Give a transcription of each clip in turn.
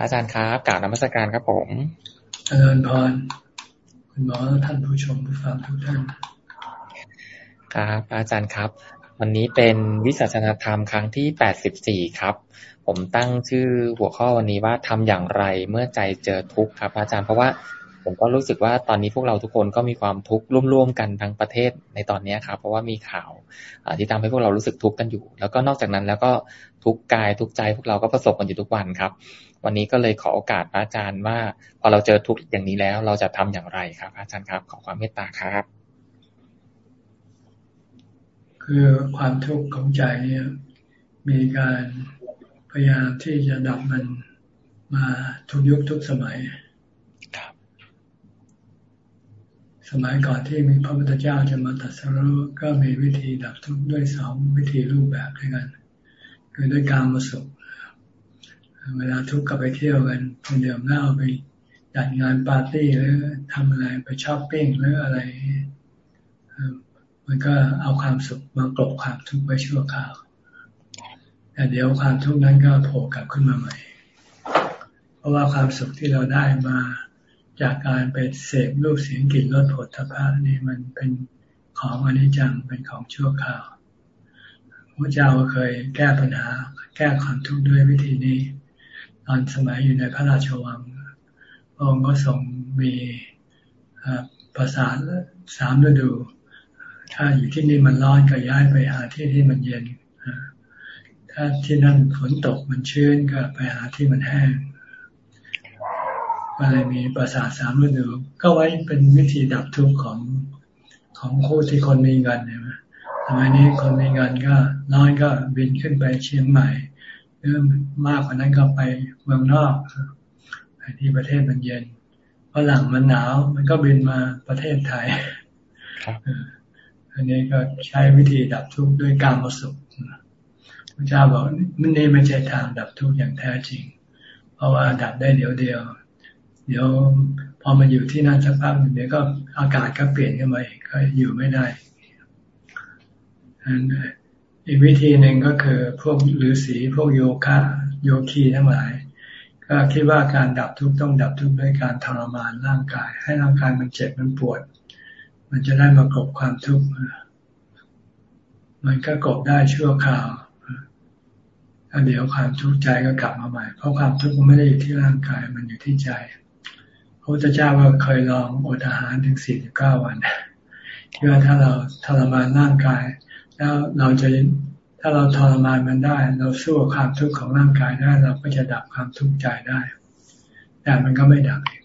อาจารย์ครับกล่าวนมัสการครับผมอาจารย์พรคุณหมอท่านผู้ชมผู้ฟังทุกท่านครับอาจารย์ครับ วันนี้เป็นวิสัชนาธรรมครั้งที่แปดสิบสี่ครับ ผมตั้งชื่อหัวข้อวันนี้ว่าทำอย่างไรเมื่อใจเจอทุกข์ครับ อาจารย์เพราะว่า ผมก็รู้สึกว่าตอนนี้พวกเราทุกคนก็มีความทุกข์ร่วมๆกันทั้งประเทศในตอนนี้ครับ เพราะว่ามีข่าวที่ทำให้พวกเรารู้สึกทุกข์กันอยู่ แล้วก็นอกจากนั้นแล้วก็ทุกกายทุกใจพวกเราก็ประสบกันอยู่ทุกวันครับ วันนี้ก็เลยขอโอกาสอาจารย์ว่า พอเราเจอทุกข์อย่างนี้แล้วเราจะทำอย่างไรครับอาจารย์ครับ ขอความเมตตาครับ คือความทุกข์ของใจเนี่ยมีการพยายามที่จะดับมันมาทุกยุคทุกสมัย สมัยก่อนที่มีพระพุทธเจ้าจะมาตัดสรุก็มีวิธีดับทุกข์ด้วยสองวิธีรูปแบบด้วยกัน คือด้วยการมาสุขเวลาทุกข์ก็ไปเที่ยวกันไปเดื่มเหล้าไปจัดงานปาร์ตี้หรือทำอะไรไปช้อปปิ้งหรืออะไร มันก็เอาความสุขมากลบความทุกข์ไว้ชั่วคราวแต่เดี๋ยวความทุกข์นั้นก็โผล่กลับขึ้นมาใหม่ เพราะว่าความสุขที่เราได้มา จากการไปเสพรูปเสียงกลิ่นรสผลทพะนี่มันเป็นของอนิจจังเป็นของชั่วคราวพระเจ้าเคยแก้ปัญหา แก้ความทุกข์ด้วยวิธีนี้ ตอนสมัยอยู่ในพระราชวังพระองค์ก็ทรงมีประสาทสามฤดู ถ้าอยู่ที่นี่มันร้อนก็ย้ายไปหาที่ที่มันเย็น ถ้าที่นั่นฝนตกมันชื้นก็ไปหาที่มันแห้ง ก็เลยมีประสาทสามฤดู ก็ไว้เป็นวิธีดับทุกข์ของของคู่ที่คนมีเงินใช่ไหมสมัยนี้คนมีเงินก็น้อยก็บินขึ้นไปเชียงใหม่หรือมากกว่านั้นก็ไปเมืองนอกไปที่ประเทศมันเย็นเพราะหลังมันหนาว มันก็บินมาประเทศไทยอันนี้ก็ใช้วิธีดับทุกข์ด้วยการมาสุขพระเจ้าบอกมันนี่ไม่ใช่ทางดับทุกข์อย่างแท้จริง เพราะว่าดับได้เดียวเดียว เดี๋ยวพอมาอยู่ที่นั่นสักพักเดี๋ยวก็อากาศก็เปลี่ยนขึ้นมาอีกก็อยู่ไม่ได้อีกวิธีหนึ่งก็คือพวกฤาษีพวกโยคะโยคีทั้งหลาย ก็คิดว่าการดับทุกข์ต้องดับทุกข์ด้วยการทรมานร่างกาย ให้ร่างกายมันเจ็บมันปวด มันจะได้มากบความทุกข์มันก็กบได้ชั่วคราวแล้วเดี๋ยวความทุกข์ใจก็กลับมาใหม่ เพราะความทุกข์มันไม่ได้อยู่ที่ร่างกายมันอยู่ที่ใจ พระพุทธเจ้าว่าเคยลองอดอาหารถึงสี่สิบเก้าวันเพื่อถ้าเราทรมานร่างกาย แล้วเราจะถ้าเราทรมานมันได้ เราสู้ความทุกข์ของร่างกายได้ เราก็จะดับความทุกข์ใจได้ แต่มันก็ไม่ดับอง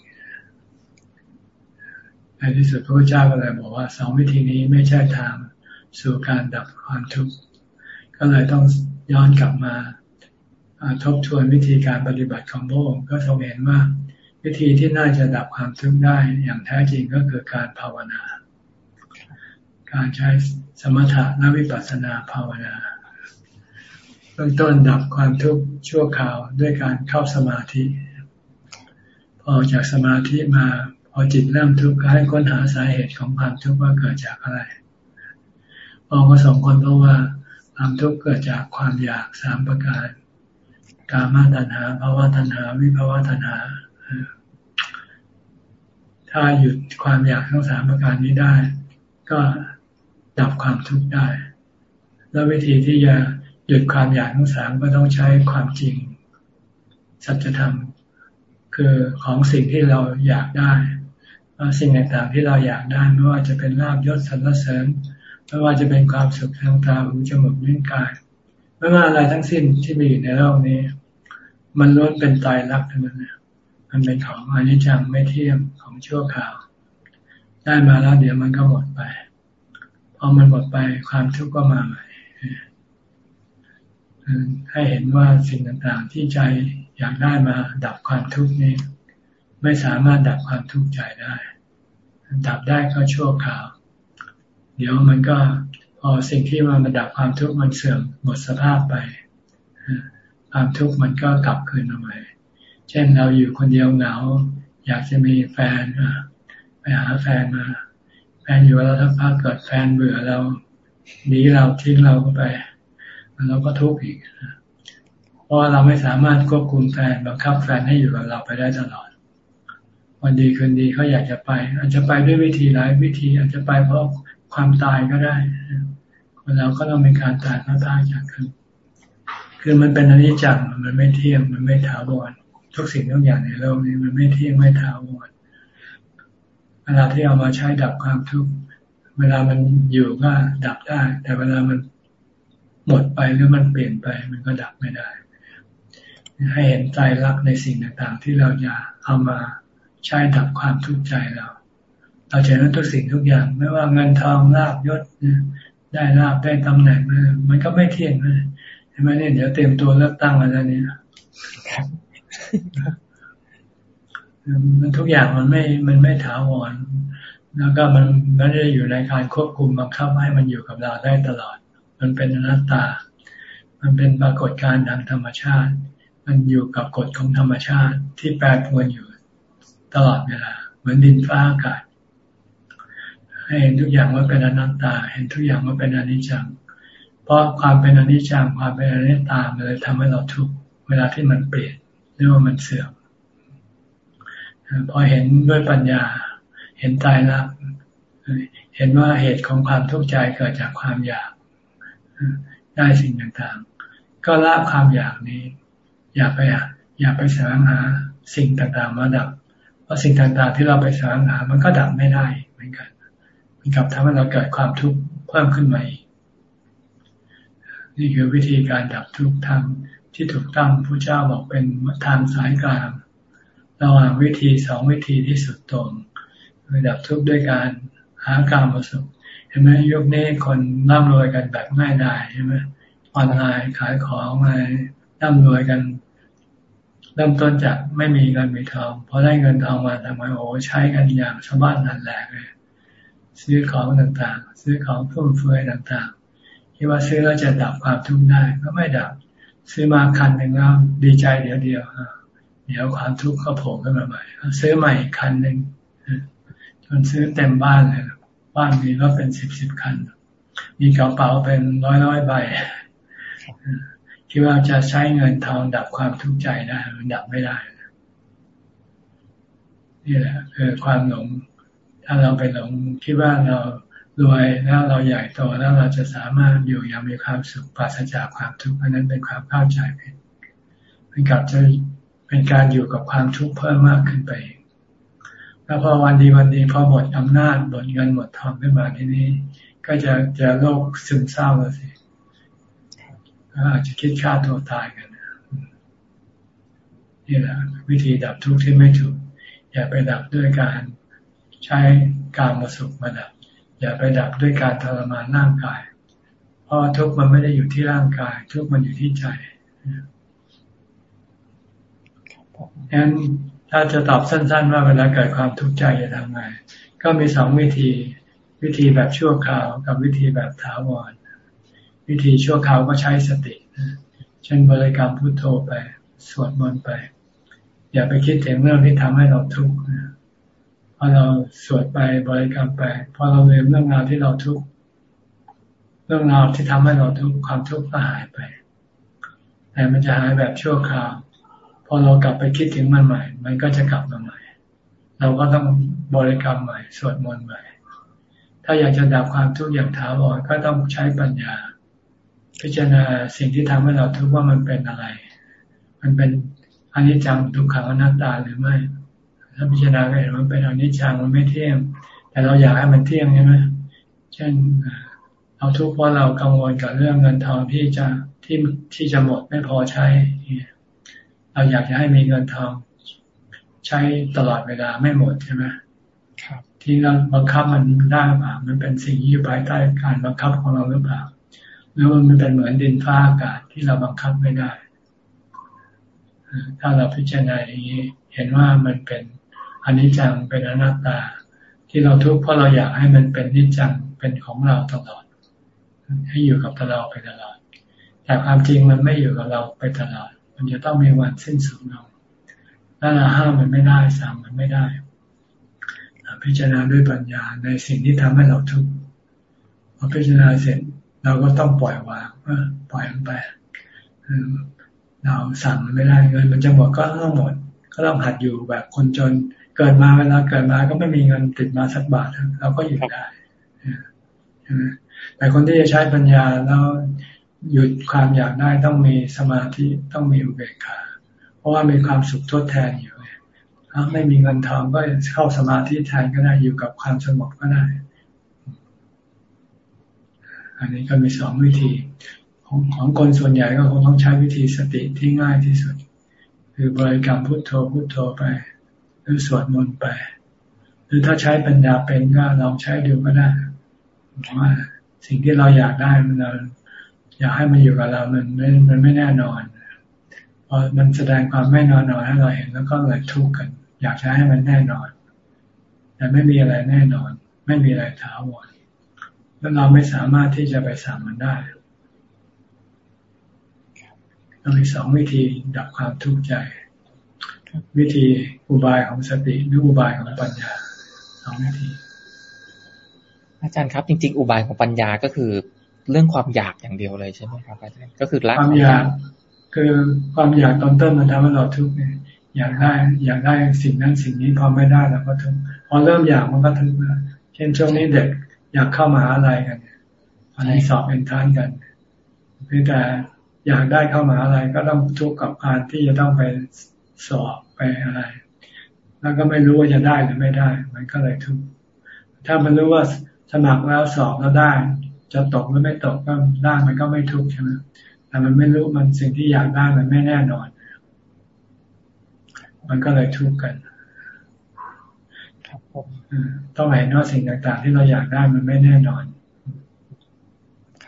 ในที่สุดพระพุทธเจ้าก็เลยบอกว่าสองวิธีนี้ไม่ใช่ทางสู่การดับความทุกข์ก็เลยต้องย้อนกลับมาทบทวนวิธีการปฏิบัติของพระองค์ก็ทรงเห็นว่า วิธีที่น่าจะดับความทุกข์ได้อย่างแท้จริงก็คือการภาวนา การใช้สมถะและวิปัสสนาภาวนาเบื้องต้นดับความทุกข์ชั่วคราวด้วยการเข้าสมาธิ พอจากสมาธิมาพอจิตเริ่มทุกข์ก็ให้ค้นหาสาเหตุของความทุกข์ว่าเกิดจากอะไรพอก็สองคนเพราะว่าความทุกข์เกิดจากความอยากสามประการ กามาตัณหาภาวะตัณหา วิภาวะตัณหา ถ้าหยุดความอยากทั้งสามประการนี้ได้ ก็ดับความทุกข์ได้ แล้ววิธีที่จะหยุดความอยากทั้งสามก็ต้องใช้ความจริง สัจธรรมคือของสิ่งที่เราอยากได้สิ่งต่างๆที่เราอยากได้ไม่ว่าจะเป็นลาบยศสรรเสริญไม่ว่าจะเป็นความสุขทางตาหูจมูกลิ้นกายไม่ว่าอะไรทั้งสิ้นที่มีอยู่ในโลกนี้ มันล้วนเป็นตายรักทั้งนั้นนะ มันเป็นของอนิจจังไม่เที่ยงของชั่วคราว ได้มาแล้วเดี๋ยวมันก็หมดไป พอมันหมดไปความทุกข์ก็มาใหม่ให้เห็นว่าสิ่งต่างๆ ที่ใจอยากได้มาดับความทุกข์นี้ ไม่สามารถดับความทุกข์ใจได้ ดับได้ก็ชั่วคราว เดี๋ยวมันก็พอสิ่งที่มามาดับความทุกข์มันเสื่อมหมดสภาพไปความทุกข์มันก็กลับคืนมาใหม่ เช่นเราอยู่คนเดียวเหงา อยากจะมีแฟนไปหาแฟนมา แฟนอยู่แล้วถ้าพักเกิดแฟนเบื่อเราหนีเราทิ้งเราไปเราก็ทุกข์อีกเพราะเราไม่สามารถควบคุมแฟนบังคับแฟนให้อยู่กับเราไปได้ตลอดวันดีคืนดีเขาอยากจะไป อาจจะไปด้วยวิธีหลายวิธี อาจจะไปเพราะความตายก็ได้คนเราก็ต้องมีการตายพระตายจากกันคือมันเป็นอนิจจังมันไม่เที่ยงมันไม่ถาวร ทุกสิ่งทุกอย่างในโลกนี้มันไม่เที่ยงไม่ถาวรเวลาที่เอามาใช้ดับความทุกข์เวลามันอยู่ก็ดับได้ แต่เวลามันหมดไปหรือมันเปลี่ยนไป มันก็ดับไม่ได้ ให้เห็นใจรักในสิ่งต่างๆ ที่เราจะเอามาใช้ดับความทุกข์ใจเราเราจะนั้นทุกสิ่งทุกอย่าง ไม่ว่าเงินทองลาบยศได้ลาบได้ตำแหน่งมันก็ไม่เที่ยงนะเห็นไหมเนี่ยเดี๋ยวเตรียมตัวเลือกตั้งแล้วเนี่ย มันทุกอย่างมันไม่ มันไม่ถาวร แล้วก็มันไม่ได้อยู่ในการควบคุมบังคับให้มันอยู่กับเราได้ตลอด มันเป็นอนัตตา มันเป็นปรากฏการณ์ทางธรรมชาติ มันอยู่กับกฎของธรรมชาติที่แปรปรวนอยู่ตลอดเวลา เหมือนดินฟ้าอากาศ ให้เห็นทุกอย่างว่าเป็นอนัตตา เห็นทุกอย่างว่าเป็นอนิจจัง เพราะความเป็นอนิจจัง ความเป็นอนิจตามันเลยทำให้เราทุกข์เวลาที่มันเปลี่ยน หรือว่ามันเสื่อมพอเห็นด้วยปัญญา เห็นตายละเห็นว่าเหตุของความทุกข์ใจเกิดจากความอยากได้สิ่งต่างๆ ก็ละความอยากนี้ อย่าไปอย่าไปแสวงหาสิ่งต่างๆ มาดับ เพราะสิ่งต่างๆ ที่เราไปแสวงหา มันก็ดับไม่ได้เหมือนกัน มันกลับทำให้เราเกิดความทุกข์เพิ่มขึ้นมาอีกนี่คือวิธีการดับทุกข์ทาง ที่ถูกต้องพระเจ้าบอกเป็นทางสายกลางระหว่างวิธีสองวิธีที่สุดตรงคือดับทุกข์ด้วยการหาการประสบเห็นไหมยุคนี้คนร่ำรวยกันแบบง่ายดายใช่ไหมออนไลน์ขายของอะไรร่ำรวยกัน เริ่มต้นจากไม่มีเงินมีทองพอได้เงินทองมาทำไมโอ้ใช้กันอย่างชาวบ้านนั่นแหละเลยซื้อของต่างๆ ซื้อของฟุ่มเฟือยต่างๆคิดว่าซื้อแล้วจะดับความทุกข์ได้ก็ไม่ดับ ซื้อมาคันหนึ่งแล้วดีใจเดียวเดียวเดี๋ยวความทุกข์ก็โผล่ขึ้นมาใหม่ซื้อใหม่คันหนึ่งจนซื้อเต็มบ้านเลยบ้านมีรถเป็นสิบสิบคัน มีกระเป๋าเป็นร้อยร้อยใบคิดว่าจะใช้เงินทองดับความทุกข์ใจได้มันดับไม่ได้นี่แหละคือความหลง ถ้าเราไปหลงคิดว่าเรา รวยแล้วเราใหญ่โตแล้วเราจะสามารถอยู่อย่างมีความสุขปราศจากความทุกข์อันนั้นเป็นความเข้าใจผิดเป็นกับจะเป็นการอยู่กับความทุกข์เพิ่มมากขึ้นไปแล้วพอวันดีวันดีพอหมดอำนาจหมดเงินหมดทองขึ้นมาที่นี้ ก็จะจะโรคซึมเศร้าแล้วสิอาจจะคิดฆ่าตัวตายกันนี่แหละวิธีดับทุกข์ที่ไม่ถูก อย่าไปดับด้วยการใช้การมาสุขมาดับ อย่าไปดับด้วยการทรมานร่างกาย เพราะทุกข์มันไม่ได้อยู่ที่ร่างกาย ทุกข์มันอยู่ที่ใจงั้นถ้าจะตอบสั้น ๆ ว่าเวลาเกิดความทุกข์ใจจะทำไง ก็มีสองวิธี วิธีแบบชั่วคราวกับวิธีแบบถาวร วิธีชั่วคราวก็ใช้สติเช่นบริกรรมพุทโธไป สวดมนต์ไป อย่าไปคิดถึงเรื่องที่ทำให้เราทุกข์ อเราสวดไปบริกรรมไปพอเราลืมเรื่องราวที่เราทุกข์เรื่องราวที่ทำให้เราทุกข์ความทุกข์ก็หายไป แต่มันจะหายแบบชั่วคราวพอเรากลับไปคิดถึงมันใหม่ มันก็จะกลับมาใหม่ เราก็ต้องบริกรรมใหม่ สวดมนต์ใหม่ ถ้าอยากจะดับความทุกข์อย่างถาวรก็ต้องใช้ปัญญา พิจารณาสิ่งที่ทำให้เราทุกข์ว่ามันเป็นอะไร มันเป็นอนิจจังทุกขังอนัตตาหรือไม่ ถ้าพิจารณาก็เห็นมันเป็นอนิจจังมันไม่เที่ยง แต่เราอยากให้มันเที่ยงใช่ไหมเช่นเราทุกข์เพราะเรากังวลกับเรื่องเงินทองที่จะที่ที่จะหมดไม่พอใช้ เราอยากจะให้มีเงินทองใช้ตลอดเวลาไม่หมดใช่ไหมครับที่เราบังคับมันได้หรือเปล่ามันเป็นสิ่งที่อยู่ภายใต้การบังคับของเราหรือเปล่าหรือมันเป็นเหมือนดินฟ้าอากาศที่เราบังคับไม่ได้ ถ้าเราพิจารณาอย่างนี้ เห็นว่ามันเป็น อนิจจังเป็นอนัตตา ที่เราทุกข์เพราะเราอยากให้มันเป็นนิจจังเป็นของเราตลอด ให้อยู่กับเราไปตลอด แต่ความจริงมันไม่อยู่กับเราไปตลอด มันจะต้องมีวันสิ้นสุดลงถ้าเราห้ามมันไม่ได้สามมันไม่ได้พิจารณาด้วยปัญญาในสิ่งที่ทำให้เราทุกข์พอพิจารณาเสร็จเราก็ต้องปล่อยวางปล่อยมันไปเราสั่งมันไม่ได้เงินมันจะหมดก็ต้องหมด ก็ต้องหัดอยู่แบบคนจน เกิดมาเวลาเกิดมาก็ไม่มีเงินติดมาสักบาทเราก็อยู่ได้แต่คนที่จะใช้ปัญญาแล้วหยุดความอยากได้ต้องมีสมาธิต้องมีอุเบกขาเพราะว่ามีความสุขทดแทนอยู่ถ้าไม่มีเงินทองก็เข้าสมาธิแทนก็ได้อยู่กับความสงบก็ได้ อันนี้ก็มีสองวิธี ของของคนส่วนใหญ่ก็คงต้องใช้วิธีสติที่ง่ายที่สุด คือบริกรรมพุทโธพุทโธไป หรือสวดมนต์ไป หรือถ้าใช้ปัญญาเป็นก็ลองใช้ดูก็ได้ว่าสิ่งที่เราอยากได้มันเราอยากให้มันอยู่กับเรา มันไม่มันไม่แน่นอนพอมันแสดงความไม่นอนนอนให้เราเห็นแล้วก็เลยทุกข์กัน อยากจะให้มันแน่นอน แต่ไม่มีอะไรแน่นอน ไม่มีอะไรถาวรแล้วเราไม่สามารถที่จะไปสั่งมันได้เรามีสองวิธีดับความทุกข์ใจ วิธี อุบายของสติหรืออุบายของปัญญาสองวิธี อาจารย์ครับ จริง ๆ อุบายของปัญญาก็คือเรื่องความอยากอย่างเดียวเลยใช่ไหมครับอาจารย์ก็คือละความอยากคือความอยากตอนต้นมันทำให้เราทุกข์เนี่ยอยากได้อยากได้สิ่งนั้นสิ่งนี้พอไม่ได้เราก็ทุกข์พอเริ่มอยากมันก็ทุกข์แล้วเช่นช่วงนี้เด็กอยากเข้ามาหาอะไรกันอันนี้สอบเป็นทานกันเพียงแต่อยากได้เข้ามาอะไรก็ต้องทุกข์กับการที่จะต้องไปสอบไปอะไร แล้วก็ไม่รู้ว่าจะได้หรือไม่ได้ มันก็เลยทุกข์ถ้ามันรู้ว่าสมัครแล้วสอบแล้วได้ จะตกหรือไม่ตกก็ได้มันก็ไม่ทุกข์ใช่ไหมแต่มันไม่รู้มันสิ่งที่อยากได้มันไม่แน่นอน มันก็เลยทุกข์กันต้องเห็นว่าสิ่งต่างๆ ที่เราอยากได้มันไม่แน่นอน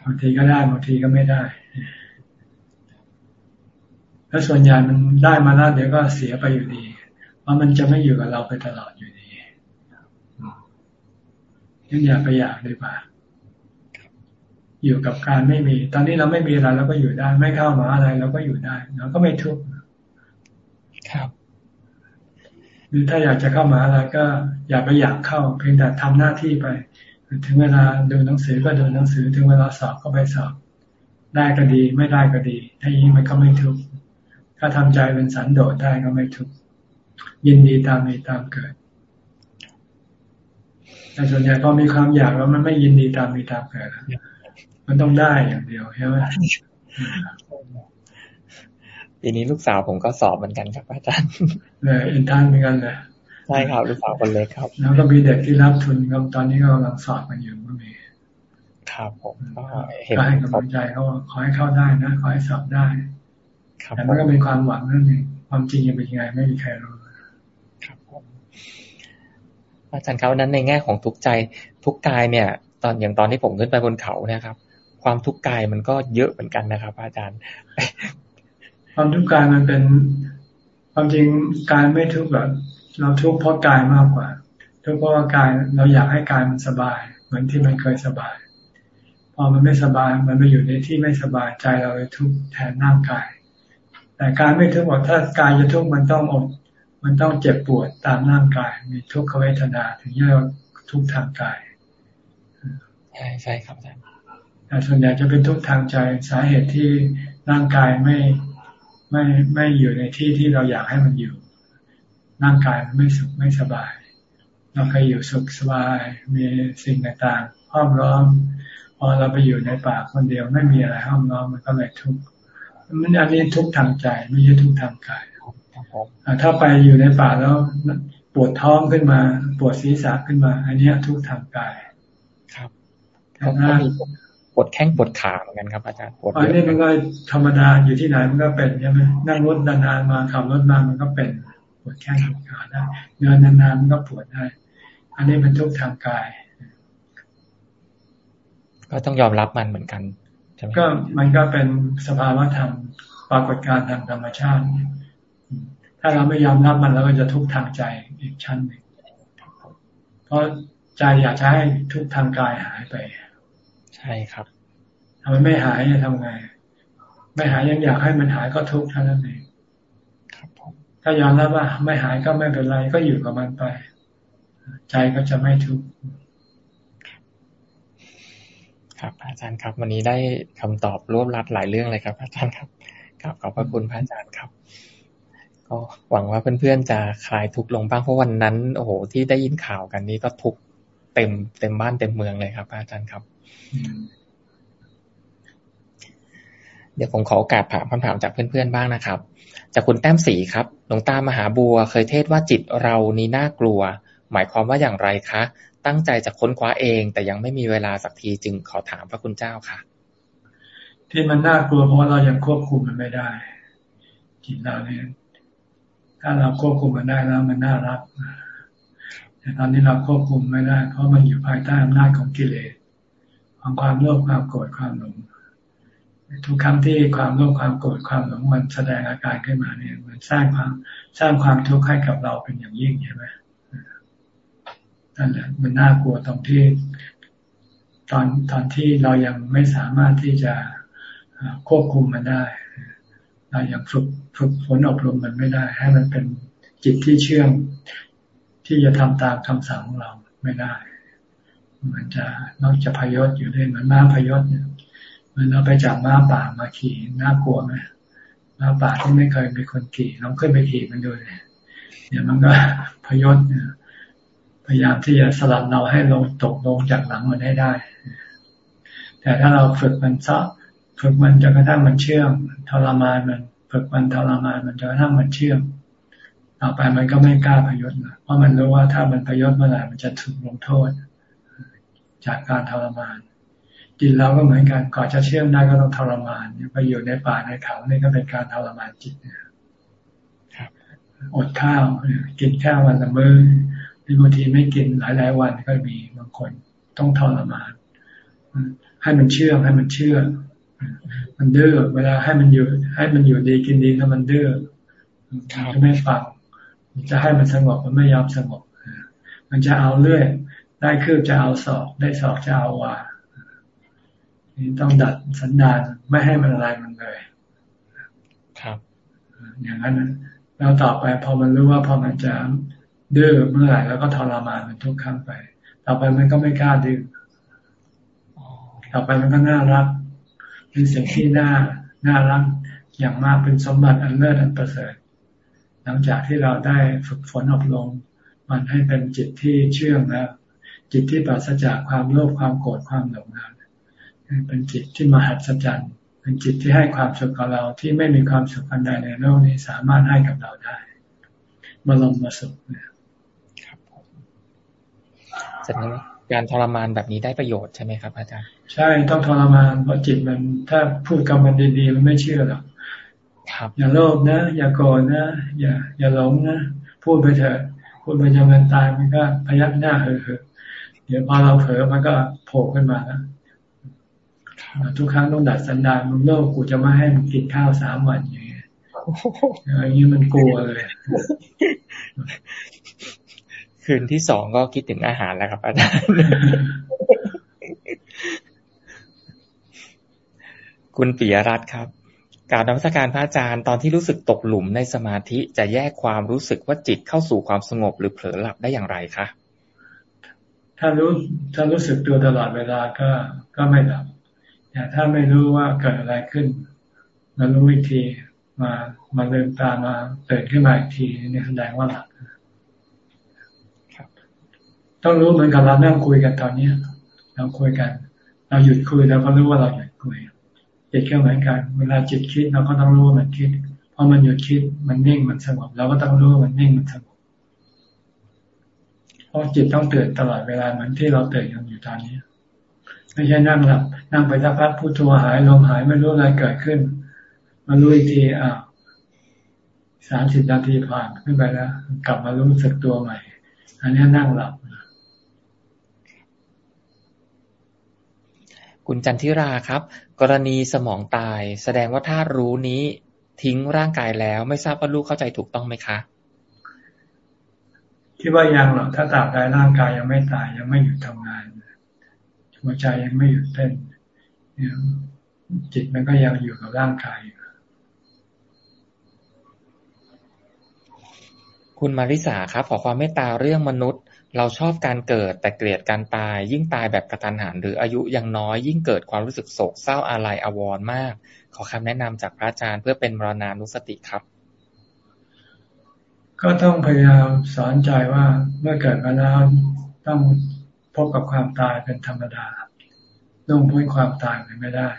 บางทีก็ได้บางทีก็ไม่ได้ แล้วส่วนใหญ่มันได้มาแล้วเดี๋ยวก็เสียไปอยู่ดี เพราะมันจะไม่อยู่กับเราไปตลอดอยู่ดียังอย่าไปอยากเลยป่ะอยู่กับการไม่มี ตอนนี้เราไม่มีอะไรเราก็อยู่ได้ ไม่เข้ามาอะไรเราก็อยู่ได้เราก็ไม่ทุกข์ครับหรือถ้าอยากจะเข้ามาอะไรก็ อย่าไปอยากเข้า เพียงแต่ทำหน้าที่ไป ถึงเวลาดูหนังสือก็ดูหนังสือ ถึงเวลาสอบก็ไปสอบ ได้ก็ดี ไม่ได้ก็ดี ถ้าอย่างนี้มันก็ไม่ทุกข์ถ้าทำใจเป็นสันโดษได้ก็ไม่ทุกข์ ยินดีตามมีตามเกิด แต่ส่วนใหญ่พอมีความอยากแล้วมันไม่ยินดีตามมีตามเกิดมันต้องได้อย่างเดียวใช่ไหมปีนี้ลูกสาวผมก็สอบเหมือนกันครับอาจารย์เลยอินทานเหมือนกันเลยใช่ครับลูกสาวคนเล็กครับ แล้วก็มีเด็กที่รับทุนก็ตอนนี้ก็กำลังสอบกันอยู่ก็มีครับผมก็เห็นให้กำลังใจเขาขอให้เข้าได้นะขอให้สอบได้แต่มันก็เป็นความหวังนั่นเองความจริงยังเป็นยังไงไม่มีใครรู้ครับผม อาจารย์ครับนั้นในแง่ของทุกใจทุกกายเนี่ย ตอนอย่างตอนที่ผมขึ้นไปบนเขานี่ยครับ ความทุกข์กายมันก็เยอะเหมือนกันนะครับ อาจารย์ ความทุกข์กายมันเป็นความจริงกายไม่ทุกข์แบบเราทุกข์เพราะกายมากกว่าทุกข์เพราะกายเราอยากให้กายมันสบาย เหมือนที่มันเคยสบาย พอมันไม่สบายมันไปอยู่ในที่ไม่สบายใจเราเลยทุกข์แทนร่างกาย แต่การไม่ทุกข์บอกถ้ากายจะทุกข์มันต้องอด มันต้องเจ็บปวดตามร่างกาย มีทุกขเวทนาถึงจะทุกข์ทางกายใช่ใช่ครับอาจารย์แต่ส่วนใหญ่จะเป็นทุกข์ทางใจสาเหตุที่ร่างกายไม่ไม่ไม่อยู่ในที่ที่เราอยากให้มันอยู่ ร่างกายมันไม่สุขไม่สบาย เราเคยอยู่สุขสบาย มีสิ่งต่างๆห้อมล้อมพอเราไปอยู่ในป่าคนเดียวไม่มีอะไรห้อมล้อมมันก็เลยทุกข์มันอันนี้ทุกข์ทางใจไม่ใช่ทุกข์ทางกาย ถ้าไปอยู่ในป่าแล้วปวดท้องขึ้นมา ปวดศีรษะขึ้นมา อันนี้ทุกข์ทางกาย ครับแต่ถ้าปวดแข้งปวดขาเหมือนกันครับอาจารย์ปวดอันนี้มันก็ธรรมดาอยู่ที่ไหนมันก็เป็นใช่ไหมนั่งรถนานๆมาขับรถมามันก็เป็นปวดแข้งปวดขาได้เดินนานๆมันก็ปวดได้ อันนี้เป็นทุกทางกาย ก็ต้องยอมรับมันเหมือนกันใช่ไหมก็มันก็เป็นสภาวะธรรมปรากฏการณ์ทางธรรมชาติ ถ้าเราไม่ยอมรับมันเราก็จะทุกทางใจอีกชั้นหนึ่งเพราะใจอยากจะให้ทุกทางกายหายไป ใช่ครับทำไมไม่หายจะทำไง ไม่หายยังอยากให้มันหายก็ทุกข์เท่านั้นเองครับผมถ้ายอมรับว่าไม่หายก็ไม่เป็นไรก็อยู่กับมันไป ใจก็จะไม่ทุกข์ครับอาจารย์ครับ วันนี้ได้คำตอบรวบรัดหลายเรื่องเลยครับอาจารย์ครับครับขอบพระคุณพระอาจารย์ครับ ก็หวังว่าเพื่อนๆจะคลายทุกข์ลงบ้างเพราะวันนั้น โอ้โห ที่ได้ยินข่าวกันนี้ก็ทุกข์เต็มเต็มบ้านเต็มเมืองเลยครับ อาจารย์ครับ เดี๋ยวผมขอโอกาสถามคำถามจากเพื่อนๆบ้างนะครับ จากคุณแต้มสีครับหลวงตามหาบัว เคยเทศว่าจิตเรานี้น่ากลัว หมายความว่าอย่างไรคะ ตั้งใจจะค้นคว้าเอง แต่ยังไม่มีเวลาสักทีจึงขอถามพระคุณเจ้าค่ะ ที่มันน่ากลัวเพราะเรายังควบคุมมันไม่ได้จิตเราเนี่ย ถ้าเราควบคุมมันได้แล้วมันน่ารักแต่ตอนนี้เราควบคุมไม่ได้ เพราะมันอยู่ภายใต้อำนาจของกิเลสของความโลภความโกรธความหลงทุกครั้งที่ความโลภความโกรธความหลงมันแสดงอาการขึ้นมาเนี่ยมันสร้างความสร้างความทุกข์ให้กับเราเป็นอย่างยิ่งใช่ไหมนั่นแหละมันน่ากลัวตรงที่ ตอนตอนที่เรายังไม่สามารถที่จะควบคุมมันได้ เรายังฝึก ฝึกฝนอบรมมันไม่ได้ ให้มันเป็นจิตที่เชื่องที่จะทำตามคำสั่งของเราไม่ได้ มันจะนอกจากพยศอยู่เลยเหมือนม้าพยศเนี่ยมันเราไปจับม้าป่ามาขี่น่ากลัวไหมม้าป่าที่ไม่เคยมีคนขี่ลองขึ้นไปขี่มันดูเลยเนี่ยมันก็พยศเนี่ยพยายามที่จะสลัดเราให้ลงตกลงจากหลังมันให้ได้ แต่ถ้าเราฝึกมันซะฝึกมันจนกระทั่งมันเชื่องทรมานมัน ฝึกมันทรมานมันจนกระทั่งมันเชื่องต่อไปมันก็ไม่กล้าพยศนะเพราะมันรู้ว่าถ้ามันพยศเมื่อไหร่มันจะถูกลงโทษ จากการทรมานจิตเราก็เหมือนกันก่อนจะเชื่อมได้ก็ต้องทรมานไปอยู่ในป่าในเขานี่ก็เป็นการทรมานจิตนะอดข้าวกินข้าววันละมื้อบางทีไม่กินหลายๆวันก็มีบางคนต้องทรมาน ให้มันเชื่อให้มันเชื่อ มันดื้อเวลาให้มันอยู่ ให้มันอยู่ดีกินดีแล้วมันดื้อจะไม่ฟังจะให้มันสงบมันไม่ยอมสงบมันจะเอาเรื่อยได้คืบจะเอาศอกได้ศอกจะเอาวานี่ต้องดัดสันดานไม่ให้มันอะไรมันเลย ครับ อย่างนั้นแล้วต่อไปพอมันรู้ว่าพอมันจะดื้อเมื่อไหร่แล้วก็ทรมานมันทุกครั้งไป ต่อไปมันก็ไม่กล้าดื้อต่อไปมันก็น่ารัก เป็นสิ่งที่น่าน่ารักอย่างมากเป็นสมบัติอันเลิศอันประเสริฐ หลังจากที่เราได้ฝึกฝนอบรมมันให้เป็นจิตที่เชื่องแล้ว จิตที่ปราศจากความโลภความโกรธความหลงนั้นเป็นจิตที่มหัศจรรย์เป็นจิตที่ให้ความสุขกับเราที่ไม่มีความสุขอันใดในโลกนี้สามารถให้กับเราได้บรมมาสุขเนี่ยแสดงว่าการทรมานแบบนี้ได้ประโยชน์ใช่ไหมครับ อาจารย์ใช่ต้องทรมานเพราะจิตมัน ถ้าพูดกับมันดีๆ มันไม่เชื่อหรอกครับอย่าโลภนะ อย่าโกรธนะ อย่า อย่าหลงนะพูดไปเถอะพูดไปจนมันตายมันก็พยักหน้าเห่อเดี๋ยวพอเราเผลอมันก็โผล่ขึ้นมาแล้วทุกครั้งต้องดัดสันดานมึงโลกกูจะไม่ให้มึงกินข้าวสามวันอย่างเงี้ยอย่างนี้มันกลัวเลย คืนที่สองก็คิดถึงอาหารแล้วครับอาจารย์ คุณปิยรัตน์ครับการนมัสการพระอาจารย์ตอนที่รู้สึกตกหลุมในสมาธิจะแยกความรู้สึกว่าจิตเข้าสู่ความสงบหรือเผลอหลับได้อย่างไรคะถ้ารู้ถ้ารู้สึกตัวตลอดเวลาก็ก็ไม่หลับแต่ถ้าไม่รู้ว่าเกิดอะไรขึ้นมารู้อีกทีมามาเดินตามาตื่นขึ้นมาอีกทีนี่แสดงว่าหลับต้องรู้เหมือนกับเรานั่งคุยกันตอนเนี้ยเราคุยกัน เราหยุดคุยเราก็รู้ว่าเราหยุดคุย จิตก็เหมือนกัน เวลาจิตคิดเราก็ต้องรู้ว่ามันคิดพอมันหยุดคิดมันนิ่งมันสงบเราก็ต้องรู้ว่ามันนิ่งมันสงบเพราะจิตต้องตื่นตลอดเวลาเหมือนที่เราตื่นกันอยู่ตอนนี้ไม่ใช่นั่งหลับนั่งไปสักพักพูดทัวหายลมหายไม่รู้อะไรเกิดขึ้น มารู้อีกทีอ่าสามสิบนาทีผ่านขึ้นไปแล้ว กลับมารู้สึกตัวใหม่ อันนี้นั่งหลับ คุณจันทิราครับ กรณีสมองตาย แสดงว่าถ้ารู้นี้ทิ้งร่างกายแล้ว ไม่ทราบว่าลูกเข้าใจถูกต้องไหมคะ คิดว่ายังหรอกถ้าตราบใดร่างกายยังไม่ตายยังไม่หยุดทำงานหัวใจยังไม่หยุดเต้นจิตมันก็ยังอยู่กับร่างกายคุณมาริสาครับขอความเมตตาเรื่องมนุษย์ เราชอบการเกิดแต่เกลียดการตาย ยิ่งตายแบบกระทันหันหรืออายุยังน้อย ยิ่งเกิดความรู้สึกโศกเศร้าอาลัยอาวรณ์มาก ขอคำแนะนำจากพระอาจารย์เพื่อเป็นมรณานุสติครับ ก็ต้องพยายามสอนใจว่าเมื่อเกิดมาแล้วต้องพบกับความตายเป็นธรรมดาล่วงพ้นความตายไปไม่ได้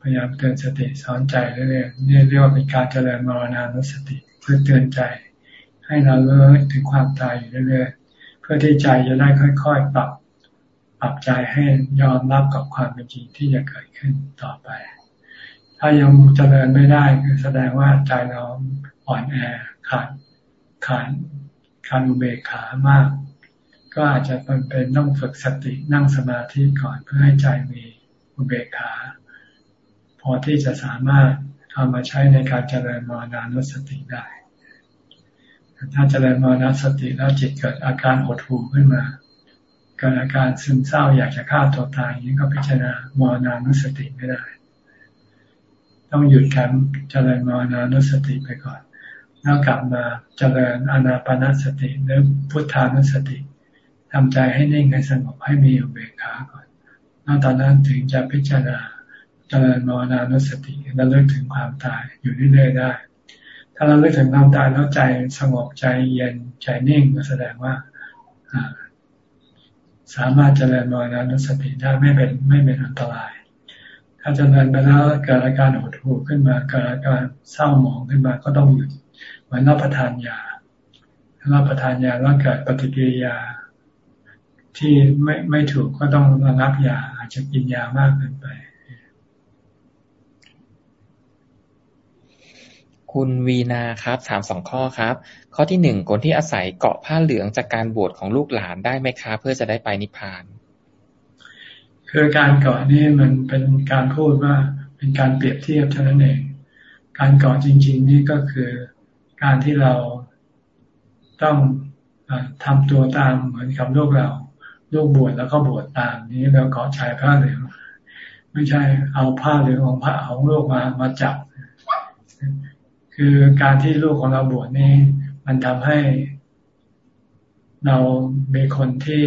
พยายามเตือนสติสอนใจเรื่อยๆนี่เรียกว่าเป็นการเจริญมรณานุสติ เพื่อเตือนใจ ให้เราเลิกถึงความตายอยู่เรื่อยๆ พื่อที่ใจจะได้ค่อยๆปรับปรับใจให้ยอมรับกับความเป็นจริงที่จะเกิดขึ้นต่อไป ถ้ายังเจริญไม่ได้คือแสดงว่าใจเราอ่อนแอขาดขาดขาดอุเบกขามาก ก็อาจจะเป็นเป็นต้องฝึกสตินั่งสมาธิก่อนเพื่อให้ใจมีอุเบกขา พอที่จะสามารถเอามาใช้ในการเจริญมรณานุสติได้ ถ้าเจริญมรณสติแล้วจิตเกิดอาการหดหู่ขึ้นมา เกิดอาการซึมเศร้าอยากจะฆ่าตัวตายอย่างนี้ก็พิจารณามรณานุสติไม่ได้ ต้องหยุดการเจริญมรณานุสติไปก่อน แล้วกลับมาเจริญอนาปนาสติหรือพุทธานุสติทำใจให้นิ่งให้สงบให้มีอุเบกขาก่อนแล้วตอนนั้นถึงจะพิจารณาเจริญมรณานุสติแล้วเลิกถึงความตายอยู่เรื่อยๆได้ ถ้าเราเลิกถึงความตายแล้วใจสงบใจเย็นใจนิ่งก็แสดงว่าสามารถเจริญมรณานุสติได้ไม่เป็นไม่เป็นอันตราย ถ้าเจริญไปแล้วเกิดอาการหดหู่ขึ้นมาเกิดอาการเศร้าหมองขึ้นมาก็ต้องหยุดเหมือนรับประทานยารับประทานยาแล้วเกิดปฏิกิริยา ที่ไม่ไม่ถูกก็ต้องระงับยาอาจจะกินยามากเกินไป คุณวีนาครับ ถามสองข้อครับ ข้อที่หนึ่งคนที่อาศัยเกาะผ้าเหลืองจากการบวชของลูกหลานได้ไหมคะเพื่อจะได้ไปนิพพาน คือการเกาะนี่มันเป็นการพูดว่าเป็นการเปรียบเทียบเท่านั้นเอง การเกาะจริง ๆ นี่ก็คือการที่เราต้องทำตัวตามเหมือนกับลูกเราลูกบวชแล้วก็บวชตามนี้แล้วก็ชายผ้าเหลืองไม่ใช่เอาผ้าเหลืองของพระของลูกมามาจับ คือการที่ลูกของเราบวชนี่มันทำให้ เรามีคนที่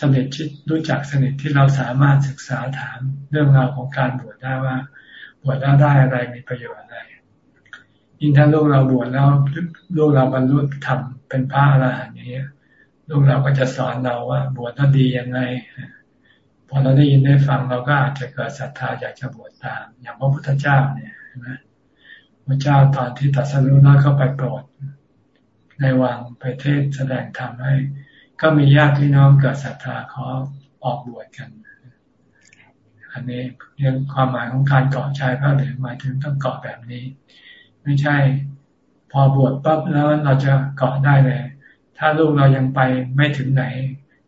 สนิทชิดรู้จักสนิทที่เราสามารถศึกษาถามเรื่องราวของการบวชได้ว่า บวชแล้วได้อะไรมีประโยชน์อะไรยิ่งถ้าลูกเราบวชแล้วลูกเราบรรลุธรรมเป็นพระอรหันต์อย่างนี้ลูกเราก็จะสอนเราว่า บวชนั้นดียังไงพอเราได้ยินได้ฟังเราก็อาจจะเกิดศรัทธาอยากจะบวชตาม อย่างพระพุทธเจ้าเนี่ยนะ พระเจ้าตอนที่ตัดสรุน้อยเข้าไปโปรด ในวังไปเทศแสดงธรรมให้ ก็มีญาติพี่น้องเกิดศรัทธาขอออกบวชกัน อันนี้เรื่องความหมายของการเกาะชายพระเหลืองหมายถึงต้องเกาะแบบนี้ ไม่ใช่ พอบวชปั๊บแล้วเราจะเกาะได้เลย ถ้าลูกเรายังไปไม่ถึงไหน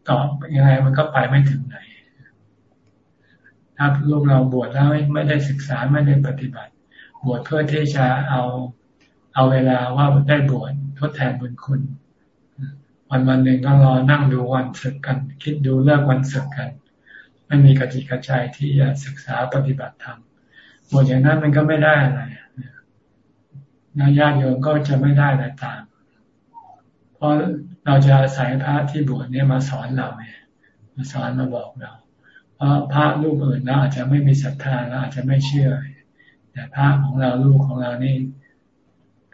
ต่อยังไงมันก็ไปไม่ถึงไหนถ้าลูกเราบวชแล้วไม่ได้ศึกษาไม่ได้ปฏิบัติ บวชเพื่อที่จะเอาเอาเวลาว่าได้บวชทดแทนบุญคุณ วันวันหนึ่งก็รอนั่งดูวันศึกกัน คิดดูเลิกวันศึกกันไม่มีกติกาใจที่จะศึกษาปฏิบัติธรรมบวชอย่างนั้นมันก็ไม่ได้อะไรนะญาติโยมก็จะไม่ได้อะไรต่างราะเราจะอาศัยพระที่บวชเนี่ยมาสอนเราเนี่ยมาสอนมาบอกเรา เพราะพระลูกอื่นเราอาจจะไม่มีศรัทธาเราอาจจะไม่เชื่อ แต่พระของเราลูกของเรานี่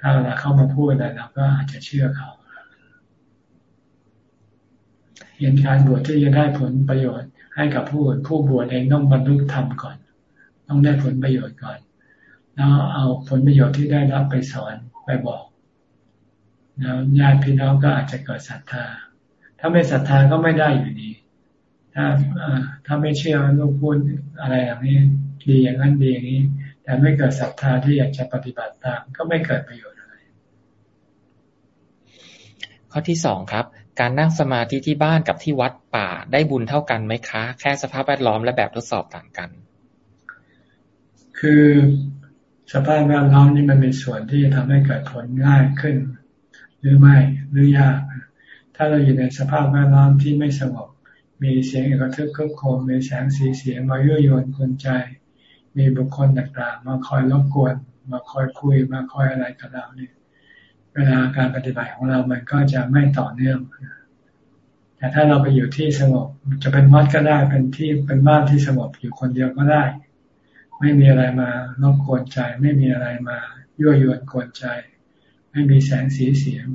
ถ้าเราเข้ามาพูดอะไรเราก็อาจจะเชื่อเขาเห็นการบวชที่จะได้ผลประโยชน์ ให้กับผู้อื่นผู้บวชเองต้องบรรลุธรรมก่อน ต้องได้ผลประโยชน์ก่อน แล้วเอาผลประโยชน์ที่ได้รับไปสอนไปบอกแล้วญาติพี่น้องก็อาจจะเกิดศรัทธา ถ้าไม่ศรัทธาก็ไม่ได้อยู่ดี ถ้าถ้าไม่เชื่อลูกพูดอะไรอย่างนี้ ดีอย่างนั้นดีอย่างนี้ แต่ไม่เกิดศรัทธาที่อยากจะปฏิบัติตาม ก็ไม่เกิดประโยชน์อะไร ข้อที่สองครับ การนั่งสมาธิที่บ้านกับที่วัดป่าได้บุญเท่ากันไหมคะ แค่สภาพแวดล้อมและแบบทดสอบต่างกัน คือสภาพแวดล้อมนี่มันเป็นส่วนที่จะทำให้เกิดผลง่ายขึ้น หรือไม่หรือยาก ถ้าเราอยู่ในสภาพแวดล้อมที่ไม่สงบมีเสียงกระทึกคึกโครมมีแสงสีเสียงมายั่วยวนคนใจ มีบุคคลต่างๆ มาคอยรบกวน มาคอยคุย มาคอยอะไรกับเราเนี่ย เวลาการปฏิบัติของเรา มันก็จะไม่ต่อเนื่อง แต่ถ้าเราไปอยู่ที่สงบ จะเป็นวัดก็ได้ เป็นที่เป็นบ้านที่สงบอยู่คนเดียวก็ได้ ไม่มีอะไรมารบกวนใจ ไม่มีอะไรมายั่วยวนกวนใจ ไม่มีแสงสีเสียง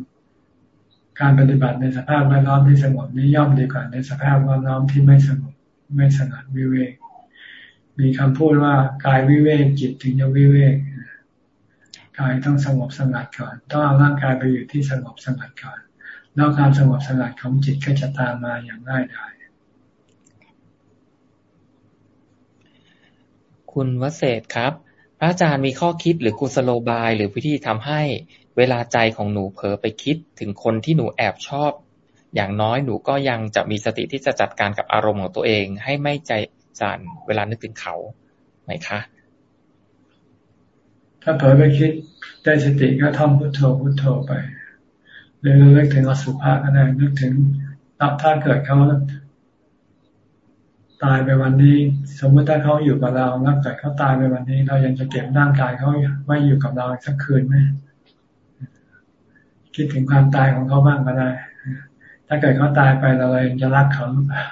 การปฏิบัติในสภาพแวดล้อมที่สงบนี้ย่อมดีกว่าในสภาพแวดล้อมที่ไม่สงบ ไม่สงัดวิเวก มีคำพูดว่ากายวิเวกจิตถึงจะวิเวกกายต้องสงบสงัดก่อน ต้องเอาร่างกายไปอยู่ที่สงบสงัดก่อนแล้วการสงบสงัดของจิตก็จะตามมาอย่างง่ายดายคุณวเศษครับ พระอาจารย์มีข้อคิดหรือกุศโลบาย หรือวิธีทำให้เวลาใจของหนูเผลอไปคิดถึงคนที่หนูแอบชอบ อย่างน้อยหนูก็ยังจะมีสติที่จะจัดการกับอารมณ์ของตัวเอง ให้ไม่ใจ สั่นเวลานึกถึงเขาไหมคะ ถ้าเผลอไปคิดได้สติก็ท่องพุทโธพุทโธไปหรือนึกถึงอสุภะก็ได้นึกถึงถ้าเกิดเขาตายไปวันนี้ สมมติถ้าเขาอยู่กับเราแล้วเกิดเขาตายไปวันนี้ เรายังจะเก็บร่างกายเขาไว้อยู่กับเราสักคืนไหมคิดถึงความตายของเขาบ้างก็ได้ ถ้าเกิดเขาตายไปเราเลยจะรักเขาหรือเปล่า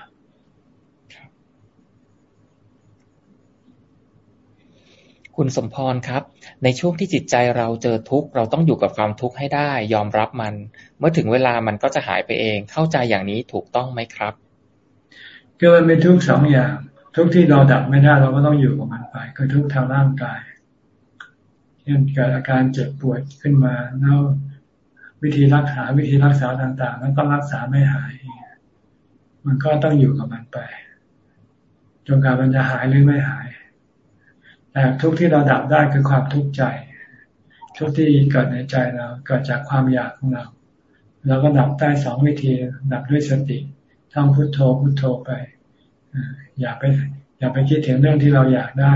คุณสมพรครับ ในช่วงที่จิตใจเราเจอทุกข์เราต้องอยู่กับความทุกข์ให้ได้ ยอมรับมัน เมื่อถึงเวลามันก็จะหายไปเอง เข้าใจอย่างนี้ถูกต้องไหมครับก็มันเป็นทุกข์สองอย่าง ทุกข์ที่เราดับไม่ได้เราก็ต้องอยู่กับมันไปคือทุกข์ทางร่างกายเช่นเกิดอาการเจ็บปวดขึ้นมาแล้ววิธีรักษาวิธีรักษาต่างๆแล้วก็รักษาไม่หาย มันก็ต้องอยู่กับมันไปจนกว่ามันจะหายหรือไม่หาย แต่ทุกที่เราดับได้คือความทุกข์ใจ ทุกที่เกิดในใจเราเกิดจากความอยากของเราเราก็ดับได้สองวิธี ดับด้วยสติท่องพุทโธพุทโธไปอย่าไป อย่าไปคิดถึงเรื่องที่เราอยากได้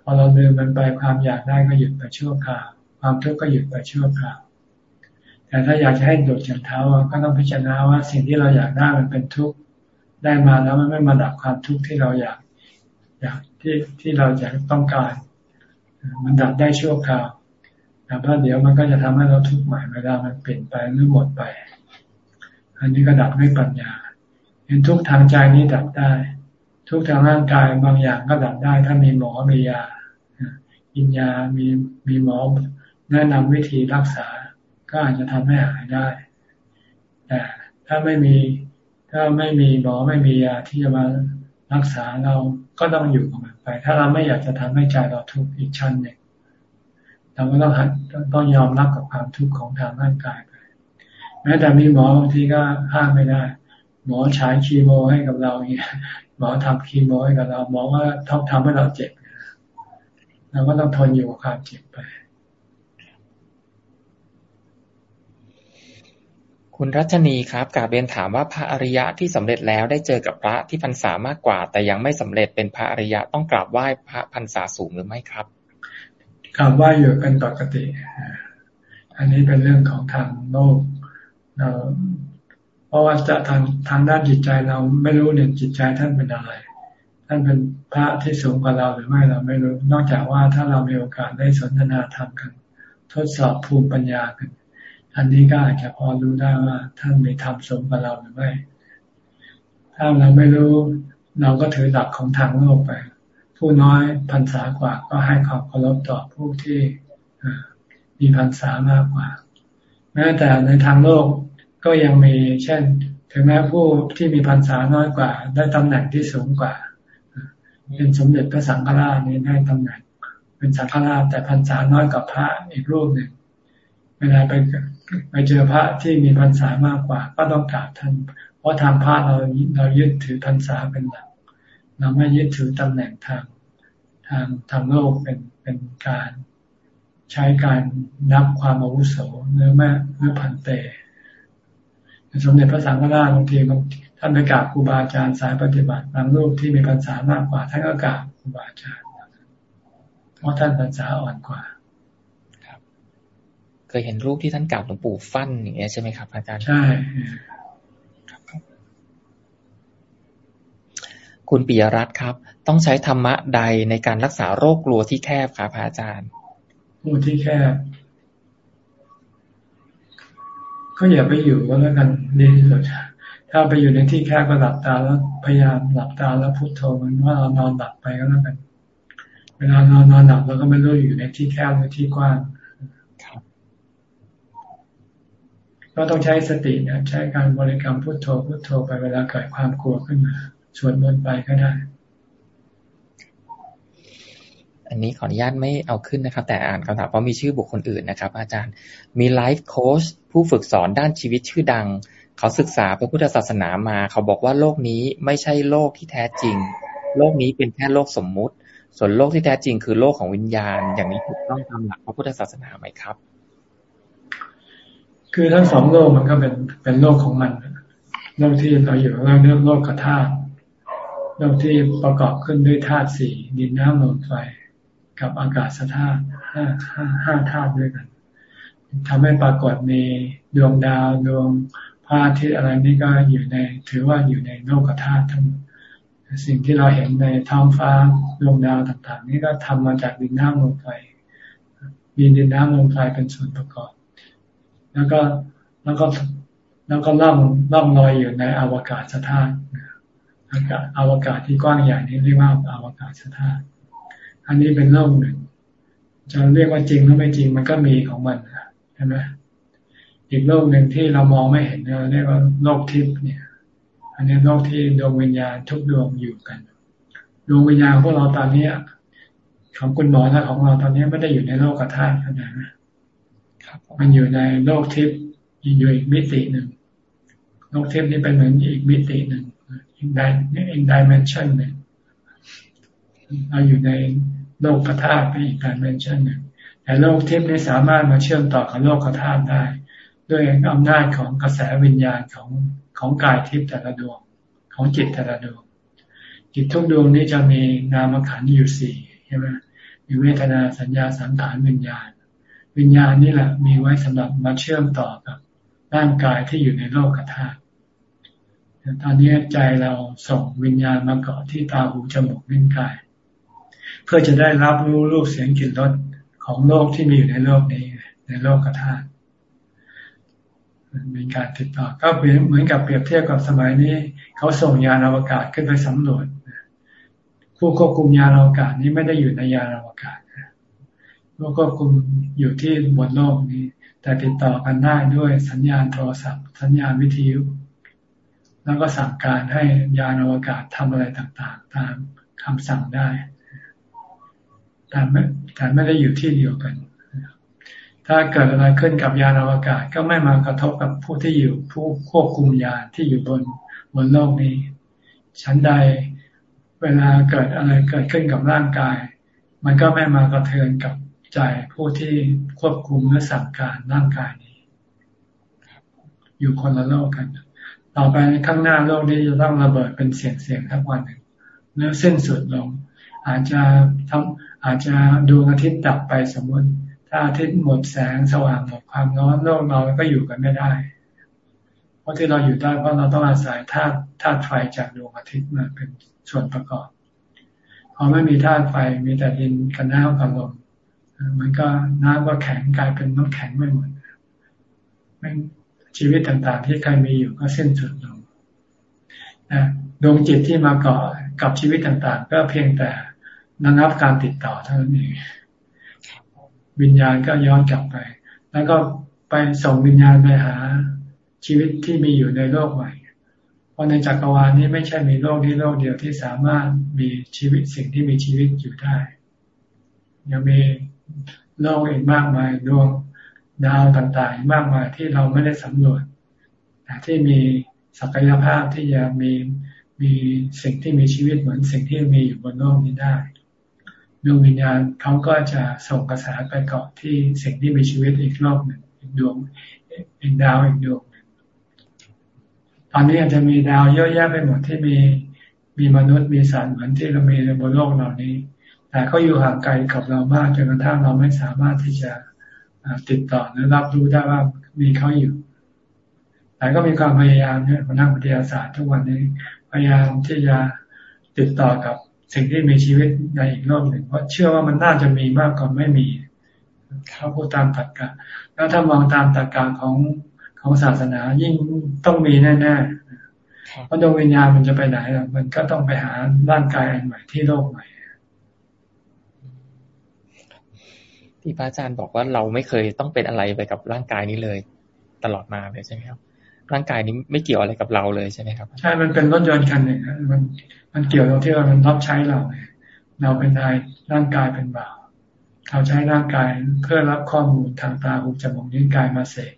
พอเราลืมมันไปความอยากได้ก็หยุดไปชั่วคราวความทุกข์ก็หยุดไปชั่วคราวแต่ถ้าอยากจะให้โดดจากเท้าก็ต้องพิจารณาว่าสิ่งที่เราอยากได้มันเป็นทุกข์ได้มาแล้วมันไม่มาดับความทุกข์ที่เราอยาก อยากที่ที่เราอยากต้องการ มันดับได้ชั่วคราวแต่ว่าเดี๋ยวมันก็จะทำให้เราทุกข์ใหม่เวลามันเปลี่ยนไปหรือหมดไป อันนี้ก็ดับด้วยปัญญา เห็นทุกทางใจนี้ดับได้ ทุกทางร่างกายบางอย่างก็ดับได้ ถ้ามีหมอมียากินยามีมีหมอแนะนำวิธีรักษา ก็อาจจะทำให้หายได้ แต่ถ้าไม่มีถ้าไม่มีหมอไม่มียาที่จะมารักษาเรา ก็ต้องอยู่กับมันไป ถ้าเราไม่อยากจะทำให้ใจเราทุกข์อีกชั้นหนึ่งเราก็ต้องหัดต้องยอมรับกับความทุกข์ของทางร่างกายไปแม้แต่มีหมอบางทีก็ห้ามไม่ได้ หมอฉายคีโมให้กับเราเนี่ยหมอทำคีโมให้กับเราหมอว่าต้องทำให้เราเจ็บเราก็ต้องทนอยู่กับความเจ็บไป คุณรัชนีครับกาเบนถามว่าพระอริยะที่สำเร็จแล้วได้เจอกับพระที่พรรษามากกว่า แต่ยังไม่สำเร็จเป็นพระอริยะต้องกราบไหว้พระพรรษาสูงหรือไม่ครับกราบไหว้อยู่เป็นปกติ อันนี้เป็นเรื่องของทางโลกเราเพราะว่าจะทางทางด้านจิตใจเราไม่รู้เนี่ยจิตใจท่านเป็นอะไร ท่านเป็นพระที่สูงกว่าเราหรือไม่เราไม่รู้ นอกจากว่าถ้าเรามีโอกาสได้สนทนาธรรมกัน ทดสอบภูมิปัญญากัน อันนี้ก็อาจจะพอรู้ได้ว่าท่านมีธรรมสมกับเราหรือไม่ ถ้าเราไม่รู้ เราก็ถือหลักของทางโลกไป ผู้น้อยพรรษากว่าก็ให้ความเคารพต่อผู้ที่มีพรรษามากกว่า แม้แต่ในทางโลกก็ยังมีเช่น ถึงแม้ผู้ที่มีพรรษาน้อยกว่า ได้ตำแหน่งที่สูงกว่า เป็นสมเด็จพระสังฆราชนี้ได้ตำแหน่ง เป็นสังฆราชแต่พรรษาน้อยกว่าพระอีกรูปหนึ่ง เวลาไปไปเจอพระที่มีพรรษามากกว่า ก็ต้องกราบท่าน เพราะทางพระเราเรายึดถือพรรษาเป็นหลัก เราไม่ยึดถือตำแหน่งทางทางทางโลกเป็นเป็นการใช้การนับความอาวุโสหรือแม่หรือพันเตสมเด็จพระสังฆราชบางทีท่านไปกราบครูบาอาจารย์สายปฏิบัติบางรูปที่มีพรรษามากกว่าท่านก็กราบครูบาอาจารย์เพราะท่านพรรษาอ่อนกว่า เคยเห็นรูปที่ท่านกล่าวหลวงปู่ฟั่นอย่างเงี้ยใช่ไหมครับอาจารย์ใช่คุณปิยรัตน์ครับ ต้องใช้ธรรมะใดในการรักษาโรคกลัวที่แคบครับอาจารย์กลัวที่แคบก็อย่าไปอยู่ก็แล้วกันดีที่สุดถ้าถ้าไปอยู่ในที่แคบก็หลับตาแล้วพยายามหลับตาแล้วพุโทโธมันว่าเรานอนหลับไปก็แล้วกัน เวลานอนนอนหลับเราก็ไม่รู้อยู่ในที่แคบหรือที่กว้าง ก็ต้องใช้สตินะใช้การบริกรรมพุทโธพุทโธไปเวลาเกิดความกลัวขึ้นมาสวดมนต์ไปก็ได้ อันนี้ขออนุญาตไม่เอาขึ้นนะครับ แต่อ่านคำถามเพราะมีชื่อบุคคลอื่นนะครับ อาจารย์มีไลฟ์โค้ชผู้ฝึกสอนด้านชีวิตชื่อดัง เขาศึกษาพระพุทธศาสนามา เขาบอกว่าโลกนี้ไม่ใช่โลกที่แท้จริง โลกนี้เป็นแค่โลกสมมุติ ส่วนโลกที่แท้จริงคือโลกของวิญญาณ อย่างนี้ถูกต้องตามหลักพระพุทธศาสนาไหมครับ คือทั้งสองโลกมันก็เป็นเป็นโลกของมันโลกที่เราอยู่เราเรียกโลกกธาตุโลกที่ประกอบขึ้นด้วยธาตุสี่ดินน้ำลมไฟกับอากาศธาตุห้าห้าห้าธาตุด้วยกันทำให้ปรากฏมีดวงดาวดวงพระอาทิตย์อะไรนี่ก็อยู่ใน ถือว่าอยู่ในโลกธาตุทั้งสิ่งที่เราเห็นในท้องฟ้าดวงดาวต่าง ๆ นี่ก็ทำมาจากดินน้ำลมไฟมีดินน้ำลมไฟเป็นส่วนประกอบ แล้วก็แล้วก็แล้วก็ล่องล่องลอยอยู่ในอวกาศสถานอากาศอวกาศที่กว้างใหญ่นี้เรียกว่าอวกาศสถานอันนี้เป็นโลกหนึ่งจะเรียกว่าจริงหรือไม่จริงมันก็มีของมันใช่ไหมอีกโลกหนึ่งที่เรามองไม่เห็นเรียกว่าโลกทิพย์เนี่ย อันนี้โลกที่ดวงวิญญาณทุกดวงอยู่กันดวงวิญญาณพวกเราตอนนี้ของคุณหมอและของเราตอนนี้ไม่ได้อยู่ในโลกธาตุนาดนั้น มันอยู่ในโลกทิพย์อยู่อีกมิติหนึ่งโลกทิพย์นี่เป็นเหมือนอีกมิติหนึ่งอีกดิอีกดิเมนชันหนึ่งเราอยู่ในโลกธาตุเป็นอีกดิเมนชันหนึ่งแต่โลกทิพย์นี่สามารถมาเชื่อมต่อกับโลกธาตุได้ ด้วยอำนาจของกระแสวิญญาณของของกายทิพย์แต่ละดวงของจิตแต่ละดวงจิตทุกดวงนี้จะมีนามขันธ์อยู่สี่ใช่ไหมมีเวทนาสัญญาสังขารวิญญาณ วิญญาณนี่แหละ มีไว้สำหรับมาเชื่อมต่อกับร่างกายที่อยู่ในโลกธาตุตอนนี้ใจเราส่งวิญญาณมาเกาะที่ตาหูจมูกลิ้นกาย เพื่อจะได้รับรู้รูปเสียงกลิ่นรสของโลกที่มีอยู่ในโลกนี้ในโลกธาตุเป็นการติดต่อ ก็เหมือนกับเปรียบเทียบกับสมัยนี้ เขาส่งยานอวกาศขึ้นไปสำรวจผู้ควบคุมยานอวกาศนี้ไม่ได้อยู่ในยานอวกาศ ผู้ควบคุมอยู่ที่บนโลกนี้ แต่ติดต่อกันได้ด้วยสัญญาณโทรศัพท์ สัญญาณวิทยุ แล้วก็สั่งการให้ยานอวกาศทำอะไรต่างๆ ตามคำสั่งได้แต่ไม่แต่ไม่ได้อยู่ที่เดียวกัน ถ้าเกิดอะไรขึ้นกับยานอวกาศก็ไม่มากระทบกับผู้ที่อยู่ผู้ควบคุมยานที่อยู่บนบนโลกนี้ ชั้นใดเวลาเกิดอะไรเกิดขึ้นกับร่างกาย มันก็ไม่มากระเทือนกับ ใจผู้ที่ควบคุมและสั่งการร่างกายนี้ อยู่คนละโลกกัน ต่อไปข้างหน้าโลกนี้จะต้องระเบิดเป็นเสียงเสียงทั้งวันหนึ่งแล้วสิ้นสุดลง อาจจะทำอาจจะดวงอาทิตย์ดับไปสมมติถ้าอาทิตย์หมดแสงสว่างหมดความร้อนโลกเราก็อยู่กันไม่ได้ เพราะที่เราอยู่ได้เพราะเราต้องอาศัยธาตุธาตุไฟจากดวงอาทิตย์มาเป็นส่วนประกอบพอไม่มีธาตุไฟมีแต่ดินกับน้ำกับลม มันก็น้ำก็แข็งกลายเป็นน้ำแข็งไม่หมดชีวิตต่างๆ ที่ใครมีอยู่ก็เส้นสุดลงดวงจิตที่มาเกาะกับชีวิตต่างๆ ก็เพียงแต่ระงับการติดต่อเท่านั้นเองวิญญาณก็ย้อนกลับไป แล้วก็ไปส่งวิญญาณไปหาชีวิตที่มีอยู่ในโลกใหม่ เพราะในจักรวาลนี้ไม่ใช่มีโลกนี้โลกเดียวที่สามารถมีชีวิตสิ่งที่มีชีวิตอยู่ได้ ยังมี โลกอีกมากมายดวงดาวต่างๆ มากมายที่เราไม่ได้สำรวจแต่ที่มีศักยภาพที่จะมีมีสิ่งที่มีชีวิตเหมือนสิ่งที่มีอยู่บนโลกนี้ได้ดวงวิญญาณเขาก็จะส่งกระแสไปเกาะที่สิ่งที่มีชีวิตอีกโลกหนึ่งอีกดวงอีกดาวอีกดวงหนึ่งตอนนี้อาจจะมีดาวเยอะแยะไปหมดที่มีมีมนุษย์มีสัตว์เหมือนที่เรามีในบนโลกเหล่านี้ แต่เขาอยู่ห่างไกลกับเรามากจนกระทั่งเราไม่สามารถที่จะติดต่อหรือรับรู้ได้ว่ามีเขาอยู่ แต่ก็มีความพยายามเนี่ยคนนักวิทยาศาสตร์ทุกวันนี้ พยายามที่จะติดต่อกับสิ่งที่มีชีวิตในอีกโลกหนึ่ง เพราะเชื่อว่ามันน่าจะมีมากกว่าไม่มีเขาพูดตามตรรกะ แล้วถ้ามองตามตรรกะของของศาสนายิ่งต้องมีแน่ๆเพราะดวงวิญญาณมันจะไปไหนล่ะมันก็ต้องไปหาร่างกายอันใหม่ที่โลกใหม่ ที่พระอาจารย์บอกว่าเราไม่เคยต้องเป็นอะไรไปกับร่างกายนี้เลย ตลอดมาเลยใช่ไหมครับ ร่างกายนี้ไม่เกี่ยวอะไรกับเราเลยใช่ไหมครับ ใช่ มันเป็นรถยนต์คันหนึ่งมันมันเกี่ยวตรงที่ว่ามันรับใช้เรา เราเป็นนายร่างกายเป็นบ่าวเราใช้ร่างกายเพื่อรับข้อมูลทางตาหูจมูกนิ้วกายมาเสก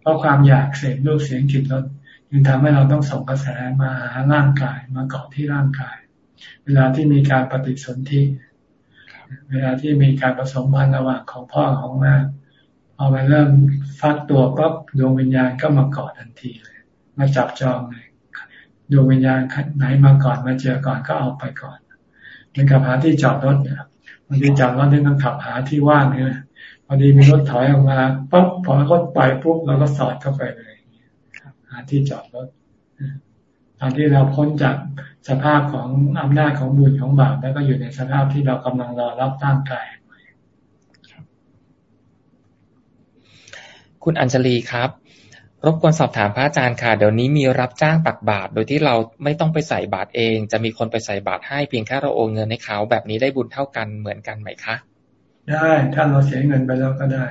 เพราะความอยากเสพรูปเสียงกลิ่นรสจึงทำให้เราต้องส่งกระแสมาหาร่างกายมาเกาะที่ร่างกาย เวลาที่มีการปฏิสนธิ เวลาที่มีการผสมพันธุ์ระหว่างของพ่อของแม่พอไปเริ่มฟักตัวปั๊บดวงวิญญาณก็มาเกาะทันทีเลย มาจับจองเลยดวงวิญญาณไหนมาก่อนมาเจอก่อนก็เอาไปก่อนเหมือนกับหาที่จอดรถเนี่ยบางทีจอดรถนี่ต้องขับหาที่ว่างเนี่ยพอดีมีรถถอยออกมาปั๊บพอรถไปปุ๊บเราก็สอดเข้าไปเลยหาที่จอดรถตอนที่เราพ้นจาก สภาพของอำนาจของบุญของบาปแล้วก็อยู่ในสภาพที่เรากำลังรอรับร่างกายคุณอัญชลีครับ รบกวนสอบถามพระอาจารย์ค่ะ เดี๋ยวนี้มีรับจ้างตักบาตรโดยที่เราไม่ต้องไปใส่บาตรเอง จะมีคนไปใส่บาตรให้เพียงแค่เราโอนเงินให้เขาแบบนี้ได้บุญเท่ากันเหมือนกันไหมคะ ได้ถ้าเราเสียเงินไปแล้วก็ได้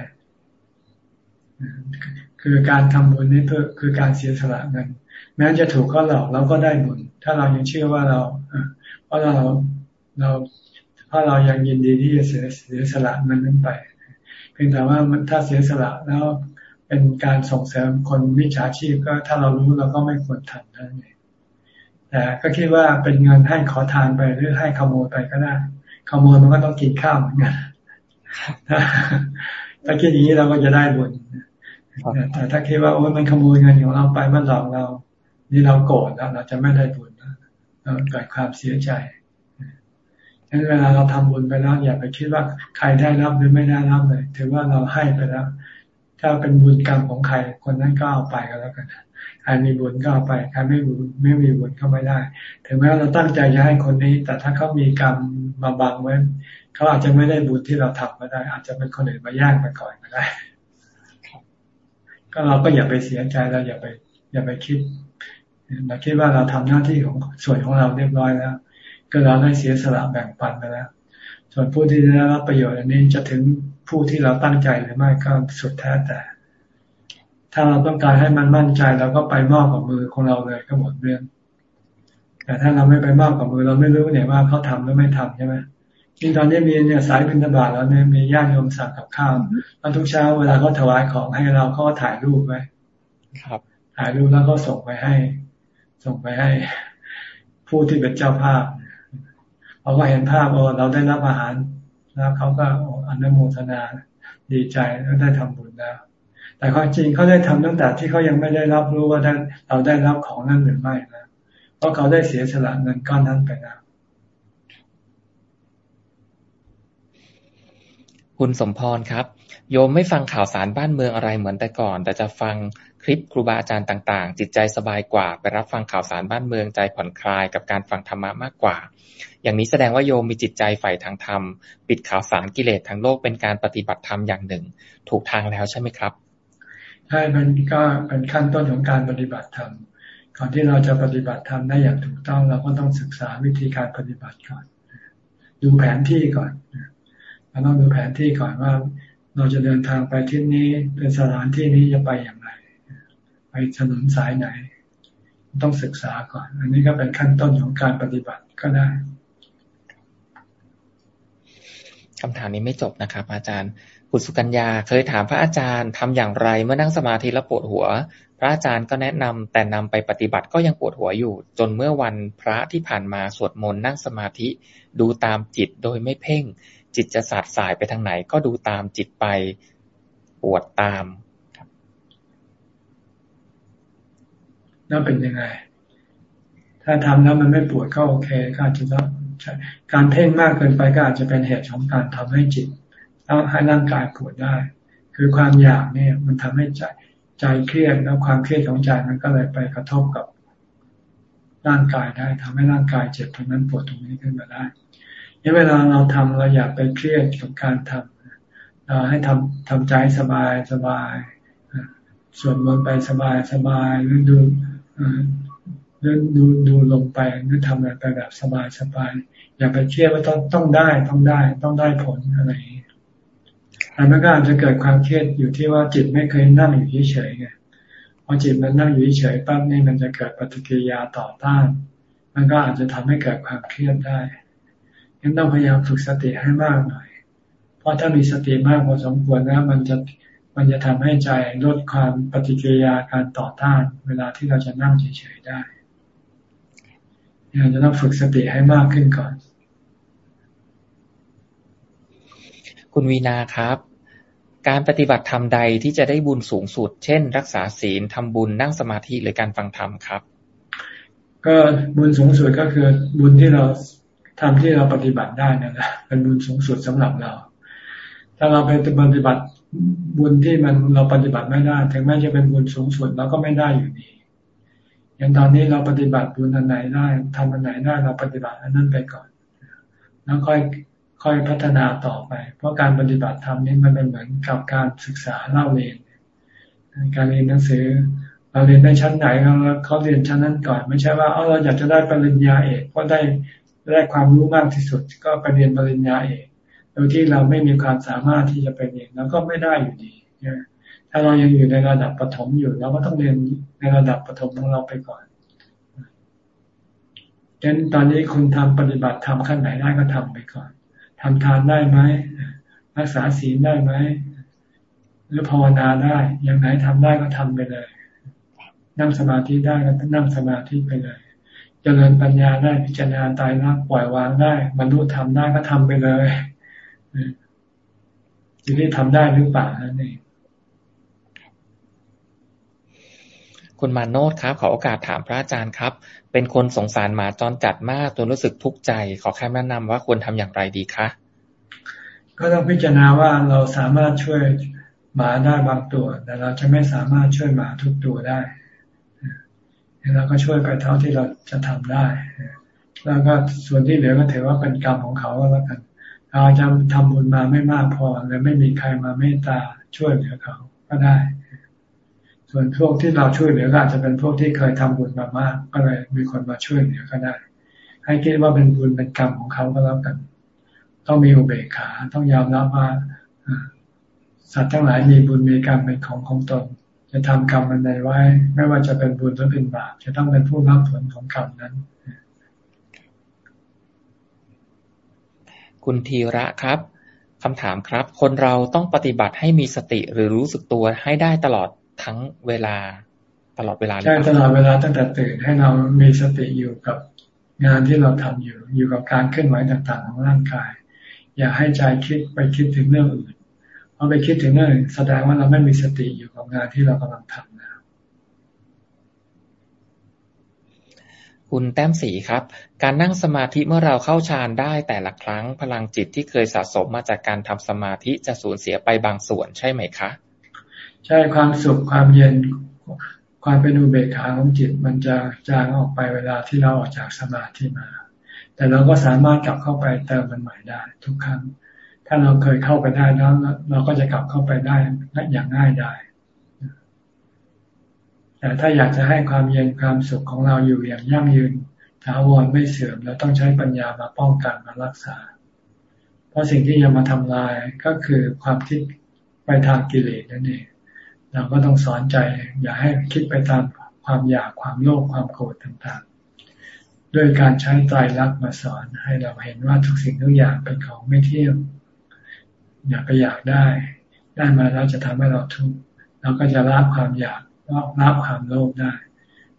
คือการทำบุญนี่เพื่อคือการเสียสละเงิน แม้จะถูกก็หลอกเราก็ได้บุญ ถ้าเรายังเชื่อว่าเราเพราะเราเราเพราะเรายังยินดีที่จะเสียเสียสละเงินนั้นไป เพียงแต่ว่ามันถ้าเสียสละแล้วเป็นการส่งเสริมคนวิชาชีพก็ถ้าเรารู้เราก็ไม่ควรทำนั่นเองแต่ก็คิดว่าเป็นเงินให้ขอทานไปหรือให้ขโมยไปก็ได้ ขโมยมันก็ต้องกินข้าวเหมือนกันถ้าคิดอย่างนี้เราก็จะได้บุญแต่ถ้าคิดว่าโอ้ยมันขโมยเงินของเราไปมันหลอกเรา นี่เราโกรธแล้วเราจะไม่ได้บุญ เราเกิดความเสียใจฉะนั้นเวลาเราทำบุญไปแล้วอย่าไปคิดว่าใครได้รับหรือไม่ได้รับเลย ถือว่าเราให้ไปแล้ว ถ้าเป็นบุญกรรมของใครคนนั้นก็เอาไปก็แล้วกันใครมีบุญก็เอาไปใครไม่บุญไม่มีบุญก็ไม่ได้ ถึงแม้เราตั้งใจจะให้คนนี้ แต่ถ้าเขามีกรรมมาบังไว้เขาอาจจะไม่ได้บุญที่เราทำก็ได้ อาจจะเป็นคนอื่นมาแย่งไปก่อนก็ได้ก็เราก็อย่าไปเสียใจเราอย่าไป อย่าไปคิด เราคิดว่าเราทำหน้าที่ของส่วนของเราเรียบร้อยแล้ว ก็เราได้เสียสละแบ่งปันไปแล้ว ส่วนผู้ที่ได้รับประโยชน์อันนี้จะถึงผู้ที่เราตั้งใจหรือไม่ก็สุดแท้แต่ ถ้าเราต้องการให้มันมั่นใจเราก็ไปมอบกับมือของเราเลยก็หมดเรื่อง แต่ถ้าเราไม่ไปมอบกับมือเราไม่รู้เนี่ยว่าเขาทำหรือไม่ทำใช่ไหมที่ตอนนี้มีเนี่ยสายพินทบาทแล้วเนี่ยมีญาติโยมสั่งกับข้าวแล้วทุกเช้าเวลาเขาถวายของให้เราเขาถ่ายรูปไว้ครับถ่ายรูปแล้วก็ส่งไปให้ ส่งไปให้ผู้ที่เป็นเจ้าภาพเขาก็เห็นภาพว่าเราได้รับอาหาร แล้วเขาก็อนุโมทนาดีใจแล้วได้ทำบุญแล้ว แต่ความจริงเขาได้ทำตั้งแต่ที่เขายังไม่ได้รับรู้ว่าเราได้รับของนั้นหรือไม่นะเพราะเขาได้เสียสละเงินก้อนนั้นไปแล้วคุณสมพรครับ โยมไม่ฟังข่าวสารบ้านเมืองอะไรเหมือนแต่ก่อน แต่จะฟัง คลิปครูบาอาจารย์ต่างๆ จิตใจสบายกว่า ไปรับฟังข่าวสารบ้านเมืองใจผ่อนคลายกับการฟังธรรมะมากกว่า อย่างนี้แสดงว่าโยมมีจิตใจใฝ่ทางธรรม ปิดข่าวสารกิเลสทางโลกเป็นการปฏิบัติธรรมอย่างหนึ่ง ถูกทางแล้วใช่ไหมครับใช่มันก็เป็นขั้นต้นของการปฏิบัติธรรมก่อนที่เราจะปฏิบัติธรรมได้อย่างถูกต้องเราก็ต้องศึกษาวิธีการปฏิบัติก่อน ดูแผนที่ก่อนเราต้องดูแผนที่ก่อนว่า เราจะเดินทางไปที่นี้เป็นสถานที่นี้จะไปอย่างไร ถนนสายไหน ต้องศึกษาก่อน อันนี้ก็เป็นขั้นต้นของการปฏิบัติก็ได้คำถามนี้ไม่จบนะครับ อาจารย์คุณสุกัญญาเคยถามพระอาจารย์ทำอย่างไรเมื่อนั่งสมาธิแล้วปวดหัว พระอาจารย์ก็แนะนำแต่นำไปปฏิบัติก็ยังปวดหัวอยู่ จนเมื่อวันพระที่ผ่านมาสวดมนต์นั่งสมาธิ ดูตามจิตโดยไม่เพ่ง จิตจะสาดสายไปทางไหน ก็ดูตามจิตไป ปวดตาม ครับนั่นเป็นยังไง ถ้าทำแล้วมันไม่ปวดก็โอเคก็อาจจะต้องการเพ่งมากเกินไปก็อาจจะเป็นเหตุของการทำให้จิตต้องให้ร่างกายปวดได้ คือความอยากเนี่ย มันทำให้ใจใจเครียดแล้วความเครียดของใจมันก็เลยไปกระทบกับร่างกายได้ทำให้ร่างกายเจ็บตรงนั้นปวดตรงนี้ขึ้นมาได้นี่เวลาเราทำเราอยากไปเครียดกับการทำเราให้ทำทำใจสบายสบายส่วนมนต์ไปสบายสบายหรือดู หรือดูดูลงไปหรือทำอะไรไปแบบสบายสบายอย่าไปเครียดว่าต้องต้องได้ต้องได้ ต้องได้ผลอะไรอันนั้นก็อาจจะเกิดความเครียดอยู่ที่ว่าจิตไม่เคยนั่งอยู่เฉยๆไงพอจิตมันนั่งอยู่เฉยๆปั๊บนี่มันจะเกิดปฏิกิริยาต่อต้าน มันก็อาจจะทำให้เกิดความเครียดได้ยังต้องพยายามฝึกสติให้มากหน่อย เพราะถ้ามีสติมากพอสมควรนะมันจะ มันจะทำให้ใจลดความปฏิกิริยาการต่อต้าน เวลาที่เราจะนั่งเฉยๆได้เราจะต้องฝึกสติให้มากขึ้นก่อน คุณวีนาครับ การปฏิบัติธรรมใดที่จะได้บุญสูงสุด เช่น รักษาศีลทำบุญนั่งสมาธิหรือการฟังธรรมครับ ก็บุญสูงสุดก็คือบุญที่เราทำที่เราปฏิบัติได้นั่นแหละเป็นบุญสูงสุดสำหรับเรา ถ้าเราไปปฏิบัติ บุญที่มันเราปฏิบัติไม่ได้ ถึงแม้จะเป็นบุญสูงสุดเราก็ไม่ได้อยู่ดีอย่างตอนนี้เราปฏิบัติบุญอันไหนได้ทำอันไหนได้เราปฏิบัติอันนั้นไปก่อน แล้วค่อยค่อยพัฒนาต่อไป เพราะการปฏิบัติธรรมนี้มันเป็นเหมือนกับการศึกษาเล่าเรียน การเรียนหนังสือเราเรียนได้ชั้นไหนเราเขาเรียนชั้นนั้นก่อน ไม่ใช่ว่าเออเราอยากจะได้ปริญญาเอกเพราะได้ได้ความรู้มากที่สุด ก็ไปเรียนปริญญาเอก โดยที่เราไม่มีความสามารถที่จะไปเรียนแล้วก็ไม่ได้อยู่ดีถ้าเรายังอยู่ในระดับปฐมอยู่เราก็ต้องเรียนในระดับปฐมของเราไปก่อนดังนั้นตอนนี้คุณทำปฏิบัติทำขั้นไหนได้ก็ทำไปก่อนทำทานได้ไหมรักษาศีลได้ไหมหรือภาวนาได้อย่างไหนทำได้ก็ทำไปเลย นั่งสมาธิได้ก็นั่งสมาธิไปเลยจเจริญปัญญาได้พิจารณาตายรักปล่อยวางได้บรรลุธรรมได้ก็ทำไปเลย ทีนี้ทำได้หรือเปล่านั่นเองคุณมาโนดครับ ขอโอกาสถามพระอาจารย์ครับ เป็นคนสงสารหมาจรจัดมากจนรู้สึกทุกข์ใจ ขอแค่แนะนำว่าควรทำอย่างไรดีคะก็ต้องพิจารณาว่าเราสามารถช่วยหมาได้บางตัว แต่เราจะไม่สามารถช่วยหมาทุกตัวได้เราก็ช่วยไปเท่าที่เราจะทำได้ แล้วก็ส่วนที่เหลือก็ถือว่าเป็นกรรมของเขาก็แล้วกัน เราจะทำบุญมาไม่มากพอหรือไม่มีใครมาเมตตาช่วยเหลือเขาก็ได้ ส่วนพวกที่เราช่วยเหลือก็อาจจะเป็นพวกที่เคยทำบุญมามาก ก็เลยมีคนมาช่วยเหลือก็ได้ ให้คิดว่าเป็นบุญเป็นกรรมของเขาก็แล้วกัน ต้องมีอุเบกขา ต้องยอมรับว่าสัตว์ทั้งหลายมีบุญมีกรรมเป็นของของตน จะทำกรรมมันใดไว้ ไม่ว่าจะเป็นบุญหรือเป็นบาปจะต้องเป็นผู้รับผลของกรรมนั้น คุณธีระครับคำถามครับ คนเราต้องปฏิบัติให้มีสติหรือรู้สึกตัวให้ได้ตลอดทั้งเวลา ตลอดเวลาใช่ตลอดเวลาตั้งแต่ตื่นให้เรามีสติอยู่กับงานที่เราทำอยู่อยู่กับการเคลื่อนไหวต่างๆของร่างกาย อย่าให้ใจคิดไปคิดถึงเรื่องอื่นพอไปคิดถึงเรื่องอื่นแสดงว่าเราไม่มีสติอยู่กับงานที่เรากำลังทำนะ คุณแต้มสีครับ การนั่งสมาธิเมื่อเราเข้าฌานได้แต่ละครั้งพลังจิตที่เคยสะสมมาจากการทำสมาธิจะสูญเสียไปบางส่วนใช่ไหมคะ ใช่ความสุขความเย็น ความเป็นอุเบกขาของจิตมันจะจางออกไปเวลาที่เราออกจากสมาธิมา แต่เราก็สามารถกลับเข้าไปเติมมันใหม่ได้ ทุกครั้ง ถ้าเราเคยเข้าไปได้แล้วเราก็จะกลับเข้าไปได้อย่างง่ายได้ แต่ถ้าอยากจะให้ความเย็นความสุขของเราอยู่อย่างยั่งยืนถาวรไม่เสื่อมเราต้องใช้ปัญญามาป้องกันมารักษา เพราะสิ่งที่จะมาทำลายก็คือความคิดไปทางกิเลสนั่นเองเราก็ต้องสอนใจ อย่าให้คิดไปตามความอยากความโลภความโกรธต่างๆ ด้วยการใช้ใจรักมาสอนให้เราเห็นว่าทุกสิ่งทุกอย่างเป็นของไม่เที่ยงอย่าไปอยากได้ ได้มาแล้วจะทำให้เราทุกข์เราก็จะละความอยาก ละความโลภได้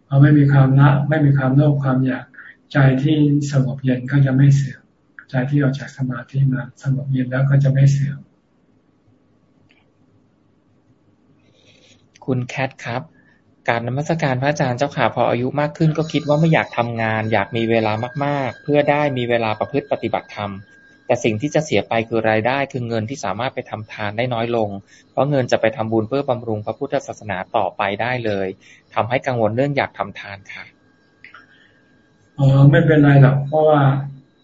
พอไม่มีความละไม่มีความโลภความอยากใจที่สงบเย็นก็จะไม่เสื่อมใจที่ออกจากสมาธิมาสงบเย็นแล้วก็จะไม่เสื่อมคุณแคทครับ การนมัสการพระอาจารย์เจ้าขาพออายุมากขึ้นก็คิดว่าไม่อยากทำงาน อยากมีเวลามากๆ เพื่อได้มีเวลาประพฤติปฏิบัติธรรม แต่สิ่งที่จะเสียไปคือรายได้คือเงินที่สามารถไปทำทานได้น้อยลง เพราะเงินจะไปทำบุญเพื่อบำรุงพระพุทธศาสนาต่อไปได้เลยทำให้กังวลเรื่องอยากทำทานค่ะอ๋อไม่เป็นไรหรอกเพราะว่า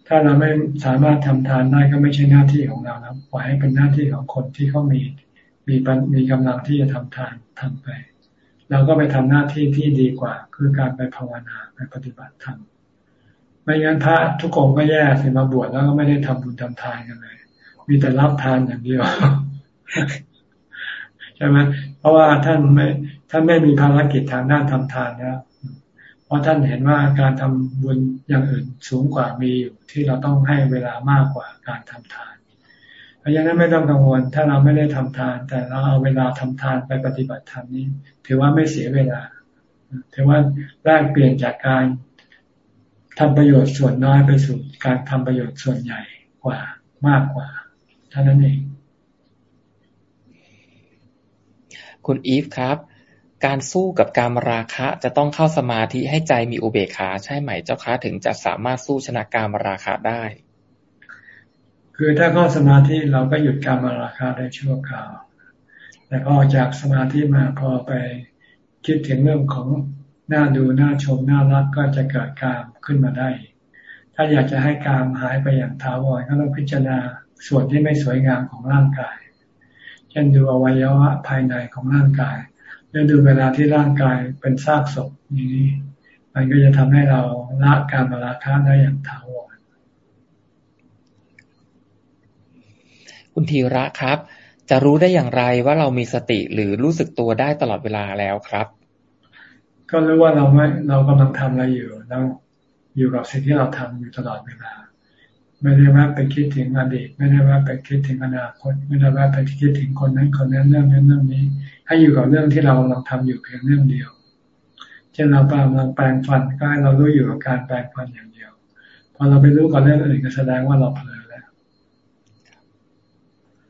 ถ้าเราไม่สามารถทำทานได้ก็ไม่ใช่หน้าที่ของเรานะปล่อยให้เป็นหน้าที่ของคนที่เขามีมีมีกำลังที่จะทำทานทำไปเราก็ไปทำหน้าที่ที่ดีกว่า คือการไปภาวนาไปปฏิบัติธรรม ไม่งั้นพระทุกองก็แย่สิมาบวชแล้วก็ไม่ได้ทำบุญทำทานกันเลย มีแต่รับทานอย่างเดียวใช่ไหมเพราะว่าท่านไม่ท่านไม่มีภารกิจทางด้านทำทานนะเพราะท่านเห็นว่าการทำบุญอย่างอื่นสูงกว่ามีอยู่ที่เราต้องให้เวลามากกว่าการทำทาน เพราะฉะนั้นไม่ต้องกังวล ถ้าเราไม่ได้ทำทาน แต่เราเอาเวลาทำทานไปปฏิบัติธรรมนี้ ถือว่าไม่เสียเวลา ถือว่าแลกเปลี่ยนจากการ ทำประโยชน์ส่วนน้อยไปสู่การทำประโยชน์ส่วนใหญ่กว่ามากกว่าเท่านั้นเอง คุณอีฟครับ การสู้กับการมราคะจะต้องเข้าสมาธิให้ใจมีอุเบกขาใช่ไหมเจ้าคะถึงจะสามารถสู้ชนะการมราคะได้ คือถ้าเข้าสมาธิเราก็หยุดการมราคะได้ชั่วคราวแต่พอจากสมาธิมาพอไปคิดถึงเรื่องของ น่าดูน่าชมน่ารักก็จะเกิดกามขึ้นมาได้ ถ้าอยากจะให้กามหายไปอย่างท้าวรก็ต้องพิจารณาส่วนที่ไม่สวยงามของร่างกาย เช่นดูอวัยวะภายในของร่างกายหรือดูเวลาที่ร่างกายเป็นซากศพนี้มันก็จะทำให้เราละการมาราคะได้อย่างท้าวร คุณธีระครับ จะรู้ได้อย่างไรว่าเรามีสติหรือรู้สึกตัวได้ตลอดเวลาแล้วครับ ก็รู้ว่าเราไม่เรากำลังทำอะไรอยู่เราอยู่กับสิ่งที่เราทำอยู่ตลอดเวลา ไม่ได้ว่าไปคิดถึงอดีตไม่ได้ว่าไปคิดถึงอนาคต ไม่ได้ว่าไปคิดถึงคนนั้นคนนั้นเรื่องนั้นเรื่องนี้ ให้อยู่กับเรื่องที่เรากำลังทำอยู่เพียงเรื่องเดียวเช่นเรากำลังแปลงฟันก็ให้เรารู้อยู่กับการแปลงฟันอย่างเดียวพอเราไปรู้กับเรื่องอื่นก็แสดงว่าเราเผลอแล้ว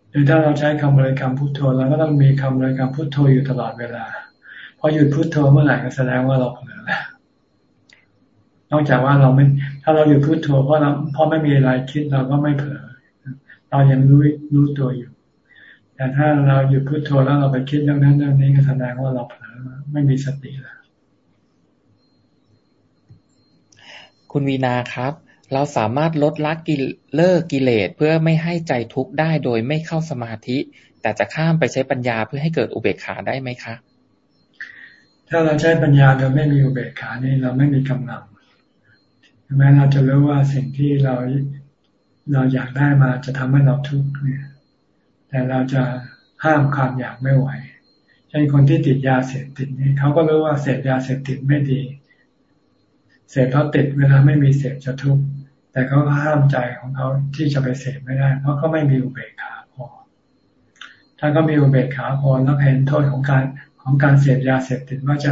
หรือถ้าเราใช้คำบริกรรมพุทโธเราก็ต้องมีคำบริกรรมพุทโธอยู่ตลอดเวลา อหยุดพุดโทโธเมื่อไหร่ก็แสดงว่าเราเผลอแล้วนอกจากว่าเราไม่ถ้าเราหยุดพุดโทโธเพราะเราเพราะไม่มีอะไรคิดเราก็ไม่เผลอเรายังรู้รู้ตัวอยู่ แต่ถ้าเราหยุดพุดโทโธแล้วเราไปคิดเรื่องนั้นเรื่องนี้ก็แสดงว่าเราเผลอไม่มีสติแล้วคุณวีนาครับ เราสามารถลดละกิเลิกกิเลสเพื่อไม่ให้ใจทุกข์ได้โดยไม่เข้าสมาธิ แต่จะข้ามไปใช้ปัญญาเพื่อให้เกิดอุเบกขาได้ไหมคะ ถ้าเราใช้ปัญญาโดยไม่มีอุเบกขานี่เราไม่มีกำลังแม้เราจะรู้ว่าสิ่งที่เราเราอยากได้มาจะทำให้เราทุกข์เนี่ย แต่เราจะห้ามความอยากไม่ไหวเช่นคนที่ติดยาเสพติดนี่เขาก็รู้ว่าเสพยาเสพติดไม่ดี เสพเขาะติดเวลาไม่มีเสพจะทุกข์แต่เขาก็ห้ามใจของเขาที่จะไปเสพไม่ได้ เพราะเขาไม่มีอุเบกขาพอ ถ้าเขามีอุเบกขาพอแล้วเห็นโทษของการ ของการเสพยาเสพติดว่าจะ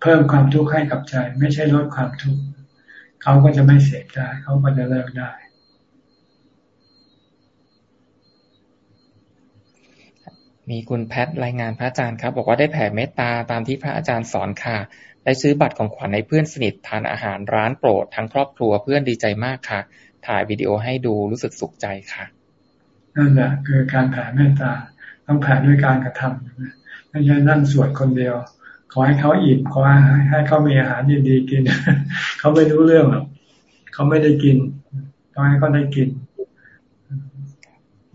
เพิ่มความทุกข์ให้กับใจ ไม่ใช่ลดความทุกข์เขาก็จะไม่เสพได้เขาก็จะเลิกได้มีคุณแพทรายงานพระอาจารย์ครับ บอกว่าได้แผ่เมตตาตามที่พระอาจารย์สอนค่ะ ได้ซื้อบัตรของขวัญให้เพื่อนสนิททานอาหารร้านโปรด ทั้งครอบครัวเพื่อนดีใจมากค่ะ ถ่ายวิดีโอให้ดูรู้สึกสุขใจค่ะ นั่นแหละคือการแผ่เมตตาต้องแผ่ด้วยการกระทำ ไม่ใช่นั่งสวดคนเดียว ขอให้เขาอิ่มขอให้ให้เขามีอาหารดีๆกิน เขาไม่รู้เรื่องหรอกเขาไม่ได้กินต้องให้เขาได้กิน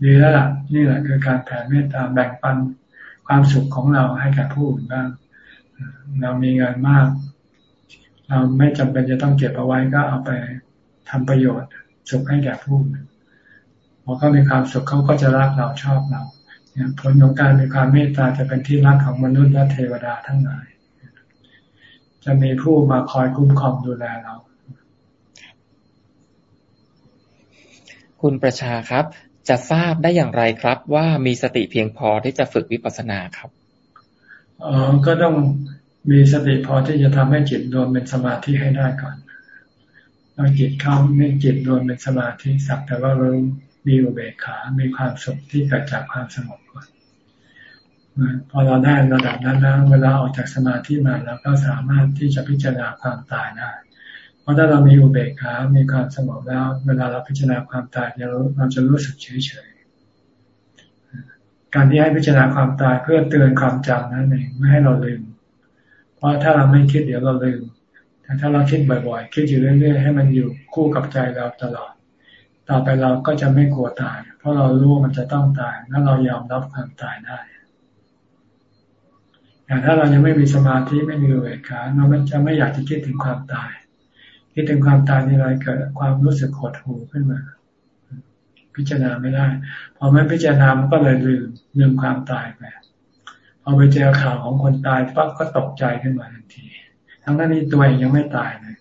ดีแล้วล่ะ นี่แหละคือการแผ่เมตตาแบ่งปันความสุขของเราให้กับผู้อื่นบ้างเรามีเงินมาก เราไม่จำเป็นจะต้องเก็บเอาไว้ก็เอาไปทำประโยชน์สุขให้แก่ผู้อื่นพอเขามีความสุขเขาก็จะรักเราชอบเรา ผลของการมีความเมตตาจะเป็นที่รักของมนุษย์และเทวดาทั้งหลาย จะมีผู้มาคอยคุ้มครองดูแลเรา คุณประชาครับ จะทราบได้อย่างไรครับ ว่ามีสติเพียงพอที่จะฝึกวิปัสสนาครับอ๋อก็ต้องมีสติพอที่จะทำให้จิตรวมเป็นสมาธิให้ได้ก่อนเราจิตเข้าไม่จิตรวมเป็นสมาธิสักแต่ว่าเรา มีอุเบกขา มีความสุขที่เกิดจากความสงบก่อนพอเราได้ระดับนั้นนะเวลาออกจากสมาธิมาเราก็สามารถที่จะพิจารณาความตายได้เพราะถ้าเรามีอุเบกขา มีความสงบแล้ว เวลาเราพิจารณาความตายเราเราจะรู้สึกเฉยเฉยการที่ให้พิจารณาความตายเพื่อเตือนความจำนั่นเองไม่ให้เราลืม เพราะถ้าเราไม่คิดเดี๋ยวเราลืมแต่ถ้าเราคิดบ่อยๆ คิดอยู่เรื่อยๆ ให้มันอยู่คู่กับใจเราตลอด ต่อไปเราก็จะไม่กลัวตาย เพราะเรารู้มันจะต้องตาย แล้วเรายอมรับความตายได้อย่างถ้าเรายังไม่มีสมาธิไม่มีเบกขาเราจะไม่อยากจะคิดถึงความตาย คิดถึงความตายนี่ไรเกิดความรู้สึกหดหู่ขึ้นมา พิจารณาไม่ได้พอไม่พิจารณามันก็เลยลืมลืมความตายไปพอไปเจอข่าวของคนตายปั๊บก็ตกใจขึ้นมาทันที ทั้งนั้นนี่ตัวเองยังไม่ตายเลย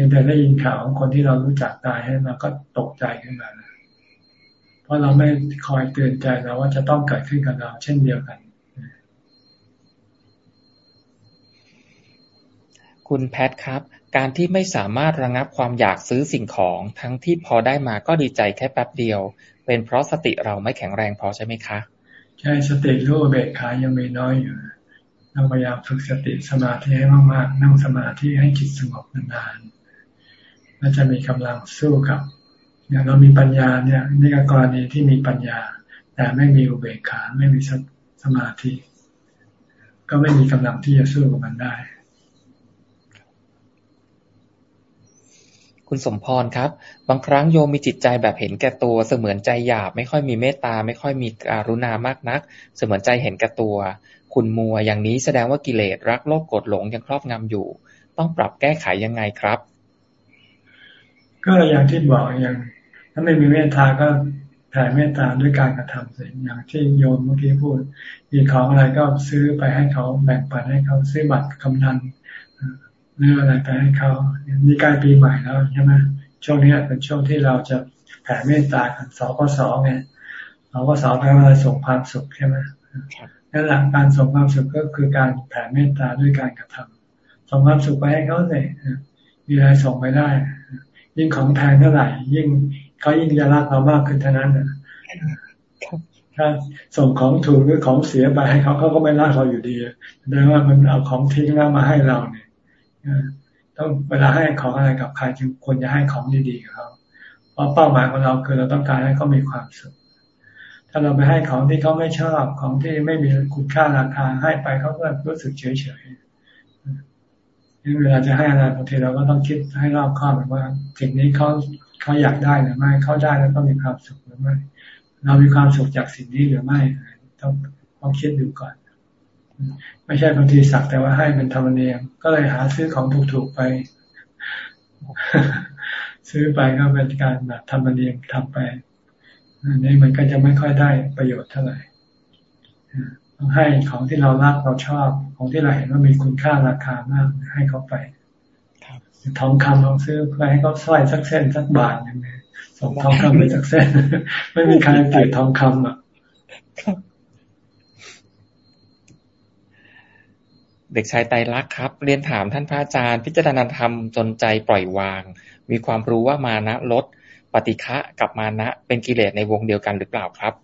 พียงแต่ได้ยินข่าวของคนที่เรารู้จักตายให้เราก็ตกใจขึ้นมาเพราะเราไม่คอยเตือนใจเราว่าจะต้องเกิดขึ้นกับเรา เช่นเดียวกัน คุณแพทครับ การที่ไม่สามารถระงับความอยากซื้อสิ่งของ ทั้งที่พอได้มาก็ดีใจแค่แป๊บเดียว เป็นเพราะสติเราไม่แข็งแรงพอใช่ไหมคะ ใช่สติรู้เบกขายังมีน้อยอยู่ต้องพยายามฝึกสติสมาธิให้มากๆนั่งสมาธิให้จิตสงบนานๆ แล้วจะมีกำลังสู้กับอย่างเรามีปัญญาเนี่ยนี่ก็กรณีที่มีปัญญา แต่ไม่มีอุเบกขาไม่มีสมาธิ ก็ไม่มีกำลังที่จะสู้กับมันได้ คุณสมพรครับ บางครั้งโยมมีจิตใจแบบเห็นแก่ตัว เสมือนใจหยาบ ไม่ค่อยมีเมตตา ไม่ค่อยมีการุณามากนัก เสมือนใจเห็นแก่ตัว คุณมัวอย่างนี้แสดงว่ากิเลสรักโลภโกรธหลงยังครอบงำอยู่ ต้องปรับแก้ไขยังไงครับ ก็อย่างที่บอกอย่าง ถ้าไม่มีเมตตาก็แผ่เมตตาด้วยการกระทำสิอย่างที่โยมเมื่อกี้พูดมีของอะไรก็ซื้อไปให้เขาแบ่งปันให้เขาซื้อบัตรกำนันเรื่ออะไรไปให้เขานี่ใกล้ปีใหม่แล้วใช่ไหมช่วงนี้เป็นช่วงที่เราจะแผ่เมตตากันสกสไงสกสแปลว่าส่งความสุขใช่ไหมนั่นแหละการส่งความสุขก็คือการแผ่เมตตาด้วยการกระทำส่งความสุขไปให้เขาเลยมีอะไรส่งไปได้ ยิ่งของแพงเท่าไหร่ ยิ่งเขายิ่งจะรักเรามากขึ้นเท่านั้นถ้าส่งของถูกหรือของเสียไปให้เขาเขาก็ไม่รักเราอยู่ดีแสดงว่ามันเอาของทิ้งแล้วมาให้เราเนี่ยต้องเวลาให้ของอะไรกับใครจึงควรจะให้ของดีๆกับเขาเพราะเป้าหมายของเราคือเราต้องการให้เขามีความสุข ถ้าเราไปให้ของที่เขาไม่ชอบของที่ไม่มีคุณค่าราคาให้ไปเขาก็รู้สึกเฉยๆนี่ เวลาจะให้อะไรบางทีเราก็ต้องคิดให้รอบคอบว่าสิ่งนี้เขาเขาอยากได้หรือไม่เขาได้แล้วต้องมีความสุขหรือไม่ เรามีความสุขจากสิ่งนี้หรือไม่ต้องต้องคิดดูก่อน ไม่ใช่บางทีสักแต่ว่าให้เป็นธรรมเนียมก็เลยหาซื้อของถูกๆไป ซื้อไปก็เป็นการแบบธรรมเนียมทำไปอันนี้มันก็จะไม่ค่อยได้ประโยชน์เท่าไหร่ ต้องให้ของที่เรารักเราชอบ ของที่เราเห็นว่ามีคุณค่าราคามากให้เขาไปทองคำลองซื้อไปให้เขาสร้อยสักเส้นสักบาทอย่างนี้ส่งทองคำไปสักเส้น ไม่มีใครเกลียดทองคำอะเด็กชายไตรลักษ์ครับ เรียนถามท่านพระอาจารย์ พิจารณาธรรมจนใจปล่อยวาง มีความรู้ว่ามานะลด ปฏิฆะกับมานะเป็นกิเลสในวงเดียวกันหรือเปล่าครับ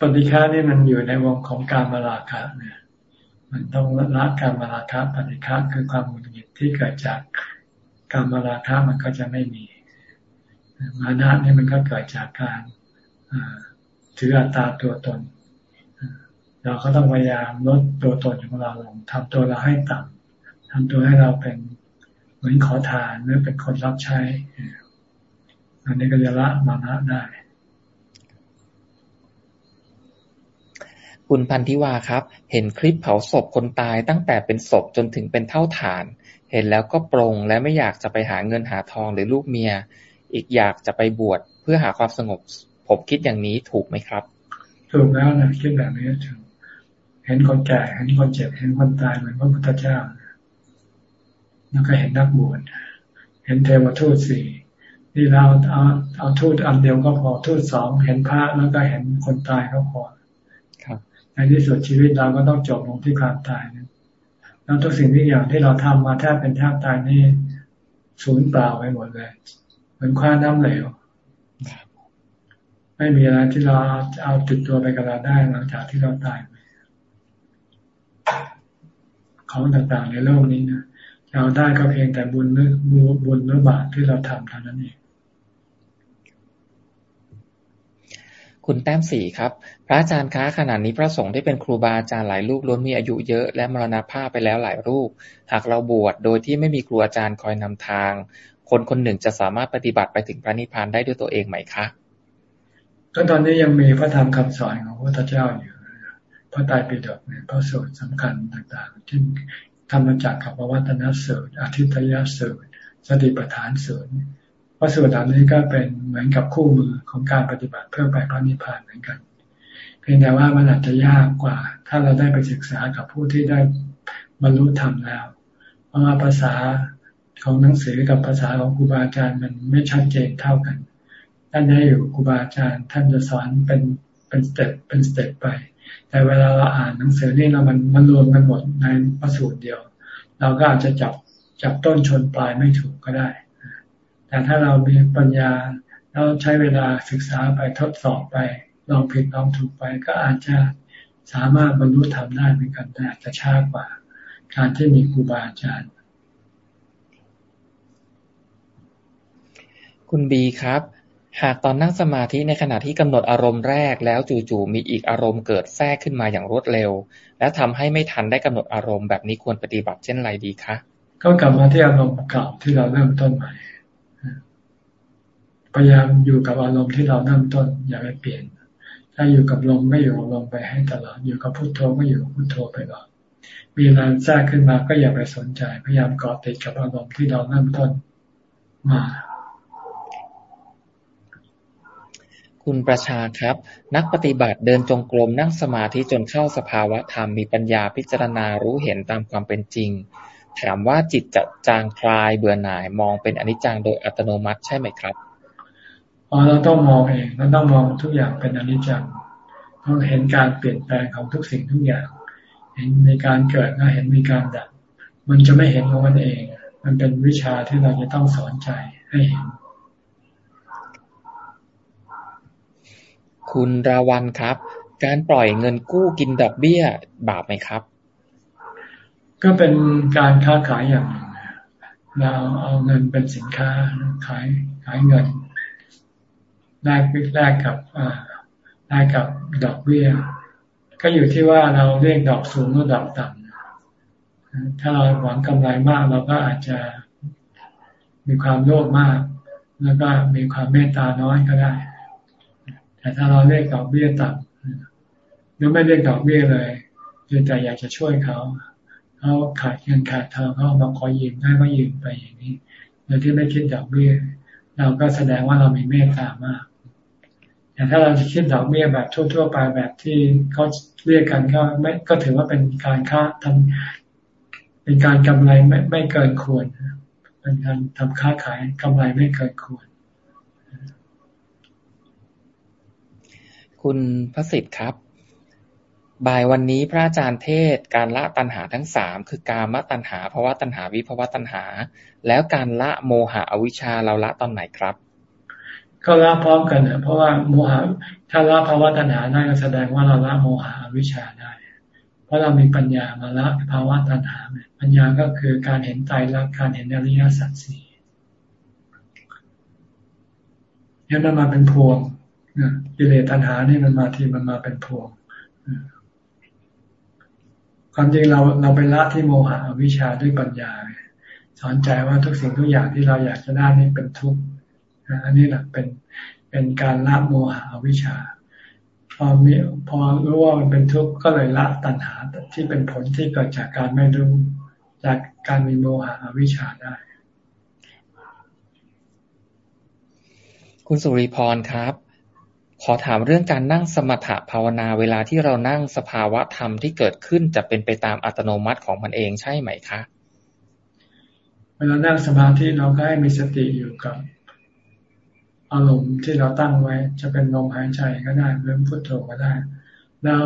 ปฏิฆะนี่มันอยู่ในวงของการมาราคะเนี่ยมันต้องละการมาราคะปฏิฆะคือความหงุดหงิดที่เกิดจากการมาราคะมันก็จะไม่มี มานะนี่มันก็เกิดจากการถืออัตตาตัวตน เราก็ต้องพยายามลดตัวตนของเราลงทำตัวเราให้ต่ำทำตัวให้เราเป็นเหมือนขอทานหรือเป็นคนรับใช้อันนี้ก็จะละมานะได้ คุณพันธิวาครับ เห็นคลิปเผาศพคนตายตั้งแต่เป็นศพจนถึงเป็นเท่าฐาน เห็นแล้วก็ปรงและไม่อยากจะไปหาเงินหาทองหรือลูกเมีย อีกอยากจะไปบวชเพื่อหาความสงบ ผมคิดอย่างนี้ถูกไหมครับ ถูกแล้วนะคิดแบบนี้ถูกเห็นคนแก่เห็นคนเจ็บเห็นคนตายเหมือนพระพุทธเจ้า แล้วก็เห็นนักบวชเห็นเทวทูตสี่ที่เราเอาเอาทูตอันเดียวก็พอทูตสองเห็นพระแล้วก็เห็นคนตายก็พอ ในที่สุดชีวิตเราก็ต้องจบลงที่ความตายนะแล้วทุกสิ่งทุกอย่างที่เราทำมาแทบเป็นแทบตายนี่สูญเปล่าไปหมดเลย เหมือนคว้าน้ำเหลวไม่มีอะไรที่เราเอาติดตัวไปกับเราได้หลังจากที่เราตายของต่างๆในโลกนี้นะเราได้ก็เพียงแต่บุญหรือบุญหรือบาปที่เราทำเท่านั้นเอง คุณแต้มสี่ครับ พระอาจารย์คะขณะนี้พระสงฆ์ที่เป็นครูบาอาจารย์หลายรูปล้วนมีอายุเยอะและมรณภาพไปแล้วหลายรูป หากเราบวชโดยที่ไม่มีครูอาจารย์คอยนำทาง คนคนหนึ่งจะสามารถปฏิบัติไปถึงพระนิพพานได้ด้วยตัวเองไหมคะก็ตอนนี้ยังมีพระธรรมคำสอนของพระพุทธเจ้าอยู่พระไตรปิฎกเนี่ยพระสูตรสำคัญต่างๆ ที่ทำมาจากขับวัตนสูตรอธิตยสูตรสติปัฏฐานสูตร ระสูตรเหล่านี้ก็เป็นเหมือนกับคู่มือของการปฏิบัติเพื่อไปพระนิพพานเหมือนกัน เพียงแต่ว่ามันอาจจะยากกว่า ถ้าเราได้ไปศึกษากับผู้ที่ได้บรรลุธรรมแล้ว เพราะว่าภาษาของหนังสือกับภาษาของครูบาอาจารย์มันไม่ชัดเจนเท่ากัน ท่านได้อยู่ครูบาอาจารย์ ท่านจะสอนเป็นเป็น step เป็น step ไป แต่เวลาเราอ่านหนังสือนี่เรามันมันรวมกันหมดในพระสูตรเดียว เราก็อาจจะจับจับต้นชนปลายไม่ถูกก็ได้ แต่ถ้าเรามีปัญญาเราใช้เวลาศึกษาไปทดสอบไปลองผิดลองถูกไป ก็อาจจะสามารถบรรลุธรรมได้เหมือนกันแต่อาจจะช้ากว่าการที่มีครูบาอาจารย์ คุณบีครับ หากตอนนั่งสมาธิในขณะที่กำหนดอารมณ์แรกแล้วจู่ๆมีอีกอารมณ์เกิดแทรกขึ้นมาอย่างรวดเร็ว และทำให้ไม่ทันได้กำหนดอารมณ์แบบนี้ควรปฏิบัติเช่นไรดีคะก็กลับมาที่อารมณ์เก่าที่เราเริ่มต้นใหม่ พยายามอยู่กับอารมณ์ที่เราเริ่มต้น อย่าไปเปลี่ยน ถ้าอยู่กับลมก็อยู่กับลมไปให้ตลอด อยู่กับพุโทโธก็อยู่กับพุโทโธไปก่อนมีอะไรแทรกขึ้นมาก็อย่าไปสนใจ พยายามเกาะติดกับอารมณ์ที่เราเริ่มต้นมา คุณประชาครับ นักปฏิบัติเดินจงกรมนั่งสมาธิจนเข้าสภาวะธรรมมีปัญญาพิจารณารู้เห็นตามความเป็นจริง ถามว่าจิตจะจางคลายเบื่อหน่ายมองเป็นอนิจจังโดยอัตโนมัติใช่ไหมครับ อ๋อเราต้องมองเองเราต้องมองทุกอย่างเป็นอนิจจังต้องเห็นการเปลี่ยนแปลงของทุกสิ่งทุกอย่าง เห็นมีการเกิดและเห็นมีการดับ มันจะไม่เห็นของมันเอง มันเป็นวิชาที่เราจะต้องสอนใจให้เห็น คุณราวันครับ การปล่อยเงินกู้กินดอกเบี้ยบาปไหมครับ ก็เป็นการค้าขายอย่างหนึ่งเราเอาเงินเป็นสินค้าขายขายเงิน แลกแลกกับแลกกับดอกเบี้ย ก็อยู่ที่ว่าเราเรียกดอกสูงหรือดอกต่ำถ้าเราหวังกำไรมากเราก็อาจจะมีความโลภมาก แล้วก็มีความเมตตาน้อยก็ได้ แต่ถ้าเราเรียกดอกเบี้ยต่ำหรือไม่เรียกดอกเบี้ยเลยเพียงแต่อยากจะช่วยเขาเขาขาดเงินขาดทองเขามาขอยืมให้ก็ยืมไปอย่างนี้โดยที่ไม่คิดดอกเบี้ยเราก็แสดงว่าเรามีเมตตามาก แต่างถ้าเราจะคิดดอกเบี้ยแบบทั่ว ๆ ไปแบบที่เขาเรียกกันก็ไม่ก็ถือว่าเป็นการค้าทำเป็นการกำไรไม่ไม่เกินควรเป็นการทำค้าขายกำไรไม่เกินควร คุณพระสิทธิ์ครับ บ่ายวันนี้พระอาจารย์เทศการละตัณหาทั้งสามคือการมตัณหาภาวะตัณหาวิภาวะตัณหา แล้วการละโมหะอวิชชาเราละตอนไหนครับ ก็ละพร้อมกันนะเพราะว่าโมหะถ้าละภาวะตัณหาได้ก็แสดงว่าเราละโมหะวิชชาได้ เพราะเรามีปัญญามาละภาวะตัณหาปัญญาก็คือการเห็นใจรักการเห็นอริยสัจสี่เนี่ยมันมาเป็นพวงกิเลสตัณหานี่มันมาทีมันมาเป็นพวงความจริงเราเราไปละที่โมหะวิชาด้วยปัญญาสอนใจว่าทุกสิ่งทุกอย่างที่เราอยากจะได้นี่เป็นทุกข์ อันนี้แหละเป็นเป็นการละโมหะวิชา พอมีพอรู้ว่ามันเป็นทุกข์ก็เลยละตัณหาที่เป็นผลที่เกิดจากการไม่รู้จากการมีโมหะวิชาได้ คุณสุริพรครับ ขอถามเรื่องการนั่งสมถะภาวนาเวลาที่เรานั่งสภาวะธรรมที่เกิดขึ้นจะเป็นไปตามอัตโนมัติของมันเองใช่ไหมคะเวลานั่งสมาธิเราก็ให้มีสติอยู่กับ อารมณ์ที่เราตั้งไว้ จะเป็นลมหายใจก็ได้หรือพุทโธก็ได้ แล้ว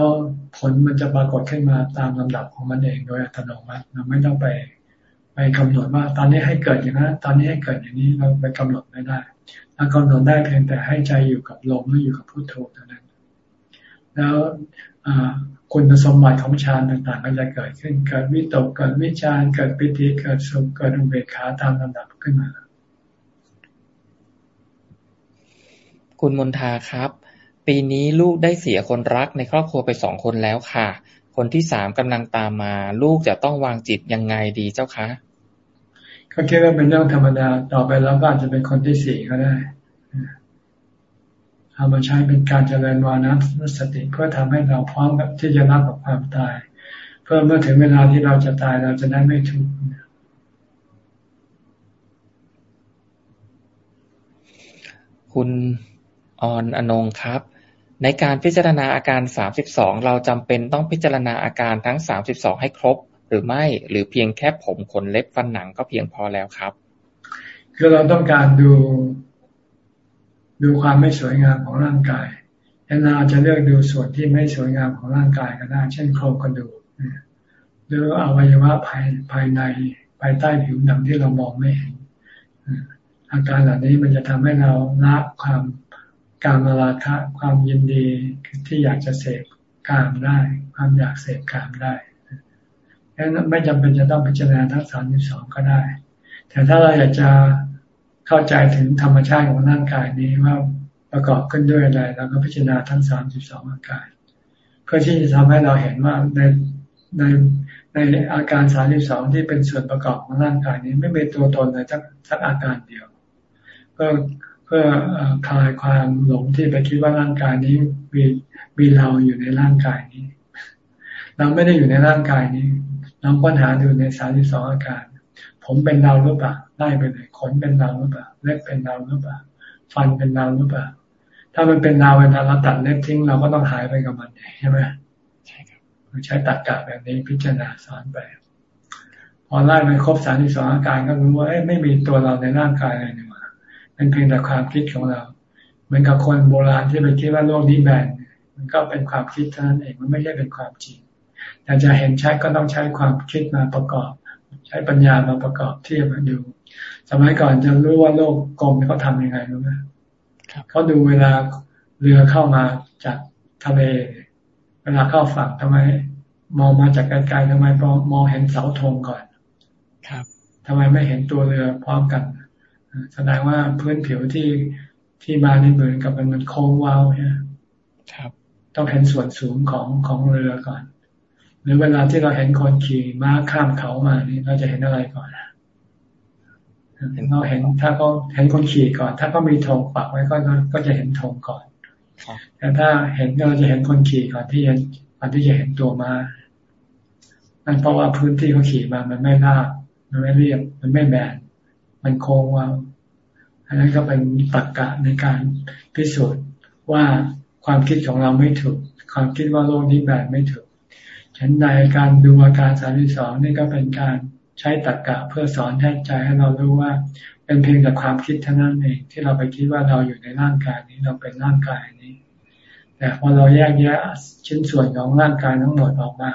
ผลมันจะปรากฏขึ้นมาตามลำดับของมันเองโดยอัตโนมัติเราไม่ต้องไปไปกำหนดว่า ตอนนี้ให้เกิดอย่างนั้นตอนนี้ให้เกิดอย่างนี้เราไปกำหนดไม่ได้เรากำหนดได้เพียงแต่ให้ใจอยู่กับลมไม่อยู่กับพุทโธเท่านั้น แล้วคุณสมบัติของฌานต่างๆก็จะเกิดขึ้นเกิดวิตกเกิดวิจารเกิดปิติเกิดสุขเกิดอุเบกขาตามลำดับขึ้นมา คุณมนทาครับ ปีนี้ลูกได้เสียคนรักในครอบครัวไปสองคนแล้วค่ะ คนที่สามกำลังตามมา ลูกจะต้องวางจิตยังไงดีเจ้าคะก็คิดว่าเป็นเรื่องธรรมดาต่อไปเราก็อาจจะเป็นคนที่สี่ก็ได้อเอามาใช้เป็นการเจริญวานะสติเพื่อทำให้เราพร้อมที่จะรับกับความตาย เพื่อเมื่อถึงเวลาที่เราจะตายเราจะได้ไม่ทุกข์คุณ ออนอนงครับ ในการพิจารณาอาการสามสิบสองเราจำเป็นต้องพิจารณาอาการทั้งสามสิบสองให้ครบ หรือไม่หรือเพียงแค่ผมขนเล็บฟันหนังก็เพียงพอแล้วครับ คือเราต้องการดู ดูความไม่สวยงามของร่างกายแอนนาจะเลือกดูส่วนที่ไม่สวยงามของร่างกายก็ได้ เช่นโครงกระดูกหรืออวัยวะภายภายในภายใต้ผิวหนังที่เรามองไม่เห็นอาการเหล่านี้มันจะทำให้เราละความ การมาราคะความยินดีที่อยากจะเสพกามได้ ความอยากเสพกามได้ดังนั้นไม่จำเป็นจะต้องพิจารณาทั้งสามสิบสองก็ได้ แต่ถ้าเราอยากจะเข้าใจถึงธรรมชาติของร่างกายนี้ว่าประกอบขึ้นด้วยอะไรเราก็พิจารณาทั้งสามสิบสองอาการเพื่อที่จะทำให้เราเห็นว่าในในในอาการสามสิบสองที่เป็นส่วนประกอบของร่างกายนี้ ไม่เป็นตัวตนเลยสักสักอาการเดียวเพื่อ เพื่อคลายความหลงที่ไปคิดว่าร่างกายนี้มีมีเราอยู่ในร่างกายนี้ เราไม่ได้อยู่ในร่างกายนี้เราปัญหาดูในสามสิบสองอาการ ผมเป็นเราหรือเปล่าไล่ไปเลยขนเป็นเราหรือเปล่าเล็บเป็นเราหรือเปล่าฟันเป็นเราหรือเปล่าถ้ามันเป็นเราเวลาเราตัดเล็บทิ้งเราก็ต้องหายไปกับมันใช่ไหมใช่ครับใช้ตัดกะแบบนี้พิจารณาสอนไปพอไล่ไปครบสามสิบสองอาการก็รู้ว่าไม่มีตัวเราในร่างกายเลยนี่ว่า เป็นเพียงแต่ความคิดของเรา เหมือนกับคนโบราณที่ไปคิดว่าโลกนี้แบนมันก็เป็นความคิดเท่านั้นเองมันไม่ใช่เป็นความจริงแต่จะเห็นใช้ก็ต้องใช้ความคิดมาประกอบ ใช้ปัญญามาประกอบเทียบมาดู สมัยก่อนจะรู้ว่าโลกกลมเขาทำยังไงรู้ไหมเขาดูเวลาเรือเข้ามาจากทะเล เวลาเข้าฝั่งทำไม มองมาจากไกลๆทำไมมองเห็นเสาธงก่อน ครับทำไมไม่เห็นตัวเรือพร้อมกัน แสดงว่าพื้นผิวที่ที่มาในเหมือนกับมันมันโค้งวาวเนี่ยครับ ต้องเห็นส่วนสูงของของเรือก่อน หรือเวลาที่เราเห็นคนขี่ม้าข้ามเขามานี่เราจะเห็นอะไรก่อนเราเห็นถ้าเขาเห็นคนขี่ก่อน ถ้าเขามีธงปักไว้ก็ก็จะเห็นธงก่อนแต่ถ้าเห็นเราจะเห็นคนขี่ก่อนที่จะก่อนที่จะเห็นตัวมานั่นเพราะว่าพื้นที่เขาขี่มามันไม่ราบมันไม่เรียบมันไม่แบน มันโค้งว่าอันนั้นก็เป็นตรรกกะในการพิสูจน์ว่าความคิดของเราไม่ถูก ความคิดว่าโลกนี้แบบไม่ถูกฉันในการดูอาการสามที่สองนี่ก็เป็นการใช้ตรรกกะเพื่อสอนให้ใจให้เรารู้ว่า เป็นเพียงแต่ความคิดเท่านั้นเองที่เราไปคิดว่าเราอยู่ในร่างกายนี้เราเป็นร่างกายนี้แต่พอเราแยกแยะชิ้นส่วนของร่างกายทั้งหมดออกมา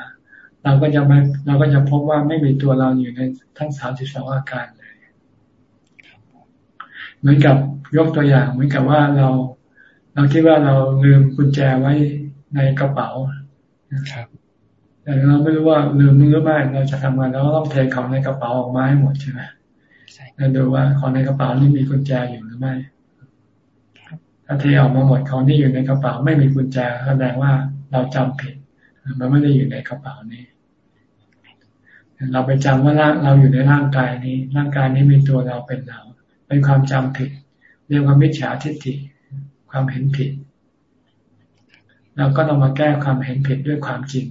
เราก็จะไม่เราก็จะพบว่าไม่มีตัวเราอยู่ในทั้งสามสิบสองอาการเลย เหมือนกับยกตัวอย่าง เหมือนกับว่าเรา เราคิดว่าเราลืมกุญแจไว้ในกระเป๋าครับ แต่เราไม่รู้ว่าลืมหรือไม่เราจะทำงานเราต้องเทของในกระเป๋าออกมาให้หมดใช่ไหมแล้วดูว่าของในกระเป๋านี่มีกุญแจอยู่หรือไม่ถ้าเทออกมาหมดของที่อยู่ในกระเป๋าไม่มีกุญแจแสดงว่าเราจำผิด มันไม่ได้อยู่ในกระเป๋านี้ เราไปจำว่าร่างเราอยู่ในร่างกายนี้ ร่างกายนี้มีตัวเราเป็นเรา เป็นความจำผิด เรียกว่ามิจฉาทิฏฐิ ความเห็นผิดเราก็ต้องมาแก้ความเห็นผิดด้วยความจริง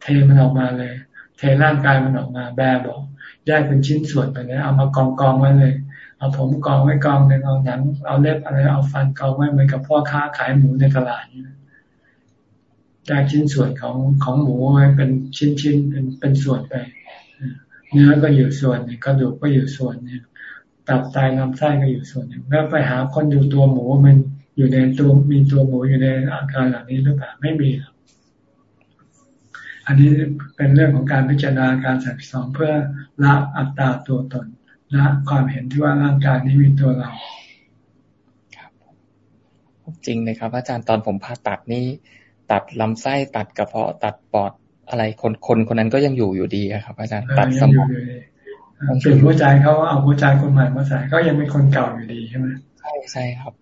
เทมันออกมาเลย เทร่างกายมันออกมา แบบอกแยกเป็นชิ้นส่วนไปเลยเอามากองกองไว้เลย เอาผมกองไว้กองหนึ่งเอาหนัง เอาเล็บอะไรเอาฟันกองไว้เหมือนกับพ่อค้าขายหมูในตลาดนี่แยกชิ้นส่วนของของหมูไว้เป็นชิ้นชิ้นเป็นเป็นส่วนไป เนื้อก็อยู่ส่วนนึงกระดูกก็อยู่ส่วนนึง ตับไตลำไส้ก็อยู่ส่วนหนึ่งแล้วไปหาคนดูตัวหมูมันอยู่ในตัวมีตัวหมูอยู่ในอาการเหล่านี้หรือเปล่าไม่มีครับอันนี้เป็นเรื่องของการพิจารณาการสักสองเพื่อละอัตตาตัวตนละความเห็นที่ว่าร่างกายนี้มีตัวเราครับจริงเลยครับ อาจารย์ตอนผมผ่าตัดนี่ตัดลำไส้ตัดกระเพาะตัดปอดอะไรคนคนคนนั้นก็ยังอยู่อยู่ดีครับ อาจารย์ตัดสมอง เปลี่ยนหัวใจเขาเอาหัวใจคนใหม่มาใส่ก็ยังเป็นคนเก่าอยู่ดีใช่ไหมใช่ใช่ครับ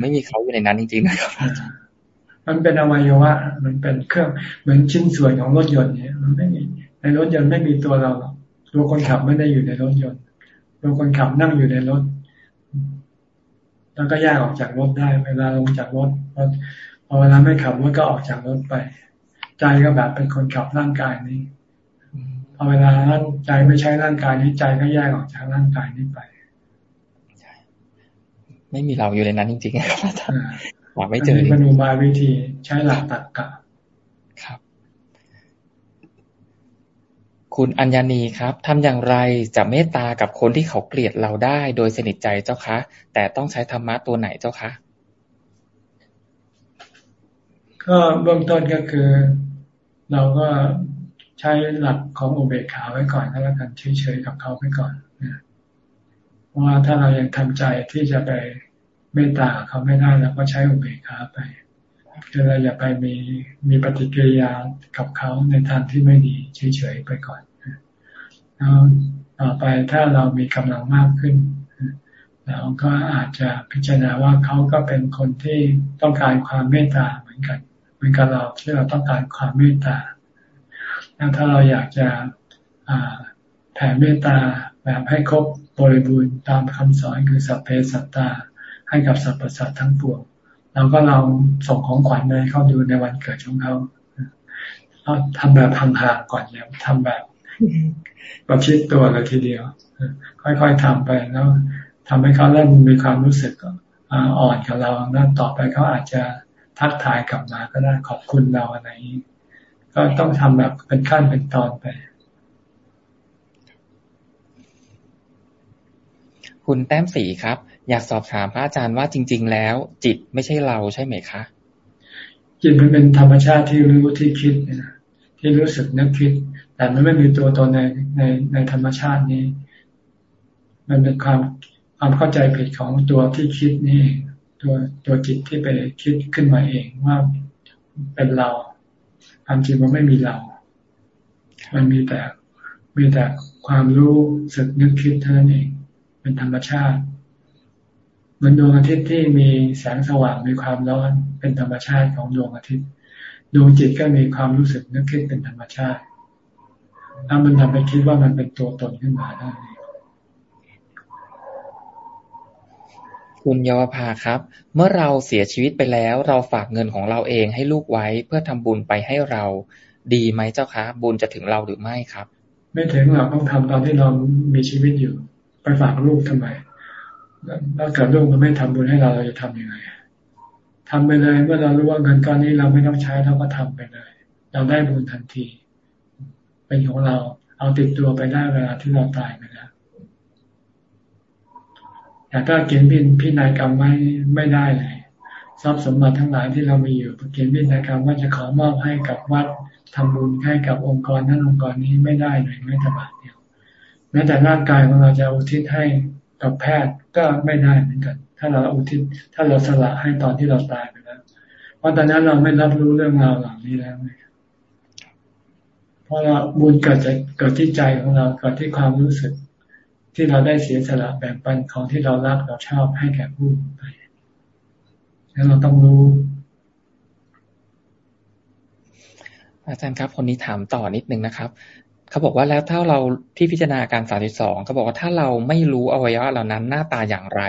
ไม่มีเขาอยู่ในนั้นจริงๆนะครับมันเป็นอวัยวะ มันเป็นเครื่องเหมือนชิ้นส่วนของรถยนต์เนี่ยมันไม่มีในรถยนต์ไม่มีตัวเราตัวคนขับไม่ได้อยู่ในรถยนต์ตัวคนขับนั่งอยู่ในรถ แล้วก็แยกออกจากรถได้ เวลาลงจากรถพอเวลาไม่ขับรถก็ออกจากรถไป ใจก็แบบเป็นคนขับร่างกายนี้ พอเวลาใจไม่ใช้ร่างกายนี้ใจก็แยกออกจากร่างกายนี้ไปไม่มีเราอยู่ในนั้นจริงๆครับอาจารย์หาไม่เจอเป็นอุบายวิธีใช้หลักตรรกะครับ คุณอัญญานีครับทำอย่างไรจะเมตตากับคนที่เขาเกลียดเราได้โดยสนิทใจเจ้าคะ แต่ต้องใช้ธรรมะตัวไหนเจ้าคะก็เบื้องต้นก็คือ เราก็ ใช้หลักของอุเบกขาไว้ก่อนก็แล้วกันเฉยๆกับเขาไปก่อนนะเพราะว่าถ้าเรายังทำใจที่จะไปเมตตาเขาไม่ได้เราก็ใช้อุเบกขาไปคือเราอย่าไปมีมีปฏิกิริยากับเขาในทางที่ไม่ดีเฉยๆไปก่อนแล้วต่อไปถ้าเรามีกำลังมากขึ้นเราก็อาจจะพิจารณาว่าเขาก็เป็นคนที่ต้องการความเมตตาเหมือนกัน เหมือนกับเราที่เราต้องการความเมตตา ถ้าเราอยากจะแผ่เมตตาแบบให้ครบบริบูรณ์ตามคำสอนคือสัพเพสัตตา ให้กับสรรพสัตว์ทั้งปวงเราก็ลองส่งของขวัญไปเขาดูในวันเกิดของเขาเราทำแบบห่างๆก่อนอย่าทำแบบประชิดตัวเลยทีเดียว ค่อยๆทำไปแล้วทำให้เขาเริ่มมีความรู้สึกอ่อนกับเราแล้วต่อไปเขาอาจจะทักทายกลับมาก็ได้ขอบคุณเราอะไรนี้ ก็ต้องทำแบบเป็นขั้นเป็นตอนไป คุณแต้มสีครับ อยากสอบถามพระอาจารย์ว่าจริง ๆ แล้ว จิตไม่ใช่เราใช่ไหมคะ จิตมันเป็นธรรมชาติที่รู้ที่คิดนะที่รู้สึกนึกคิด แต่มันไม่มีตัวตนในในในธรรมชาตินี้ มันเป็นความความเข้าใจผิดของตัวที่คิดนี่ ตัวตัวจิตที่ไปคิดขึ้นมาเองว่าเป็นเรา ความจริงมันไม่มีเรา มันมีแต่มีแต่ความรู้สึกนึกคิดเท่านั้นเอง เป็นธรรมชาติเหมือนดวงอาทิตย์ที่มีแสงสว่างมีความร้อนเป็นธรรมชาติของดวงอาทิตย์ ดวงจิตก็มีความรู้สึกนึกคิดเป็นธรรมชาติ ถ้ามันทำไปคิดว่ามันเป็นตัวตนขึ้นมาได้ คุณเยาวภาครับ เมื่อเราเสียชีวิตไปแล้ว เราฝากเงินของเราเองให้ลูกไว้เพื่อทำบุญไปให้เรา ดีไหมเจ้าคะ บุญจะถึงเราหรือไม่ครับ ไม่ถึงเราต้องทำตอนที่เรามีชีวิตอยู่ ไปฝากลูกทำไมแล้วเกิดลูกมันไม่ทำบุญให้เราเราจะทํำยังไงทำไปเลยเมื่อเรารู้ว่าเงินก้อนนี้เราไม่ต้องใช้เราก็ทำไปเลย เราได้บุญทันที เป็นของเราเอาติดตัวไปได้เวลาที่เราตายไปแล้ว แต่ถ้าเขียนพินพินัยกรรมไม่ไม่ได้เลยทรัพย์สมบัติทั้งหลายที่เรามีอยู่เขียนพินัยกรรมว่าจะขอมอบให้กับวัดทำบุญให้กับองค์กรนั้นองค์กรนี้ไม่ได้เลยไม่ตบาทเดียวแม้แต่ร่างกายของเราจะอุทิศให้กับแพทย์ก็ไม่ได้เหมือนกัน ถ้าเราอุทิศถ้าเราสละให้ตอนที่เราตายไปแล้ว เพราะตอนนั้นเราไม่รับรู้เรื่องราวเหล่านี้แล้วเพราะเราบุญเกิดจากเกิดที่ใจของเราเกิดที่ความรู้สึก ที่เราได้เสียสละแบ่งปันของที่เรารักเราชอบให้แก่ผู้ไปแล้วเราต้องรู้ อาจารย์ครับ คนนี้ถามต่อนิดนึงนะครับเขาบอกว่าแล้วถ้าเราที่พิจารณาการสามสิบสองเขาบอกว่าถ้าเราไม่รู้อวัยวะเหล่านั้นหน้าตาอย่างไร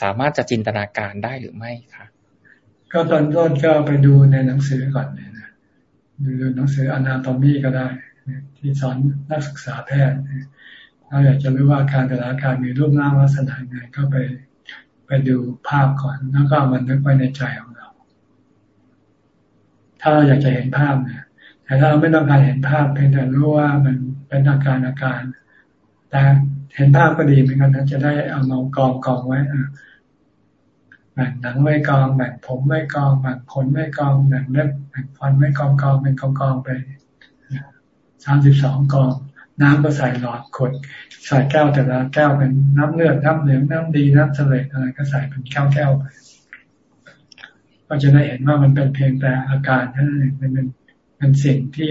สามารถจะจินตนาการได้หรือไม่คะก็ตอนต้นก็ไปดูในหนังสือก่อนเลยนะดูหนังสืออนาโตมีก็ได้ ที่สอนนักศึกษาแพทย์ เราอยากจะรู้ว่าการแต่ละการมีรูปร่างลักษณะไงก็ไปไปดูภาพก่อน แล้วก็มันนึกไว้ในใจของเรา ถ้าเราอยากจะเห็นภาพเนี่ยแต่ถ้าเราไม่ต้องการเห็นภาพเพียงแต่รู้ว่ามันเป็นอาการอาการ แต่เห็นภาพก็ดีเหมือนกันนะจะได้เอามากองกองไว้แบ่งหนังไว้กองแบ่งผมไว้กองแบ่งขนไว้กองแบ่งเล็บแบ่งฟันไว้กองกองเป็นกองกองไปสามสิบสองกอง น้ำก็ใส่หลอดขดใส่แก้วแต่ละแก้วเป็นน้ำเลือดน้ำเหลืองน้ำดีน้ำเสลดอะไรก็ใส่เป็นแก้วแก้วไปก็จะได้เห็นว่ามันเป็นเพียงแต่อาการเท่านั้นเองมันเป็นเป็นสิ่งที่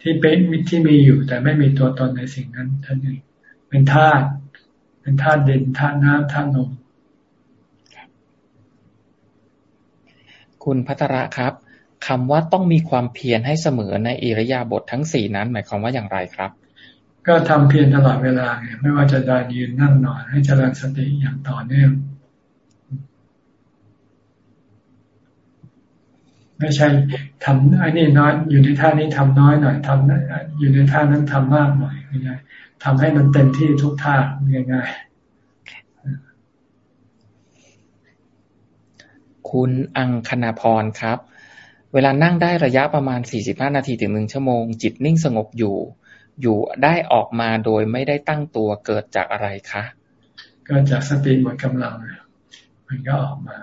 ที่เป็นที่มีอยู่ แต่ไม่มีตัวตนในสิ่งนั้นท่านเองเป็นธาตุเป็นธาตุดินธาตุน้ำธาตุลมคุณพัทระครับ คำว่าต้องมีความเพียรให้เสมอในอิริยาบถททั้งสี่นั้น หมายความว่าอย่างไรครับ ก็ทำเพียรตลอดเวลาไงไม่ว่าจะเดินยืนนั่งนอนให้เจริญสติอย่างต่อเนื่องไม่ใช่ทำไอ้นี่น้อยอยู่ในท่านี้ทำน้อยหน่อยทำอยู่ในท่านั้นทำมากหน่อยง่ายๆทำให้มันเต็มที่ทุกท่าง่ายๆคุณอังคณาพรครับ เวลานั่งได้ระยะประมาณ 45 นาทีถึงหนึ่งชั่วโมง จิตนิ่งสงบอยู่ อยู่ได้ออกมาโดยไม่ได้ตั้งตัวเกิดจากอะไรคะก็จากสติหมดกำลังมันก็ออกมา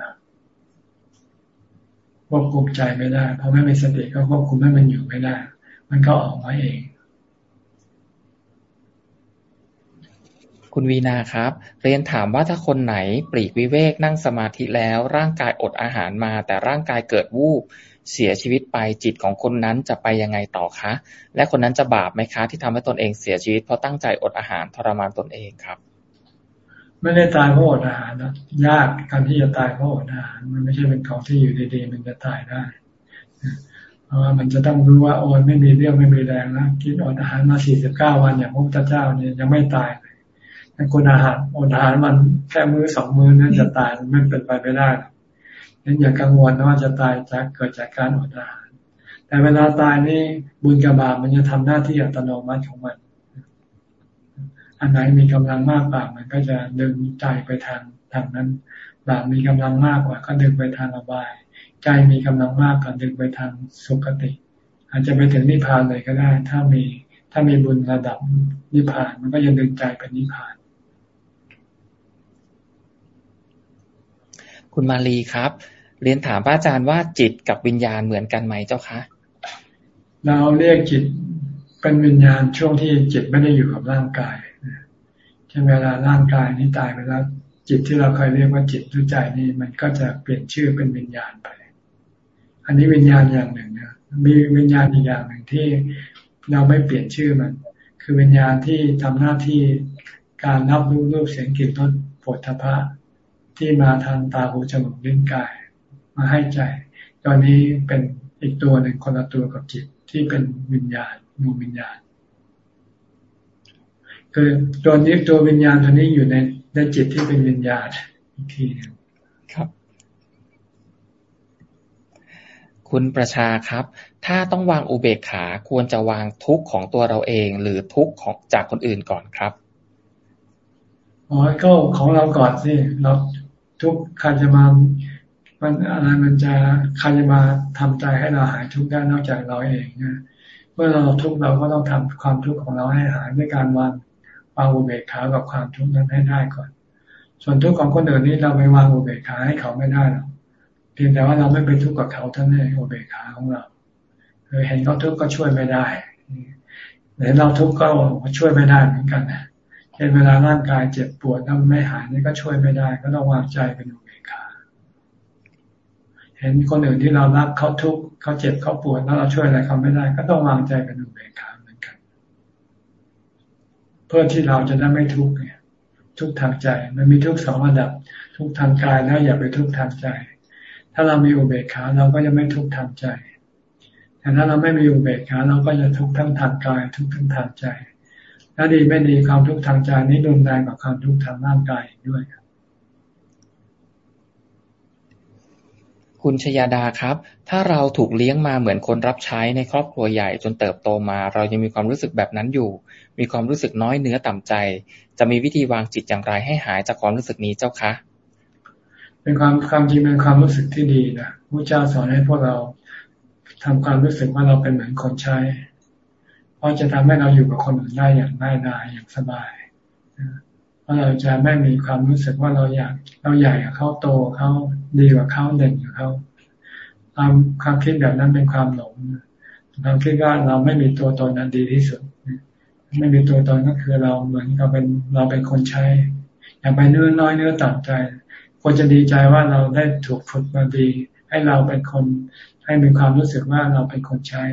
ควบคุมใจไม่ได้ เพราะไม่มีสติก็ควบคุมให้มันอยู่ไม่ได้ มันก็ออกมาเองคุณวีนาครับ เรียนถามว่าถ้าคนไหนปลีกวิเวกนั่งสมาธิแล้ว ร่างกายอดอาหารมา แต่ร่างกายเกิดวูบ เสียชีวิตไปจิตของคนนั้นจะไปยังไงต่อคะ และคนนั้นจะบาปไหมคะ ที่ทำให้ตนเองเสียชีวิตเพราะตั้งใจอดอาหารทรมานตนเองครับ ไม่ได้ตายเพราะอดอาหารนะยากการที่จะตายเพราะอดอาหาร มันไม่ใช่เป็นของที่อยู่ดีๆมันจะตายได้เพราะว่ามันจะต้องรู้ว่าโอนไม่มีเรี่ยวไม่มีแรงนะกินอดอาหารมาสี่สิบเก้าวันอย่างพระพุทธเจ้าเนี่ยยังไม่ตายเลยคนอาหารอดอาหารมันแค่มือสองมือนั้นจะตายมันเป็นไปไม่ได้ งั้นอย่ากังวลว่าจะตายจากเกิดจากการอดอาหาร แต่เวลาตายนี่บุญกับบาปมันจะทำหน้าที่อัตโนมัติของมัน อันไหนมีกำลังมากกว่ามันก็จะดึงใจไปทางทางนั้น บาปมีกำลังมากกว่าก็ดึงไปทางอบาย ใจมีกำลังมากก็ดึงไปทางสุคติ อาจจะไปถึงนิพพานเลยก็ได้ ถ้ามีถ้ามีบุญระดับนิพพานมันก็จะดึงใจไปนิพพาน คุณมาลีครับ เรียนถามพระอาจารย์ว่าจิตกับวิญญาณเหมือนกันไหมเจ้าคะ เราเรียกจิตเป็นวิญญาณช่วงที่จิตไม่ได้อยู่กับร่างกายเช่นเวลาร่างกายนี้ตายไปแล้วจิตที่เราเคยเรียกว่าจิตรู้ใจนี่มันก็จะเปลี่ยนชื่อเป็นวิญญาณไป อันนี้วิญญาณอย่างหนึ่งนะมีวิญญาณอีกอย่างหนึ่งที่เราไม่เปลี่ยนชื่อมัน คือวิญญาณที่ทำหน้าที่การรับรู้รูปเสียงกลิ่นรสผลทพะที่มาทางตาหูจมูกลิ้นกาย มาให้ใจ ตอนนี้เป็นอีกตัวหนึ่งคนละตัวกับจิตที่เป็นวิญญาณดวงวิญญาณ คือตัวนี้ตัววิญญาณตัวนี้อยู่ในในจิตที่เป็นวิญญาณอีกทีนึงครับ คุณประชาครับ ถ้าต้องวางอุเบกขาควรจะวางทุกข์ของตัวเราเอง หรือทุกข์ของจากคนอื่นก่อนครับอ๋อก็ของเราก่อนสิเราทุกใครจะมา มันอะไรมันจะใครจะมาทำใจให้เราหายทุกข์ได้นอกจากเราเองนะเมื่อเราทุกข์เราก็ต้องทำความทุกข์ของเราให้หายด้วยการวางวางอุเบกขากับความทุกข์นั้นให้ได้ก่อน ส่วนทุกข์ของคนอื่นนี้เราไปวางอุเบกขาให้เขาไม่ได้หรอกเพียงแต่ว่าเราไม่ไปทุกข์กับเขาท่านเองอุเบกขาของเราคือเห็นเขาทุกข์ก็ช่วยไม่ได้เห็นเราทุกข์ก็ช่วยไม่ได้เหมือนกันเช่นเวลาร่างกายเจ็บปวดแล้วไม่หายนี่ก็ช่วยไม่ได้ ก็ต้องวางใจเป็นอุเเห็นคนอื่นที่เรารักเขาทุกข์เขาเจ็บเขาปวดแล้วเราช่วยอะไรเขาไม่ได้ ก็ต้องวางใจเป็นอุเบกขาเหมือนกัน เพื่อที่เราจะได้ไม่ทุกข์เนี่ยทุกทางใจมันมีทุกสองระดับ ทุกทางกายแล้วอย่าไปทุกทางใจ ถ้าเรามีอุเบกขาเราก็จะไม่ทุกทางใจแต่ถ้าเราไม่มีอุเบกขาเราก็จะทุกข์ทั้งทางกาย ทุกทั้งทางใจถ้าดีไม่ดีความทุกข์ทางใจนี้รุนแรงกว่าความทุกข์ทางร่างกายด้วยครับ คุณชยาดาครับ ถ้าเราถูกเลี้ยงมาเหมือนคนรับใช้ในครอบครัวใหญ่จนเติบโตมา เรายังมีความรู้สึกแบบนั้นอยู่ มีความรู้สึกน้อยเนื้อต่ำใจ จะมีวิธีวางจิตอย่างไรให้หายจากความรู้สึกนี้เจ้าคะ เป็นความความจริงเป็นความรู้สึกที่ดีนะพระเจ้าสอนให้พวกเราทำความรู้สึกว่าเราเป็นเหมือนคนใช้ เพราะจะทำให้เราอยู่กับคนอื่นได้อย่างง่ายดายอย่างสบาย ราเราจะไม่มีความรู้สึกว่าเราอยากเราใหญ่กับเขาโตเขาดีกว่าเขาเด่นกว่าเขาความความคิดแบบนั้นเป็นความหลงความคิดว่าเราไม่มีตัวตนนั้นดีที่สุดไม่มีตัวตนก็คือเราเหมือนกับเป็นเราเป็นคนใช้ อย่าไปเนื้อน้อยเนื้อต่ำใจควรจะดีใจว่าเราได้ถูกฝึกมาดี ให้เราเป็นคนให้มีความรู้สึกว่าเราเป็นคนใช้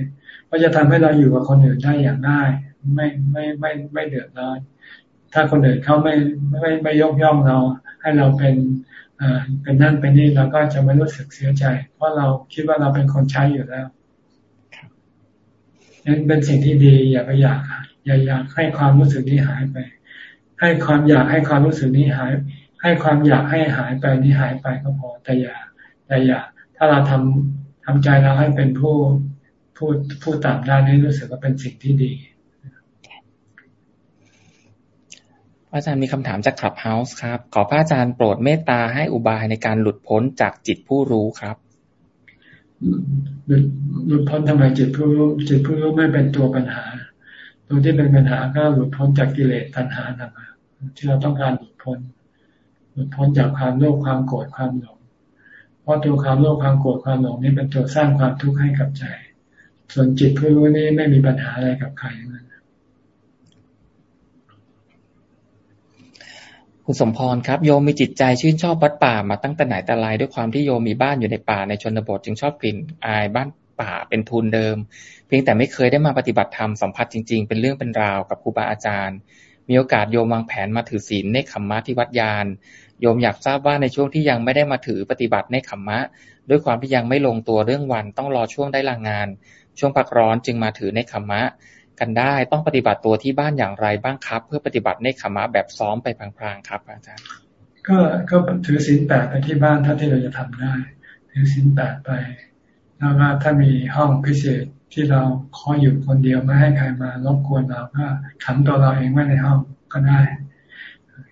ก็จะทำให้เราอยู่กับคนอื่นได้อย่างง่าย ไม่ไม่ไม่ไม่เดือดร้อน ถ้าคนอื่นเขาไม่ไม่ไม่ยกย่องเรา ให้เราเป็นเป็นนั่นเป็นนี่เราก็จะไม่รู้สึกเสียใจ เพราะเราคิดว่าเราเป็นคนใช้อยู่แล้วนั้นเป็นสิ่งที่ดี อย่าไปอยาก อย่าอยากให้ความรู้สึกนี้หายไป ให้ความอยากให้ความรู้สึกนี้หาย ให้ความอยากให้หายไปนี้หายไปก็พอแต่อย่าแต่อย่า ถ้าเราทำทำใจเราให้เป็นผู้ผู้ผู้ตามได้นี่รู้สึกว่าเป็นสิ่งที่ดี อาจารย์มีคำถามจากคลับเฮาส์ครับ ขอพระอาจารย์โปรดเมตตาให้อุบายในการหลุดพ้นจากจิตผู้รู้ครับหลุดหลุดพ้นทำไมจิตผู้รู้จิตผู้รู้ไม่เป็นตัวปัญหา ตัวที่เป็นปัญหาก็หลุดพ้นจากกิเลสตัณหาต่างหากที่เราต้องการหลุดพ้น หลุดพ้นจากความโลภความโกรธความหลง เพราะตัวความโลภความโกรธความหลงนี่เป็นตัวสร้างความทุกข์ให้กับใจ ส่วนจิตผู้รู้นี่ไม่มีปัญหาอะไรกับใครนั่น คุณสมพรครับ โยมมีจิตใจชื่นชอบวัดป่ามาตั้งแต่ไหนแต่ไรด้วยความที่โยมมีบ้านอยู่ในป่าในชนบทจึงชอบกลิ่นอายบ้านป่าเป็นทุนเดิม เพียงแต่ไม่เคยได้มาปฏิบัติธรรมสัมผัสจริง ๆ เป็นเรื่องเป็นราวกับครูบาอาจารย์ มีโอกาสโยมวางแผนมาถือศีลในขมมะที่วัดยานโยมอยากทราบว่าในช่วงที่ยังไม่ได้มาถือปฏิบัติในขมมะ ด้วยความที่ยังไม่ลงตัวเรื่องวันต้องรอช่วงได้ลางงาน ช่วงพักร้อนจึงมาถือในขมมะ กันได้ ต้องปฏิบัติตัวที่บ้านอย่างไรบ้างครับ เพื่อปฏิบัติในขมมะแบบซ้อมไปพลางๆครับ อาจารย์ ก็ก็ถือศีลแปดไปที่บ้านถ้าที่เราจะทำได้ ถือศีลแปดไปแล้วก็ถ้ามีห้องพิเศษที่เราขออยู่คนเดียวไม่ให้ใครมารบกวนเราก็ขังตัวเราเองไว้ในห้องก็ได้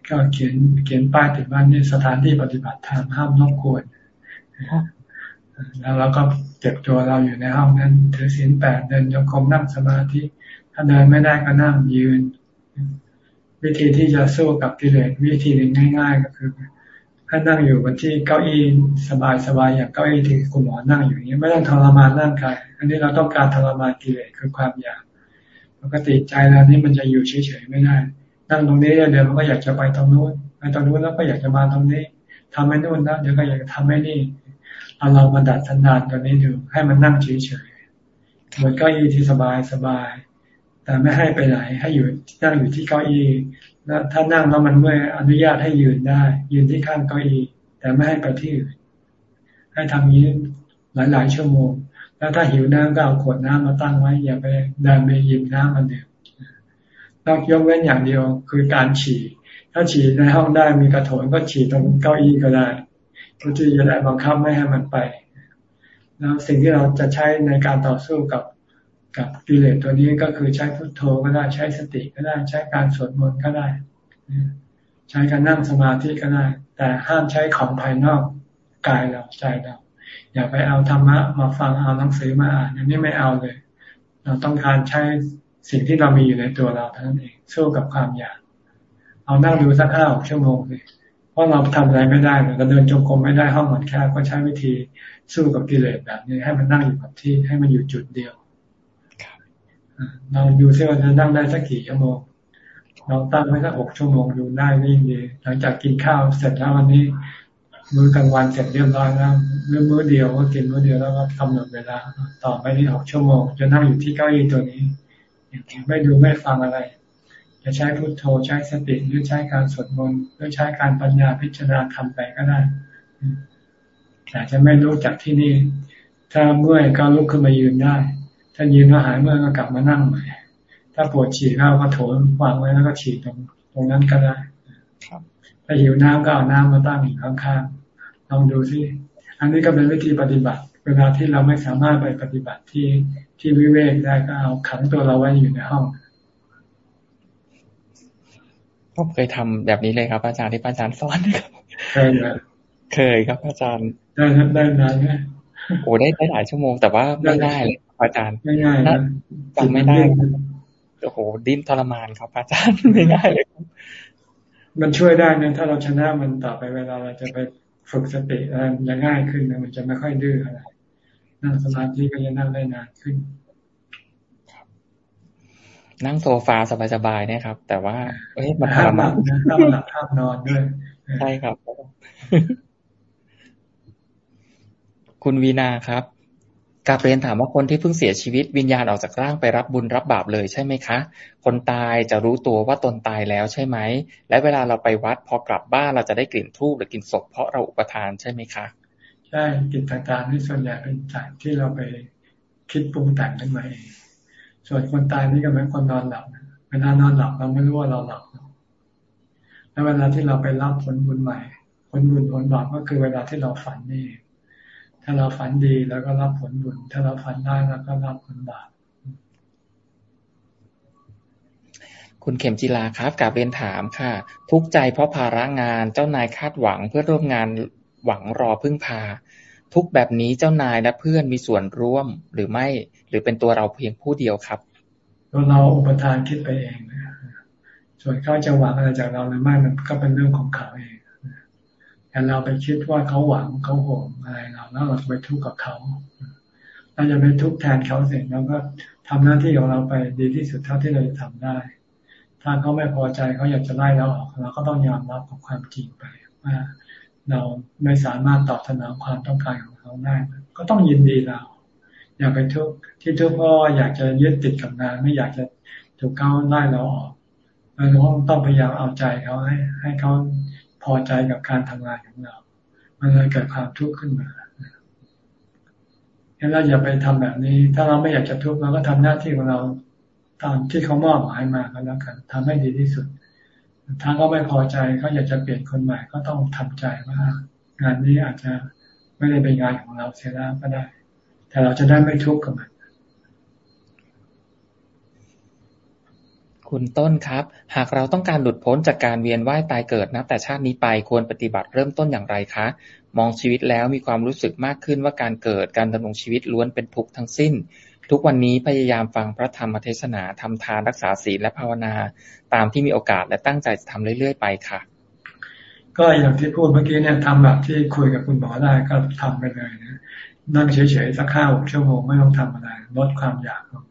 ก็เขียนเขียนป้ายติดบ้านนี่สถานที่ปฏิบัติธรรมห้ามรบกวนแล้วเราก็เก็บตัวเราอยู่ในห้องนั้น ถือศีลแปดเดินโยกมนั่งสมาธิ ถ้าเดินไม่ได้ก็นั่งยืน วิธีที่จะสู้กับกิเลสวิธีหนึ่งง่าย ๆ ก็คือให้นั่งอยู่บนที่เก้าอี้สบายๆอย่างเก้าอี้ที่คุณหมอนั่งอยู่อย่างนี้ไม่ต้องทรมานร่างกายอันนี้เราต้องการทรมานกิเลสคือความอยากปกติใจเรานี่มันจะอยู่เฉยๆไม่ได้นั่งตรงนี้เดี๋ยวมันก็อยากจะไปตรงนู้นไปตรงนู้นแล้วก็อยากจะมาตรงนี้ทำให้นู่นนะเดี๋ยวก็อยากจะทำให้นี่เอาเรามาดัดสันดานตัวนี้ดูให้มันนั่งเฉยๆเหมือนเก้าอี้ที่สบายสบาย แต่ไม่ให้ไปไหน ให้อยู่นั่งอยู่ที่เก้าอี้แล้วถ้านั่งแล้วมันเมื่อยอนุญาตให้ยืนได้ ยืนที่ข้างเก้าอี้แต่ไม่ให้ไปที่อื่นให้ทำนี้หลายๆ ชั่วโมง แล้วถ้าหิวน้ำก็เอาขวดน้ำมาตั้งไว้ อย่าไปเดินไปหยิบน้ำมาดื่มนอกยกเว้นอย่างเดียวคือการฉี่ ถ้าฉี่ในห้องได้มีกระโถนก็ฉี่ตรงเก้าอี้ก็ได้ก็จะจะได้บังคับไม่ให้มันไปแล้วสิ่งที่เราจะใช้ในการต่อสู้กับ กับกิเลสตัวนี้ก็คือใช้พุทโธก็ได้ใช้สติก็ได้ใช้การสวดมนต์ก็ได้ ใช้การนั่งสมาธิก็ได้ แต่ห้ามใช้ของภายนอกกายเราใจเราอย่าไปเอาธรรมะมาฟังเอาหนังสือมาอ่านอันนี้ไม่เอาเลย เราต้องการใช้สิ่งที่เรามีอยู่ในตัวเราเท่านั้นเองสู้กับความอยากเอานั่งดูสักห้าหกชั่วโมงเลยเพราะเราทำอะไรไม่ได้เราเดินจงกรมไม่ได้ห้องมันแคบก็ใช้วิธีสู้กับกิเลสแบบนี้ให้มันนั่งอยู่กับที่ให้มันอยู่จุดเดียว เราดูซิว่าจะนั่งได้สักกี่ชั่วโมงเราตั้งไว้สักหกชั่วโมงดูได้ก็ยิ่งดีหลังจากกินข้าวเสร็จแล้ววันนี้ มื้อกลางวันเสร็จเรียบร้อยแล้วเมื่อมื้อเดียวก็กินมื้อเดียวแล้วก็กำหนดเวลา ต่อไปนี่หกชั่วโมง จะนั่งอยู่ที่เก้าอี้ตัวนี้ไม่ดูไม่ฟังอะไร จะใช้พุทโธใช้สติหรือใช้การสวดมนต์หรือใช้การปัญญาพิจารณาทำไปก็ได้แต่จะไม่รู้จากที่นี่ ถ้าเมื่อยก็ลุกขึ้นมายืนได้ ถ้ายืนแล้วหายเมื่อก็กลับมานั่งใหม่ ถ้าปวดฉี่เข้าก็โถนวางไว้แล้วก็ฉี่ตรงตรงนั้นก็ได้ถ้าหิวน้ำก็เอาน้ำมาตั้งอยู่ข้างๆลองดูสิอันนี้ก็เป็นวิธีปฏิบัติ เวลาที่เราไม่สามารถไปปฏิบัติที่ที่วิเวกได้ก็เอาขังตัวเราไว้อยู่ในห้องก็เคยทำแบบนี้เลยครับ อาจารย์ที่อาจารย์สอนเคยนะเคยครับอาจารย์ได้ได้นานไหมโอ้ได้ได้หลายชั่วโมงแต่ว่าไม่ได้เลย อาจารย์ไม่ง่ายนะจำไม่ได้โอ้โหดิ้นทรมานครับอาจารย์ไม่ง่ายเลยมันช่วยได้นะถ้าเราชนะมันต่อไปเวลาเราจะไปฝึกสติอะไรมันจะง่ายขึ้นนะมันจะไม่ค่อยดื้ออะไรนั่งสมาธิก็จะนั่งได้นานขึ้นนั่งโซฟาสบายๆเนี่ยครับ แต่ว่า เอ้ยมันทรมานนะต้องหลับห้ามนอนด้วยใช่ครับ คุณวีนาครับ กาเปรนถามว่าคนที่เพิ่งเสียชีวิตวิญญาณออกจากร่างไปรับบุญรับบาปเลยใช่ไหมคะ คนตายจะรู้ตัวว่าตนตายแล้วใช่ไหม และเวลาเราไปวัดพอกลับบ้านเราจะได้กลิ่นทูบหรือกลิ่นศพเพราะเราอุปทานใช่ไหมคะ ใช่กลิ่นต่างๆนี่ส่วนใหญ่เป็นจากที่เราไปคิดปรุงแต่งขึ้นมาเองส่วนคนตายนี่ก็เหมือนคนนอนหลับเวลานอนหลับเราไม่รู้ว่าเราหลับแล้วเวลาที่เราไปรับผลบุญใหม่ ผลบุญผลบาปก็คือเวลาที่เราฝันนี่ ถ้าเราฝันดีแล้วก็รับผลบุญ ถ้าเราฝันได้แล้วก็รับผลบาปคุณเข็มจิลาครับกาบเรียนถามค่ะ ทุกใจเพราะภาระงานเจ้านายคาดหวังเพื่อร่วมงานหวังรอพึ่งพา ทุกแบบนี้เจ้านายและเพื่อนมีส่วนร่วมหรือไม่ หรือเป็นตัวเราเพียงผู้เดียวครับตัวเราอุปทานคิดไปเองส่วนเขาจะหวังอะไรจากเราหรือไม่มันก็เป็นเรื่องของเขาเอง แต่เราไปคิดว่าเขาหวังเขาห่วงอะไรเราแล้วเราไปทุกข์กับเขาเราจะไปทุกข์แทนเขาเสร็จเราก็ทำหน้าที่ของเราไปดีที่สุดเท่าที่เราจะทำได้ ถ้าเขาไม่พอใจเขาอยากจะไล่เราออกเราก็ต้องยอมรับกับความจริงไปว่าเราไม่สามารถตอบสนองความต้องการของเขาได้ ก็ต้องยินดีเรา อย่าไปทุกข์ที่ทุกข์เพราะอยากจะยึดติดกับงาน ไม่อยากจะถูกเขาไล่เราออกเราต้องพยายามเอาใจเขาให้ให้เขา พอใจกับการทำงานของเรา มันเลยเกิดความทุกข์ขึ้นมางั้นเราอย่าไปทำแบบนี้ ถ้าเราไม่อยากจะทุกข์เราก็ทำหน้าที่ของเราตามที่เขามอบหมายมาก็แล้วกันทำให้ดีที่สุด ถ้าเขาไม่พอใจเขาอยากจะเปลี่ยนคนใหม่ก็ต้องทำใจว่า งานนี้อาจจะไม่ได้เป็นงานของเราเสียแล้วก็ได้ แต่เราจะได้ไม่ทุกข์กับมัน คุณต้นครับ หากเราต้องการหลุดพ้นจากการเวียนว่ายตายเกิดนับแต่ชาตินี้ไปควรปฏิบัติเริ่มต้นอย่างไรคะ มองชีวิตแล้วมีความรู้สึกมากขึ้นว่าการเกิดการดำรงชีวิตล้วนเป็นทุกข์ทั้งสิ้น ทุกวันนี้พยายามฟังพระธรรมเทศนาทำทานรักษาศีลและภาวนา ตามที่มีโอกาสและตั้งใจจะทำเรื่อย ๆ ไปค่ะ ก็อย่างที่พูดเมื่อกี้เนี่ยทำแบบที่คุยกับคุณหมอได้ก็ทำไปเลยนะนั่งเฉยๆสักข้าวชั่วโมงไม่ต้องทำอะไรลดความอยากลง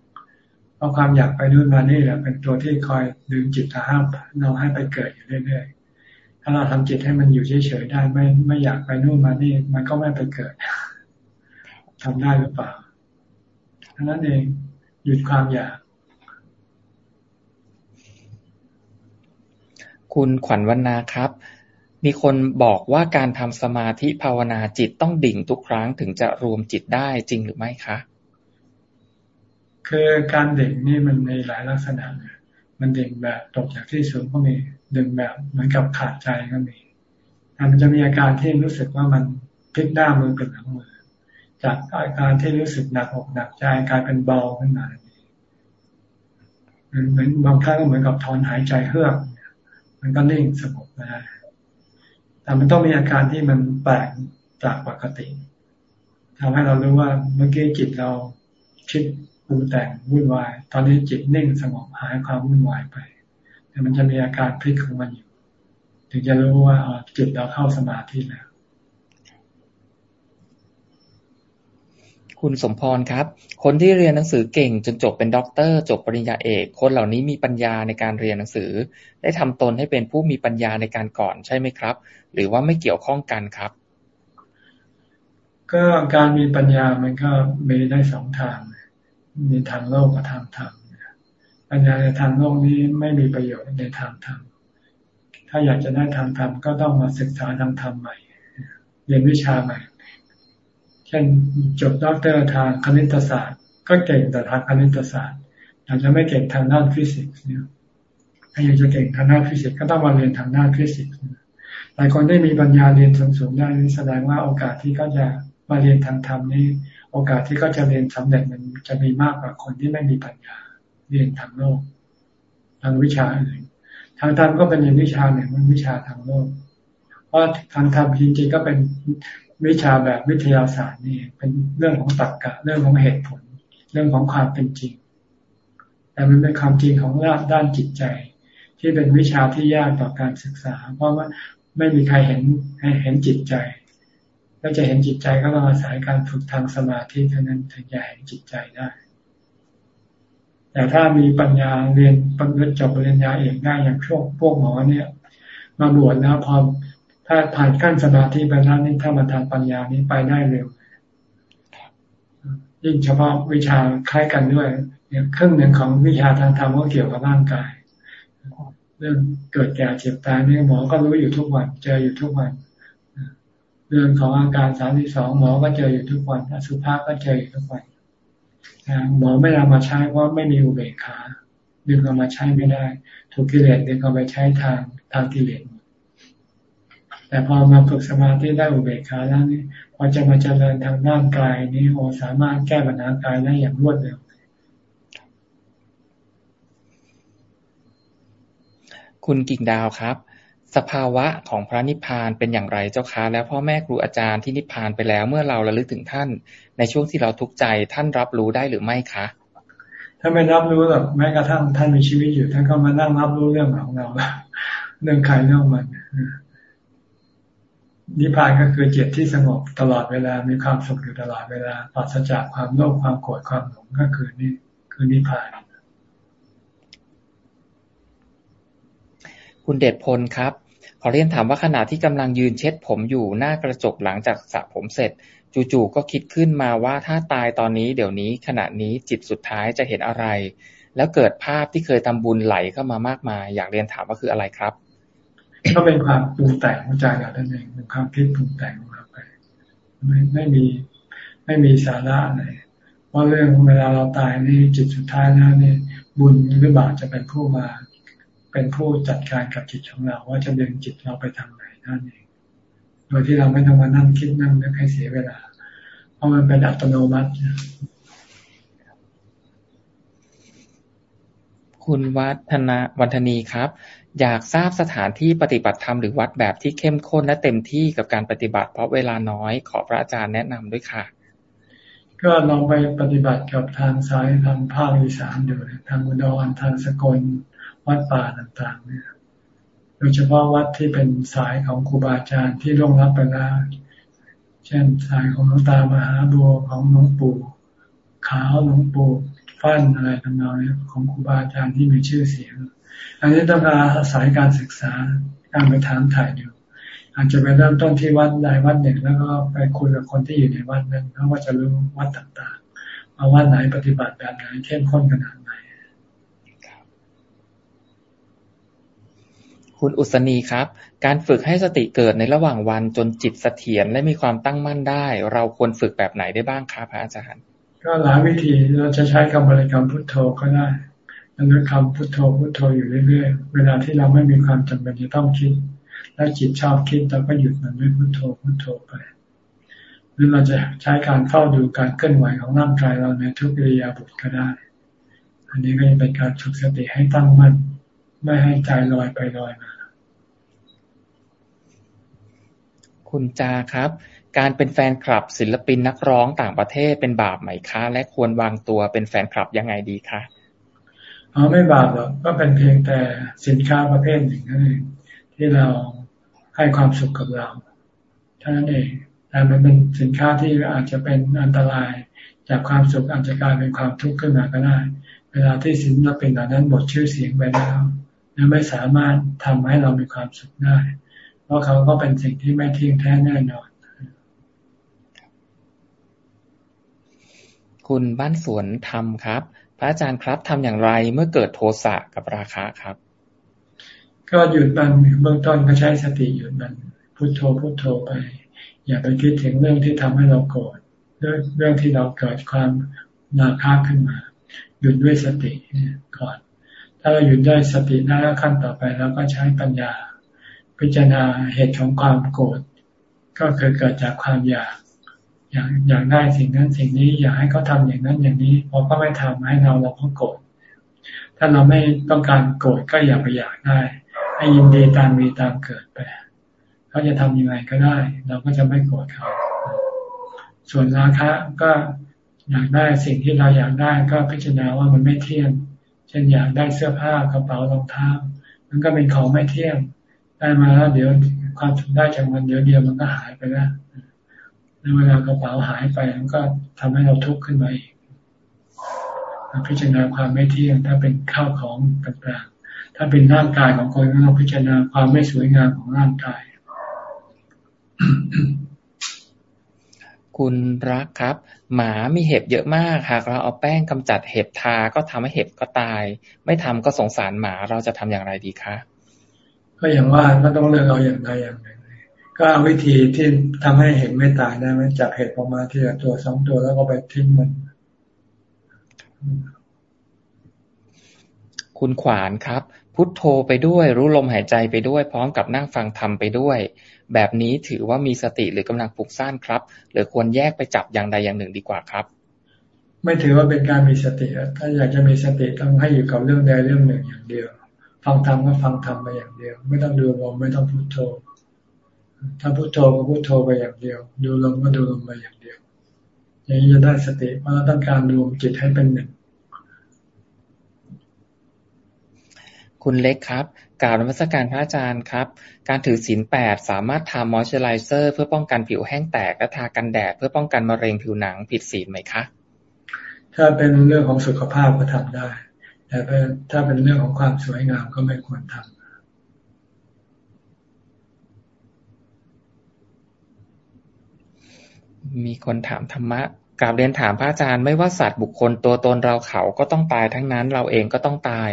ราะความอยากไปนู่นมานี่แหละเป็นตัวที่คอยดึงจิตห้ามเราให้ไปเกิดอยู่เรื่อยๆ ถ้าเราทำจิตให้มันอยู่เฉยๆได้ไม่ไม่อยากไปนู่นมานี่ มันก็ไม่ไปเกิดทำได้หรือเปล่าทั้นั้นเองหยุดความอยาก คุณขวัญวรรณาครับ มีคนบอกว่าการทำสมาธิภาวนาจิตต้องดิ่งทุกครั้งถึงจะรวมจิตได้จริงหรือไม่คะ คือการเด่งนี่มันมีหลายลักษณะมันเด่งแบบตกจากที่สูงก็มีดึงแบบเหมือนกับขาดใจก็มีมันจะมีอาการที่รู้สึกว่ามันพลิกหน้ามือเป็นหลังมือ จากอาการที่รู้สึกหนักอกหนักใจกลายเป็นเบาขึ้นมาเหมือนบางครั้งก็เหมือนกับถอนหายใจเฮือก มันก็นิ่งสงบได้แต่มันต้องมีอาการที่มันแปลกจากปกติทำให้เรารู้ว่าเมื่อกี้จิตเราคิด รุงแต่งวุ่นวาย ตอนนี้จิตนิ่งสงบหายความวุ่นวายไปแต่มันจะมีอาการพลิกของมันอยู่ ถึงจะรู้ว่าจิตเราเข้าสมาธิแล้วคุณสมพรครับ คนที่เรียนหนังสือเก่งจนจบเป็นด็อกเตอร์ จบปริญญาเอก คนเหล่านี้มีปัญญาในการเรียนหนังสือ ได้ทำตนให้เป็นผู้มีปัญญาในการก่อนใช่ไหมครับ หรือว่าไม่เกี่ยวข้องกันครับ ก็การมีปัญญามันก็มีได้สองทาง มีทางโลกกับทางธรรมปัญญาในทางโลกนี้ไม่มีประโยชน์ในทางธรรมถ้าอยากจะได้ทางธรรมก็ต้องมาศึกษาทางธรรมใหม่ เรียนวิชาใหม่ เช่นจบด็อกเตอร์ทางคณิตศาสตร์ ก็เก่งแต่ทางคณิตศาสตร์อาจจะไม่เก่งทางด้านฟิสิกส์เนี่ยถ้าอยากจะเก่งทางด้านฟิสิกส์ก็ต้องมาเรียนทางด้านฟิสิกส์หลายคนได้มีปัญญาเรียนสูงๆได้แสดงว่าโอกาสที่เขาจะมาเรียนทางธรรมนี้ โอกาสที่เขาจะเรียนสำเร็จมันจะมีมากกว่าคนที่ไม่มีปัญญา เรียนทางโลก ทางวิชาอื่นทางธรรมก็เป็นวิชาหนึ่งมันวิชาทางโลก เพราะทางธรรมจริงๆก็เป็นวิชาแบบวิทยาศาสตร์นี่เป็นเรื่องของตรรกะเรื่องของเหตุผล เรื่องของความเป็นจริง แต่มันเป็นความจริงของด้านจิตใจ ที่เป็นวิชาที่ยากต่อการศึกษา เพราะว่าไม่มีใครเห็นเห็นจิตใจ ถ้าจะเห็นจิตใจก็ต้องอาศัยการฝึกทางสมาธิเท่านั้นถึงจะเห็นจิตใจได้ แต่ถ้ามีปัญญาเรียนปริญญาจบปริญญาเอกได้อย่างช่วงพวกหมอเนี่ย มาบวชแล้วพอถ้าผ่านขั้นสมาธิไปแล้วนี่ถ้ามาทางปัญญานี้ไปได้เร็วยิ่งเฉพาะวิชาคล้ายกันด้วยเนี่ยครึ่งหนึ่งของวิชาทางธรรมก็เกี่ยวกับร่างกาย เรื่องเกิดแก่เจ็บตายนี่หมอก็รู้อยู่ทุกวันเจออยู่ทุกวันเเรื่องของอาการสามที่สองหมอก็เจออยู่ทุกวันอสุภะก็เจออยู่ทุกวันหมอไม่เอามาใช้เพราะไม่มีอุเบกขาดึงเอามาใช้ไม่ได้ ถูกกิเลสดึงเอาไปใช้ทางทางกิเลสแต่พอมาฝึกสมาธิได้อุเบกขาแล้วนี่พอจะมาเจริญทางด้านกายนี้โอสามารถแก้ปัญหากายได้อย่างรวดเร็วคุณกิ่งดาวครับ สภาวะของพระนิพพานเป็นอย่างไรเจ้าคะแล้วพ่อแม่ครูอาจารย์ที่นิพพานไปแล้ว เมื่อเราระลึกถึงท่าน ในช่วงที่เราทุกข์ใจท่านรับรู้ได้หรือไม่คะถ้าไม่รับรู้หรอกแม้กระทั่งท่านมีชีวิตอยู่ท่านก็มานั่งรับรู้เรื่องของเราเรื่องใครเรื่องมันนิพพานก็คือจิตที่สงบตลอดเวลา มีความสุขอยู่ตลอดเวลาปราศจากความโลภความโกรธความหลงก็คือนี่คือนิพพาน คุณเดชพลครับ ขอเรียนถามว่าขณะที่กำลังยืนเช็ดผมอยู่หน้ากระจกหลังจากสระผมเสร็จ จู่ๆก็คิดขึ้นมาว่าถ้าตายตอนนี้เดี๋ยวนี้ขณะนี้จิตสุดท้ายจะเห็นอะไร แล้วเกิดภาพที่เคยทำบุญไหลเข้ามามากมาย อยากเรียนถามว่าคืออะไรครับก็เป็นความปรุงแต่งของใจเราท่านเองเป็นความคิดปรุงแต่งของเราไปไม่ไม่มีไม่มีสาระอะไรเพราเรื่องเวลาเราตายนี่จิตสุดท้ายแล้วนี่บุญหรือบาปจะเป็นผู้มา เป็นผู้จัดการกับจิตของเรา ว่าจะดึงจิตเราไปทางไหนนั่นเอง โดยที่เราไม่ต้องมานั่งคิดนั่งนึกให้เสียเวลา เพราะมันเป็นอัตโนมัติ คุณวัฒนาวันธนีครับ อยากทราบสถานที่ปฏิบัติธรรมหรือวัดแบบที่เข้มข้นและเต็มที่กับการปฏิบัติ เพราะเวลาน้อยขอพระอาจารย์แนะนำด้วยค่ะก็ลองไปปฏิบัติกับทางซ้ายทางภาคอีสานดูทางอุดรทางสกล วัดป่าต่างๆ เนี่ย โดยเฉพาะวัดที่เป็นสายของครูบาอาจารย์ที่ร่วงรับไปแล้วเช่นสายของหลวงตามหาบัวของหลวงปู่ขาวหลวงปู่ฟั่นอะไรทำนองนี้ของครูบาอาจารย์ที่มีชื่อเสียง อันนี้ต้องการอาศัยการศึกษาการไปถามถ่ายดูอาจจะไปเริ่มต้นที่วัดใดวัดหนึ่งแล้วก็ไปคุยกับคนที่อยู่ในวัดนั้นเขาก็จะรู้วัดต่างๆว่าวัดไหนปฏิบัติแบบไหนเข้มข้นขนาดไหน คุณอุศนีครับ การฝึกให้สติเกิดในระหว่างวันจนจิตเสถียรและมีความตั้งมั่นได้ เราควรฝึกแบบไหนได้บ้างครับพระอาจารย์ ก็หลายวิธีเราจะใช้คำบริกรรมพุทโธก็ได้นึกคำพุทโธพุทโธอยู่เรื่อยๆ เวลาที่เราไม่มีความจำเป็นจะต้องคิด แล้วจิตชอบคิดเราก็หยุดมันด้วยพุทโธพุทโธไปหรือเราจะใช้การเฝ้าดูการเคลื่อนไหวของร่างกายเราในทุกอิริยาบถก็ได้ อันนี้ก็จะเป็นการฝึกสติให้ตั้งมั่น ไม่ให้ใจลอยไปลอยมา คุณจาครับ การเป็นแฟนคลับศิลปินนักร้องต่างประเทศเป็นบาปไหมคะ และควรวางตัวเป็นแฟนคลับยังไงดีคะอ๋อไม่บาปหรอกก็เป็นเพียงแต่สินค้าประเภทหนึ่งนั่นเองที่เราให้ความสุขกับเราเท่านั้นเองแต่มันเป็นสินค้าที่อาจจะเป็นอันตราย จากความสุขอาจจะกลายเป็นความทุกข์ขึ้นมาก็ได้ เวลาที่สินเราเป็นเหล่านั้นหมดชื่อเสียงไปแล้ว และไม่สามารถทำให้เรามีความสุขได้ เพราะเขาก็เป็นสิ่งที่ไม่เที่ยงแท้แน่นอน คุณบ้านสวนทำครับ พระอาจารย์ครับทำอย่างไรเมื่อเกิดโทสะกับราคะครับ ก็หยุดมันเบื้องต้นก็ใช้สติหยุดมันพุโทโธพุโทโธไป อย่าไปคิดถึงเรื่องที่ทำให้เราโกรธเรื่องเรื่องที่เราเกิดความนาคาขึ้นมาหยุดด้วยสติก่อน ถ้าเราหยุดได้สติได้แล้วขั้นต่อไปเราก็ใช้ปัญญา พิจารณาเหตุของความโกรธก็คือเกิดจากความอยาก อยากอยากได้สิ่งนั้นสิ่งนี้อยากให้เขาทาอย่างนั้นอย่างนี้พอเขาไม่ทำให้เราเราก็โกรธถ้าเราไม่ต้องการโกรธก็อย่าไปอยากได้ ให้ยินดีตามมีตามเกิดไปเขาจะทำยังไงก็ได้ เราก็จะไม่โกรธเขาส่วนราคะก็อยากได้สิ่งที่เราอยากได้ก็พิจารณาว่ามันไม่เที่ยง เช่นอยากได้เสื้อผ้ากระเป๋ารองเท้า มันก็เป็นของไม่เที่ยง ได้มาแล้วเดี๋ยวความถูกได้จากมันเดี๋ยวเดียวมันก็หายไปแล้วเวลากระเป๋าหายไปมันก็ทำให้เราทุกข์ขึ้นมาอีกพิจารณาความไม่เที่ยง ถ้าเป็นข้าวของต่างๆ ถ้าเป็นร่างกายของคนก็ต้องพิจารณาความไม่สวยงามของร่างกาย คุณรักครับ หมามีเห็บเยอะมาก หากเราเอาแป้งกำจัดเห็บทาก็ทำให้เห็บก็ตาย ไม่ทำก็สงสารหมาเราจะทำอย่างไรดีคะ ก็อย่างว่าก็ต้องเลือกเอาอย่างใดอย่างหนึ่งก็เอาวิธีที่ทำให้เห็นไม่ตายได้ไหมจับเห็ดออกมาทีละตัวสองตัวแล้วก็ไปทิ้งมันคคุณขวานครับ พุทโธไปด้วย รู้ลมหายใจไปด้วย พร้อมกับนั่งฟังธรรมไปด้วย แบบนี้ถือว่ามีสติหรือกำลังปุกซ่านครับ หรือควรแยกไปจับอย่างใดอย่างหนึ่งดีกว่าครับ ไม่ถือว่าเป็นการมีสติถ้าอยากจะมีสติต้องให้อยู่กับเรื่องใดเรื่องหนึ่งอย่างเดียว ฟังธรรมก็ฟังธรรมไปอย่างเดียว ไม่ต้องดูลมไม่ต้องพุทโธ ถ้าพุทโธก็พุทโธไปอย่างเดียว ดูลมก็ดูลมไปอย่างเดียว อย่างนี้จะได้สติเพราะเราต้องการรวมจิตให้เป็นหนึ่งคุณเล็กครับ กล่าวนมัสการพระอาจารย์ครับ การถือศีลแปดสามารถทามอยเจอไรเซอร์ เพื่อป้องกันผิวแห้งแตกและทากันแดดเพื่อป้องกันมะเร็งผิวหนังผิดศีลไหมคะ ถ้าเป็นเรื่องของสุขภาพก็ทำได้ แต่ถ้าเป็นเรื่องของความสวยงามก็ไม่ควรทำมีคนถามธรรมะ กราบเรียนถามพระอาจารย์ไม่ว่าสัตว์บุคคลตัวตนเราเขาก็ต้องตายทั้งนั้น เราเองก็ต้องตาย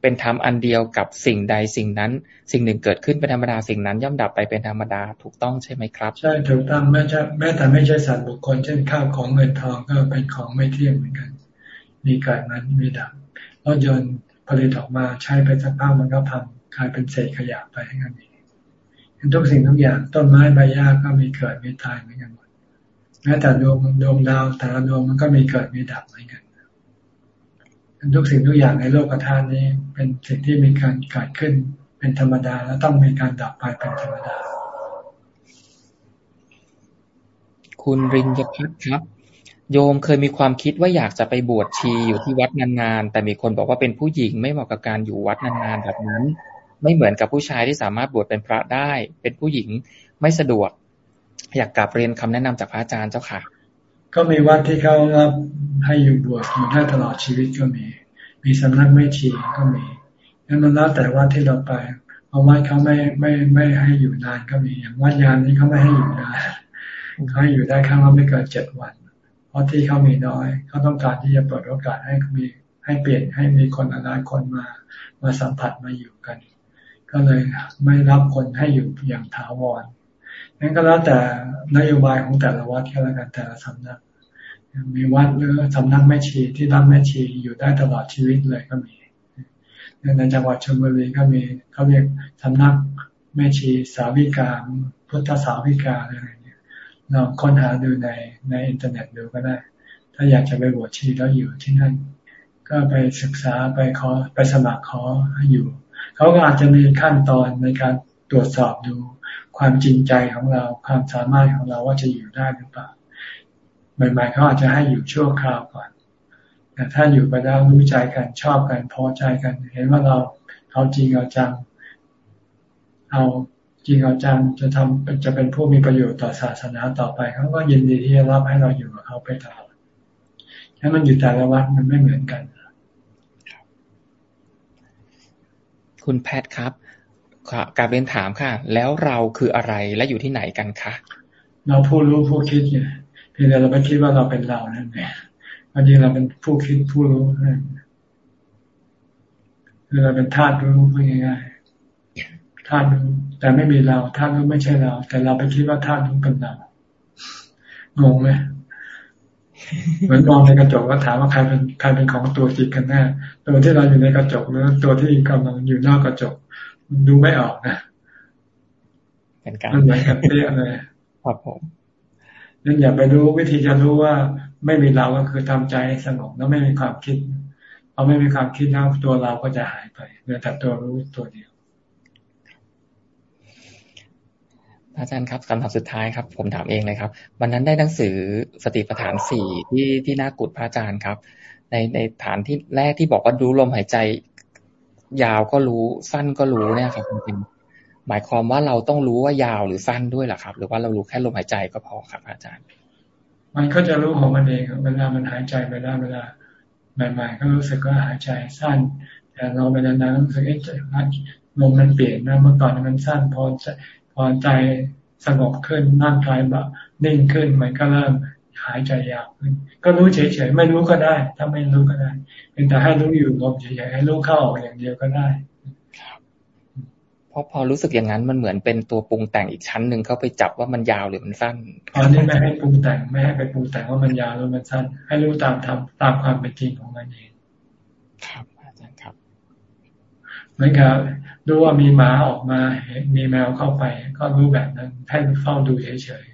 เป็นธรรมอันเดียวกับสิ่งใดสิ่งนั้น สิ่งหนึ่งเกิดขึ้นเป็นธรรมดาสิ่งนั้น ย่อมดับไปเป็นธรรมดาถูกต้องใช่ไหมครับ ใช่ถูกต้องแม้จะแม้แต่ไม่ใช่สัตว์บุคคล เช่นข้าวของเงินทองก็เป็นของไม่เที่ยงเหมือนกัน มีเกิดนั้นมีดับรถยนต์ผลิตออกมาใช้ไปสักพักมันก็พังกลายเป็นเศษขยะไปให้กันเองทุกสิ่งทุกอย่างต้นไม้ใบหญ้าก็มีเกิดมีตายเหมือนกัน แม้แต่ดวงดวงดาวแต่ละดวงมันก็มีเกิดมีดับเหมือนกันทุกสิ่งทุกอย่างในโลกธาตุนี้ เป็นสิ่งที่มีการเกิดขึ้นเป็นธรรมดาแล้วต้องมีการดับไปเป็นธรรมดา คุณรินยพัฒครับ โยมเคยมีความคิดว่าอยากจะไปบวชชีอยู่ที่วัดนานๆ แต่มีคนบอกว่าเป็นผู้หญิงไม่เหมาะกับการอยู่วัดนานๆแบบนั้น ไม่เหมือนกับผู้ชายที่สามารถบวชเป็นพระได้ เป็นผู้หญิงไม่สะดวก อยากกลับเรียนคำแนะนำจากพระอาจารย์เจ้าค่ะ ก็มีวัดที่เขารับให้อยู่บวชอยู่ได้ตลอดชีวิตก็มี มีสำนักไม่ชีก็มีนั่นมันแล้วแต่วัดที่เราไปบางวัดเขาไม่ไม่ไม่ให้อยู่นานก็มีอย่างวัดยานนี้เขาไม่ให้อยู่นานเขาให้อยู่ได้ครั้งละไม่เกินเจ็ดวัน เพราะที่เขามีน้อยเขาต้องการที่จะเปิดโอกาสให้มีให้เปลี่ยนให้มีคนหลายคนมามาสัมผัสมาอยู่กัน ก็เลยไม่รับคนให้อยู่อย่างถาวร นั้นก็แล้วแต่นโยบายของแต่ละวัดแค่ละกันแต่ละสำนัก มีวัดหรือสำนักแม่ชีที่รับแม่ชีอยู่ได้ตลอดชีวิตเลยก็มีในจังหวัดชลบุรีก็มีเขาเรียกสำนักแม่ชีสาวิกาพุทธสาวิกาอะไรเนี่ยเราค้นหาดูในในอินเทอร์เน็ตดูก็ได้ ถ้าอยากจะไปบวชชีแล้วอยู่ที่นั่น ก็ไปศึกษาไปขอไปสมัครขอให้อยู่ เขาก็อาจจะมีขั้นตอนในการตรวจสอบดู ความจริงใจของเรา ความสามารถของเราว่าจะอยู่ได้หรือเปล่าใหม่ๆเขาอาจจะให้อยู่ชั่วคราวก่อน แต่ถ้าอยู่ไปแล้วรู้ใจกันชอบกันพอใจกัน เห็นว่าเราเอาจริงเอาจัง เอาจริงเอาจังจะทำจะเป็นผู้มีประโยชน์ต่อศาสนาต่อไปเขาก็ยินดีที่จะรับให้เราอยู่กับเขาไปตลอดถ้ามันอยู่แต่ละวัดมันไม่เหมือนกัน คุณแพทครับ การเรียนถามค่ะ แล้วเราคืออะไรและอยู่ที่ไหนกันคะเราผู้รู้ผู้คิดไงเพียงแต่เราไม่คิดว่าเราเป็นเรานั่นเองวันนี้เราเป็นผู้คิดผู้รู้นั่นคือเราเป็นธาตุรู้พูดง่ายๆธาตุรู้แต่ไม่มีเราธาตุรู้ไม่ใช่เรา แต่เราไปคิดว่าธาตุรู้เป็นเรางงไหมเหมือนมองในกระจกก็ถามว่าใครเป็นใครเป็นของตัวจริงกันแน่ตัวที่เราอยู่ในกระจกหรือตัวที่กำลังอยู่นอกกระจก ดูไม่ออกนะเป็นการมันเหมือนกับเตี้ยเลยครับผมนั่นอย่าไปรู้วิธีจะรู้ว่าไม่มีเราก็คือทำใจสงบแล้วไม่มีความคิดเอาไม่มีความคิดแล้วตัวเราก็จะหายไปเหลือแต่ตัวรู้ตัวเดียว อาจารย์ครับคำถามสุดท้ายครับ ผมถามเองเลยครับ วันนั้นได้หนังสือสติปัฏฐานสี่ที่ที่น่ากุดพระอาจารย์ครับ ในในฐานที่แรกที่บอกว่าดูลมหายใจ ยาวก็รู้สั้นก็รู้เนี่ยครับจริงหมายความว่าเราต้องรู้ว่ายาวหรือสั้นด้วยหรอครับ หรือว่าเรารู้แค่ลมหายใจก็พอครับ อาจารย์ มันก็จะรู้ของมันเองเวลามันหายใจไปได้เวลาใหม่ ๆ ก็รู้สึกว่าหายใจสั้น แต่เราไปนานๆรู้สึกเอ๊ะลมมันเปลี่ยนนะเมื่อก่อนมันสั้นพอใจพอใจสงบขึ้นร่างกายแบบนิ่งขึ้นมันก็เริ่ม หายใจยาวขึ้น ก็รู้เฉยๆไม่รู้ก็ได้ ถ้าไม่รู้ก็ได้เป็นแต่ให้รู้อยู่ลมเฉยๆให้รู้เข้าออกอย่างเดียวก็ได้เพราะพอรู้สึกอย่างนั้นมันเหมือนเป็นตัวปรุงแต่งอีกชั้นหนึ่งเข้าไปจับว่ามันยาวหรือมันสั้นตอนนี้ไม่ให้ปรุงแต่งไม่ให้ไปปรุงแต่งว่ามันยาวหรือมันสั้น ให้รู้ตามทำตามความเป็นจริงของมันเองครับอาจารย์ครับมือนกับรู้ว่ามีหมาออกมามีแมวเข้าไป ก็รู้แบบนั้นให้เฝ้าดูเฉยๆครับ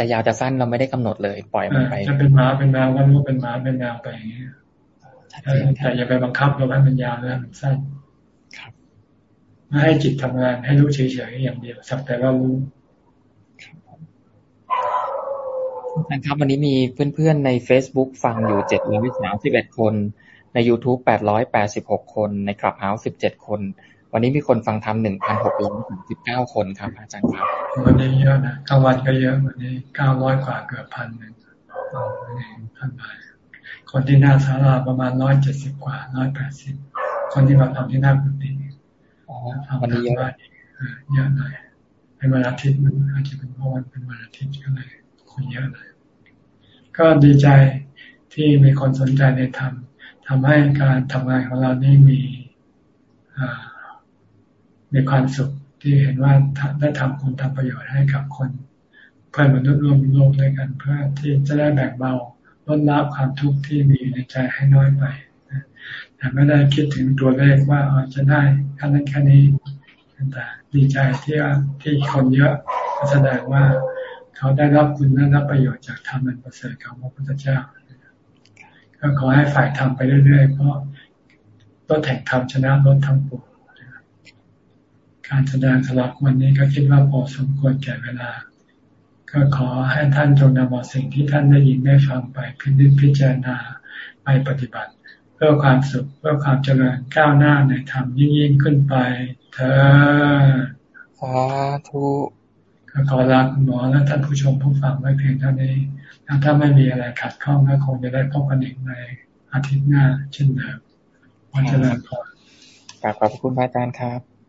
จะยาวจะสั้นเราไม่ได้กำหนดเลย ปล่อยมันไปจะเป็นหมาเป็นแมวก็รู้เป็นหมาเป็นแมวไปอย่างนี้แต่อย่าไปบังคับเราให้มันยาวแล้วมันสั้นครับไม่ให้จิตทำงานให้รู้เฉยๆอย่างเดียวสักแต่ว่ารู้นะครับวันนี้มีเพื่อนๆใน Facebook ฟังอยู่เจ็ดร้อยสามสิบเอ็ดคน ใน YouTube แปดร้อยแปดสิบหกคน ในคลับเฮาส์สิบเจ็ดคน วันนี้มีคนฟังทำหนึ่งพันหกร้อยสิบเก้าคนครับ อาจารย์ครับ วันนี้เยอะนะกลางวันก็เยอะ วันนี้เก้าร้อยกว่าเกือบพันหนึ่งพันบาทคนที่หน้าศาลาประมาณร้อยเจ็ดสิบกว่าร้อยแปดสิบคนที่มาทำที่หน้ากุฏิวันนี้เยอะเยอะหน่อยเป็นวันอาทิตย์มันอาจจะเป็นเพราะวันเป็นวันอาทิตย์ก็เลยคนเยอะหน่อยก็ดีใจที่มีคนสนใจในธรรมทำให้การทำงานของเรานี่มี มีความสุขที่เห็นว่าได้ทำคุณทำประโยชน์ให้กับคนเพื่อนมนุษย์รวมโลกด้วยกันเพื่อที่จะได้แบ่งเบาลดละความทุกข์ที่มีอยู่ในใจให้น้อยไปแต่ไม่ได้คิดถึงตัวเลขว่าจะได้แค่นั้นแค่นี้แต่ดีใจที่ที่คนเยอะแสดงว่าเขาได้รับคุณและรับประโยชน์จากธรรมอันประเสริฐของพระพุทธเจ้า ก็ขอให้ฝ่ายทำไปเรื่อยๆเพราะรถแห่งธรรมชนะรถทั้งปวง การแสดงสลับวันนี้ก็คิดว่าพอสมควรแก่เวลา ก็ขอให้ท่านจงนำเอาสิ่งที่ท่านได้ยินได้ฟังไปพิจิตพิจารณาไปปฏิบัติ เพื่อความสุขเพื่อความเจริญก้าวหน้าในธรรมยิ่งๆขึ้นไป เธอสาธุก็ขอลาคุณหมอและท่านผู้ชมผู้ฟังไว้เพียงเท่านี้ถ้าไม่มีอะไรขัดข้องก็คงจะได้พบกันอีกในอาทิตย์หน้าเช่นเดิมวันเจริญพรขอบคุณพระอาจารย์ครับ